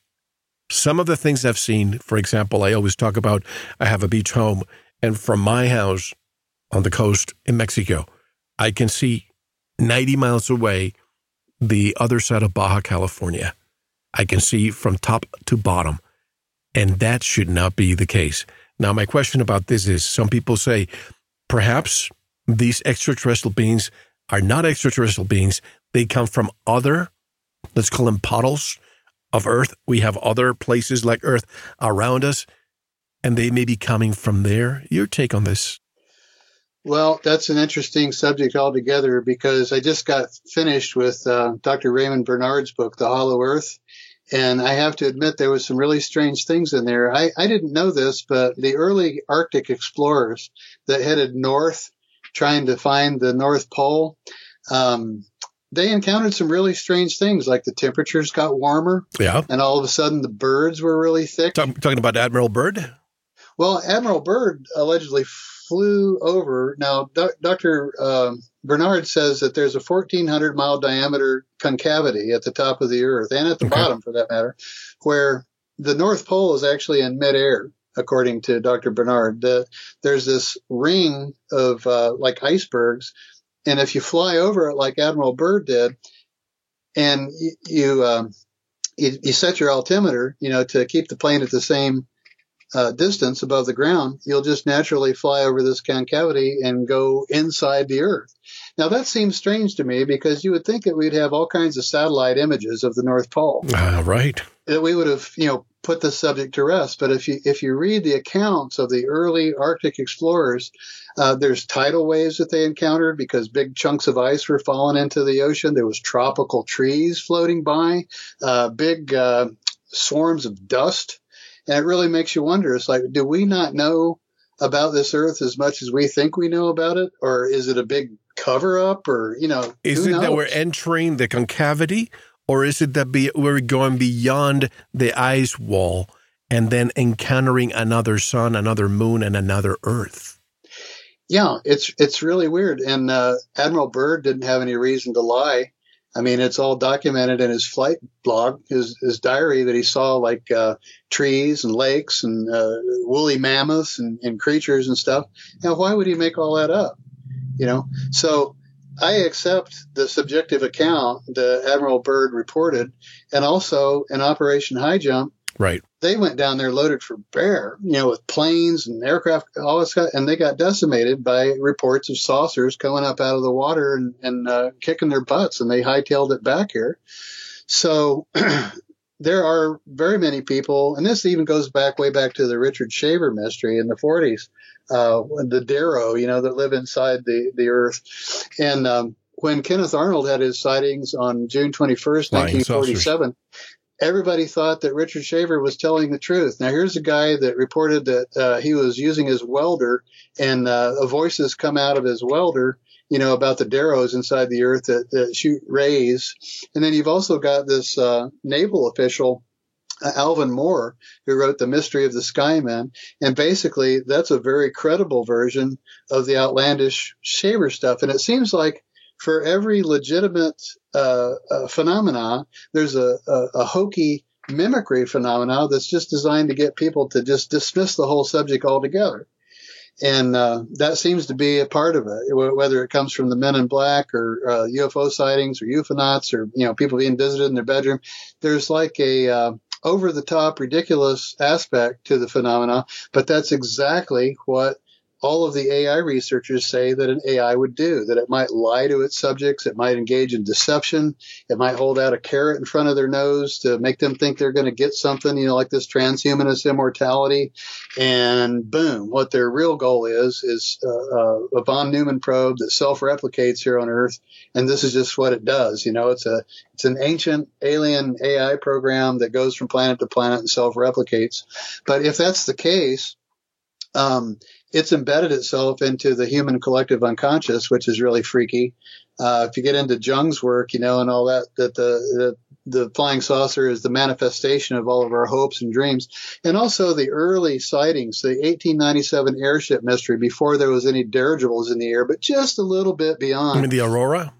Some of the things I've seen, for example, I always talk about. I have a beach home, and from my house on the coast in Mexico, I can see 90 miles away, the other side of Baja California. I can see from top to bottom. And that should not be the case. Now, my question about this is some people say perhaps these extraterrestrial beings are not extraterrestrial beings. They come from other, let's call them puddles of Earth. We have other places like Earth around us, and they may be coming from there. Your take on this?
Well, that's an interesting subject altogether because I just got finished with uh, Dr. Raymond Bernard's book, The Hollow Earth. And I have to admit, there was some really strange things in there. I, I didn't know this, but the early Arctic explorers that headed north trying to find the North Pole, um, they encountered some really strange things, like the temperatures got warmer.
Yeah.
And all of a sudden, the birds were really thick.
Talk, talking about Admiral Byrd?
Well, Admiral Byrd allegedly flew over. Now, Dr. Um, Bernard says that there's a 1,400 mile diameter concavity at the top of the Earth and at the okay. bottom, for that matter, where the North Pole is actually in midair, according to Dr. Bernard. The, there's this ring of uh, like icebergs, and if you fly over it like Admiral Byrd did, and you you, um, you, you set your altimeter, you know, to keep the plane at the same uh, distance above the ground, you'll just naturally fly over this concavity and go inside the Earth. Now that seems strange to me because you would think that we'd have all kinds of satellite images of the North Pole.
Uh, right.
That we would have, you know, put the subject to rest. But if you if you read the accounts of the early Arctic explorers, uh, there's tidal waves that they encountered because big chunks of ice were falling into the ocean. There was tropical trees floating by, uh, big uh, swarms of dust and it really makes you wonder. It's like, do we not know about this earth as much as we think we know about it? Or is it a big cover up? Or, you know,
is it
knows?
that we're entering the concavity? Or is it that be, we're going beyond the ice wall and then encountering another sun, another moon, and another earth?
Yeah, it's it's really weird. And uh, Admiral Byrd didn't have any reason to lie I mean, it's all documented in his flight blog, his, his diary that he saw like uh, trees and lakes and uh, woolly mammoths and, and creatures and stuff. Now, why would he make all that up? You know, so I accept the subjective account that Admiral Byrd reported, and also in Operation High Jump,
right?
They went down there loaded for bear, you know, with planes and aircraft, all this stuff, and they got decimated by reports of saucers coming up out of the water and, and uh, kicking their butts, and they hightailed it back here. So there are very many people, and this even goes back way back to the Richard Shaver mystery in the 40s, uh, the Dero, you know, that live inside the, the earth. And um, when Kenneth Arnold had his sightings on June 21st, 1947, everybody thought that Richard Shaver was telling the truth. Now, here's a guy that reported that uh, he was using his welder, and uh, voices come out of his welder, you know, about the Deros inside the Earth that, that shoot rays. And then you've also got this uh, naval official. Uh, Alvin Moore, who wrote The Mystery of the Skymen. And basically, that's a very credible version of the outlandish Shaver stuff. And it seems like for every legitimate uh, uh, phenomena, there's a, a, a, hokey mimicry phenomena that's just designed to get people to just dismiss the whole subject altogether. And uh, that seems to be a part of it, whether it comes from the Men in Black or UFO uh, sightings or UFOnauts or you know people being visited in their bedroom. There's like a uh, over the top, ridiculous aspect to the phenomena, but that's exactly what all of the AI researchers say that an AI would do, that it might lie to its subjects, it might engage in deception, it might hold out a carrot in front of their nose to make them think they're going to get something, you know, like this transhumanist immortality. And boom, what their real goal is, is uh, uh, a von Neumann probe that self-replicates here on Earth. And this is just what it does. You know, it's a, it's an ancient alien AI program that goes from planet to planet and self-replicates. But if that's the case, um, it's embedded itself into the human collective unconscious, which is really freaky. Uh, if you get into Jung's work, you know, and all that, that the, the, the flying saucer is the manifestation of all of our hopes and dreams. And also the early sightings, the 1897 airship mystery before there was any dirigibles in the air, but just a little bit beyond.
I mean, the Aurora?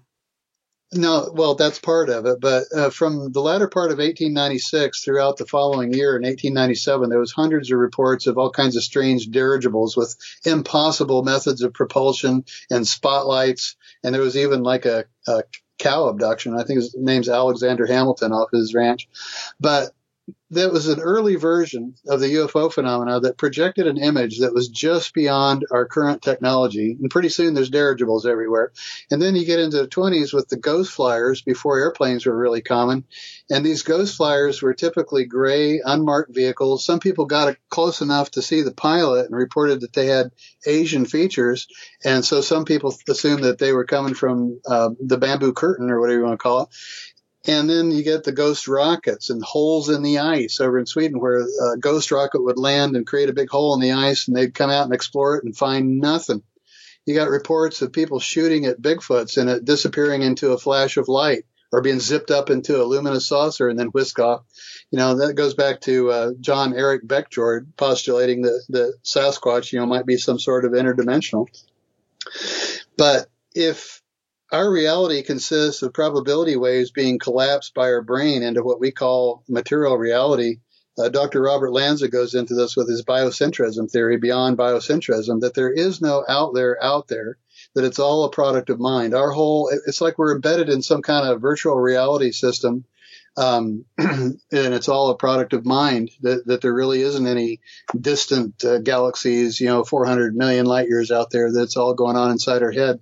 No, well, that's part of it. But uh, from the latter part of 1896 throughout the following year in 1897, there was hundreds of reports of all kinds of strange dirigibles with impossible methods of propulsion and spotlights. And there was even like a, a cow abduction. I think his name's Alexander Hamilton off his ranch. But that was an early version of the UFO phenomena that projected an image that was just beyond our current technology. And pretty soon there's dirigibles everywhere. And then you get into the 20s with the ghost flyers before airplanes were really common. And these ghost flyers were typically gray, unmarked vehicles. Some people got close enough to see the pilot and reported that they had Asian features. And so some people assumed that they were coming from uh, the bamboo curtain or whatever you want to call it. And then you get the ghost rockets and holes in the ice over in Sweden where a ghost rocket would land and create a big hole in the ice and they'd come out and explore it and find nothing. You got reports of people shooting at Bigfoots and it disappearing into a flash of light or being zipped up into a luminous saucer and then whisk off. You know, that goes back to uh, Jon-Erik Beckjord postulating that, the Sasquatch, you know, might be some sort of interdimensional. But if our reality consists of probability waves being collapsed by our brain into what we call material reality. Uh, Dr. Robert Lanza goes into this with his biocentrism theory, beyond biocentrism, that there is no out there out there, that it's all a product of mind. Our whole, it's like we're embedded in some kind of virtual reality system. Um, and it's all a product of mind that, that there really isn't any distant uh, galaxies, you know, 400 million light years out there that's all going on inside our head.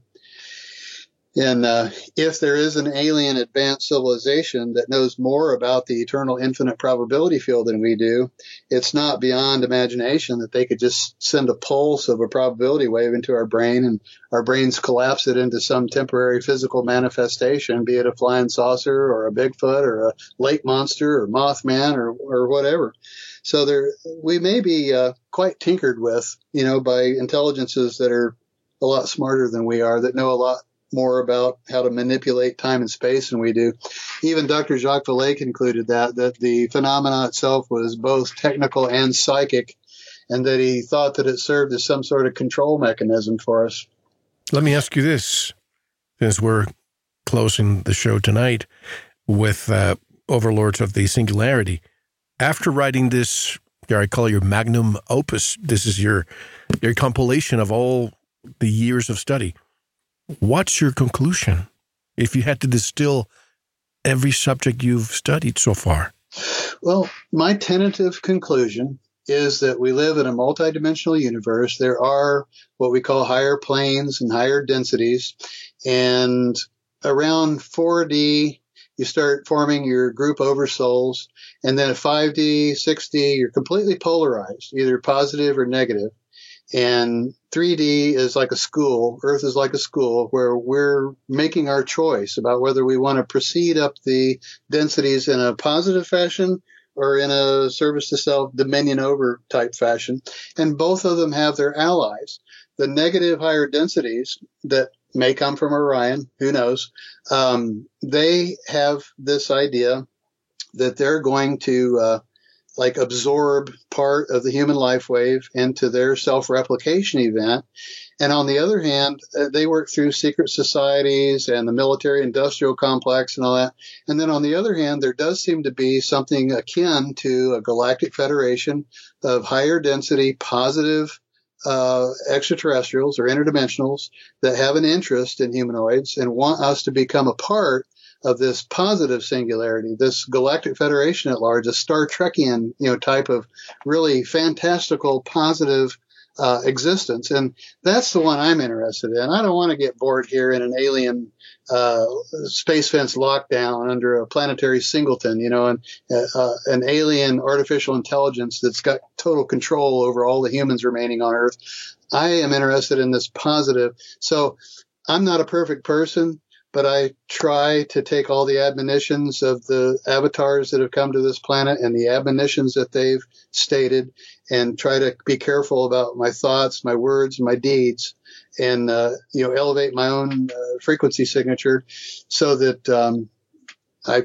And uh, if there is an alien advanced civilization that knows more about the eternal infinite probability field than we do, it's not beyond imagination that they could just send a pulse of a probability wave into our brain and our brains collapse it into some temporary physical manifestation, be it a flying saucer or a Bigfoot or a lake monster or Mothman or, or whatever. So there, we may be uh, quite tinkered with, you know, by intelligences that are a lot smarter than we are, that know a lot more about how to manipulate time and space than we do. Even Dr. Jacques Vallée concluded that, that the phenomena itself was both technical and psychic, and that he thought that it served as some sort of control mechanism for us.
Let me ask you this, since we're closing the show tonight with uh, Overlords of the Singularity. After writing this, I call your magnum opus, this is your your compilation of all the years of study. What's your conclusion if you had to distill every subject you've studied so far?
Well, my tentative conclusion is that we live in a multidimensional universe. There are what we call higher planes and higher densities. And around 4D, you start forming your group oversouls. And then at 5D, 6D, you're completely polarized, either positive or negative. And 3D is like a school, Earth is like a school where we're making our choice about whether we want to proceed up the densities in a positive fashion or in a service to self dominion over type fashion. And both of them have their allies. The negative higher densities that may come from Orion, who knows, um, they have this idea that they're going to uh, like absorb part of the human life wave into their self-replication event. And on the other hand, uh, they work through secret societies and the military industrial complex and all that. And then on the other hand, there does seem to be something akin to a galactic federation of higher density, positive uh, extraterrestrials or interdimensionals that have an interest in humanoids and want us to become a part of this positive singularity, this galactic federation at large, a Star Trekian, you know, type of really fantastical, positive uh, existence. And that's the one I'm interested in. I don't want to get bored here in an alien uh, space fence lockdown under a planetary singleton, you know, and uh, uh, an alien artificial intelligence that's got total control over all the humans remaining on Earth. I am interested in this positive. So I'm not a perfect person but I try to take all the admonitions of the avatars that have come to this planet and the admonitions that they've stated and try to be careful about my thoughts, my words, my deeds, and, uh, you know, elevate my own uh, frequency signature so that, um, I,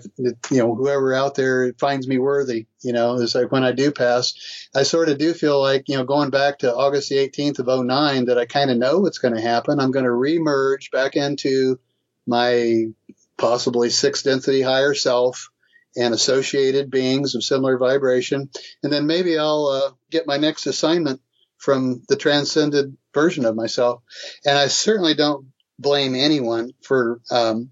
you know, whoever out there finds me worthy, you know, is like when I do pass, I sort of do feel like, you know, going back to August the 18th of 09 that I kind of know what's going to happen. I'm going to remerge back into my possibly sixth density higher self and associated beings of similar vibration. And then maybe I'll uh, get my next assignment from the transcended version of myself. And I certainly don't blame anyone for um,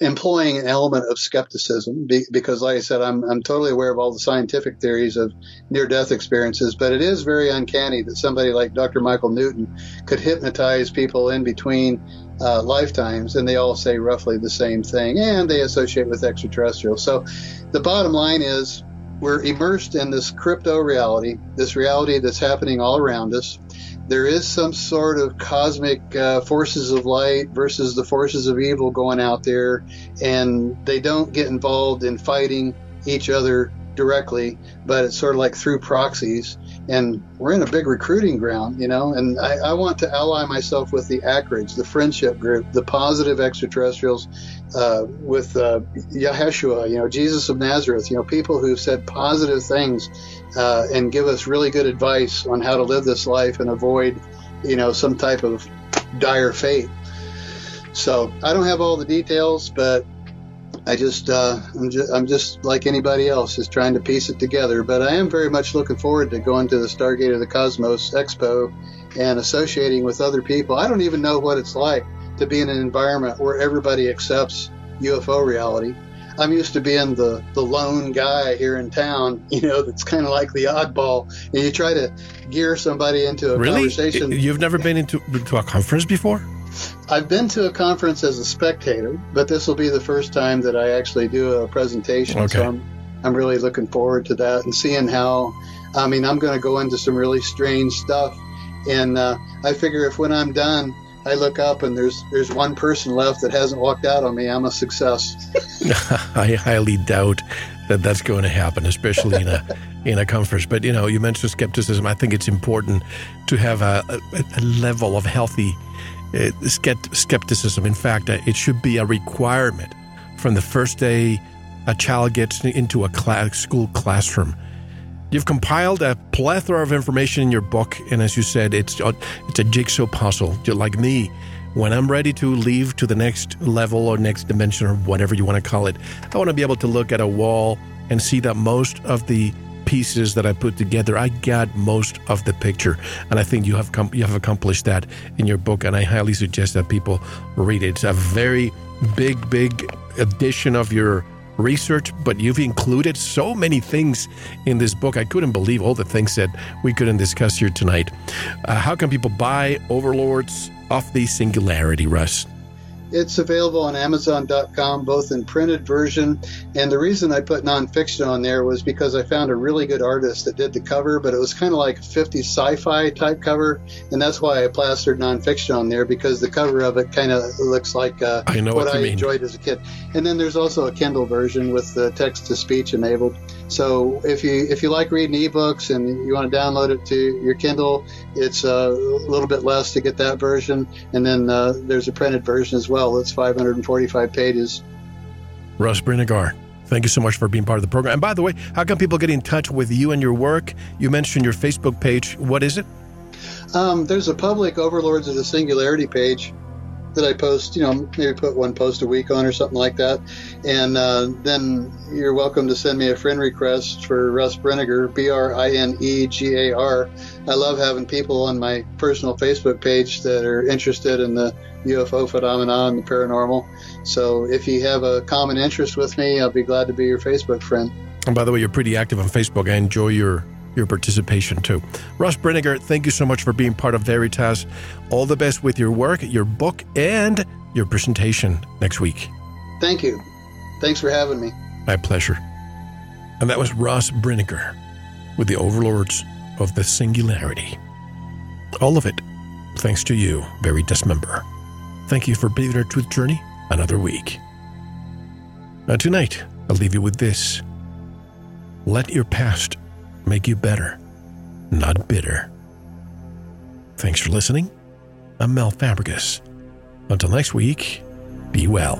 employing an element of skepticism because, like I said, I'm, I'm totally aware of all the scientific theories of near death experiences, but it is very uncanny that somebody like Dr. Michael Newton could hypnotize people in between uh, lifetimes, and they all say roughly the same thing, and they associate with extraterrestrials. So the bottom line is we're immersed in this crypto reality, this reality that's happening all around us. There is some sort of cosmic uh, forces of light versus the forces of evil going out there, and they don't get involved in fighting each other directly, but it's sort of like through proxies. And we're in a big recruiting ground, you know, and I, I, want to ally myself with the Acridge, the friendship group, the positive extraterrestrials, uh, with uh, Yeshua, you know, Jesus of Nazareth, you know, people who've said positive things uh, and give us really good advice on how to live this life and avoid, you know, some type of dire fate. So I don't have all the details, but I just, uh, I'm just, I'm just like anybody else, is trying to piece it together. But I am very much looking forward to going to the Stargate of the Cosmos Expo and associating with other people. I don't even know what it's like to be in an environment where everybody accepts UFO reality. I'm used to being the, the lone guy here in town, you know, that's kind of like the oddball. And you try to gear somebody into a
really?
conversation.
You've never been into, into a conference before?
I've been to a conference as a spectator, but this will be the first time that I actually do a presentation. Okay. So I'm, I'm really looking forward to that and seeing how. I mean, I'm going to go into some really strange stuff, and uh, I figure if when I'm done, I look up and there's there's one person left that hasn't walked out on me, I'm a success.
I highly doubt that that's going to happen, especially in a in a conference. But you know, you mentioned skepticism. I think it's important to have a, a, a level of healthy uh, skepticism. In fact, uh, it should be a requirement from the first day a child gets into a class, school classroom. You've compiled a plethora of information in your book, and as you said, it's uh, it's a jigsaw puzzle. Like me, when I'm ready to leave to the next level or next dimension or whatever you want to call it, I want to be able to look at a wall and see that most of the pieces that I put together, I got most of the picture, and I think you have com- you have accomplished that in your book. And I highly suggest that people read it. It's a very big, big addition of your research, but you've included so many things in this book. I couldn't believe all the things that we couldn't discuss here tonight. Uh, how can people buy Overlords of the Singularity, Russ?
It's available on Amazon.com, both in printed version. And the reason I put nonfiction on there was because I found a really good artist that did the cover, but it was kind of like a 50s sci fi type cover. And that's why I plastered nonfiction on there because the cover of it kind of looks like uh,
I
what,
what
I
mean.
enjoyed as a kid. And then there's also a Kindle version with the text to speech enabled. So if you if you like reading ebooks and you want to download it to your Kindle, it's uh, a little bit less to get that version. And then uh, there's a printed version as well well. It's 545 pages.
Russ Brinegar, thank you so much for being part of the program. And by the way, how can people get in touch with you and your work? You mentioned your Facebook page. What is it?
Um, there's a public Overlords of the Singularity page, that I post, you know, maybe put one post a week on or something like that. And uh, then you're welcome to send me a friend request for Russ Brinegar, B R I N E G A R. I love having people on my personal Facebook page that are interested in the UFO phenomenon, and the paranormal. So if you have a common interest with me, I'll be glad to be your Facebook friend.
And by the way, you're pretty active on Facebook. I enjoy your your participation too. Russ Brinegar, thank you so much for being part of Veritas. All the best with your work, your book, and your presentation next week.
Thank you. Thanks for having me.
My pleasure. And that was Russ Brinegar with the Overlords of the Singularity. All of it thanks to you, Veritas member. Thank you for being our truth journey another week. Now, tonight, I'll leave you with this let your past make you better, not bitter. Thanks for listening. I'm Mel Fabregas. Until next week, be well.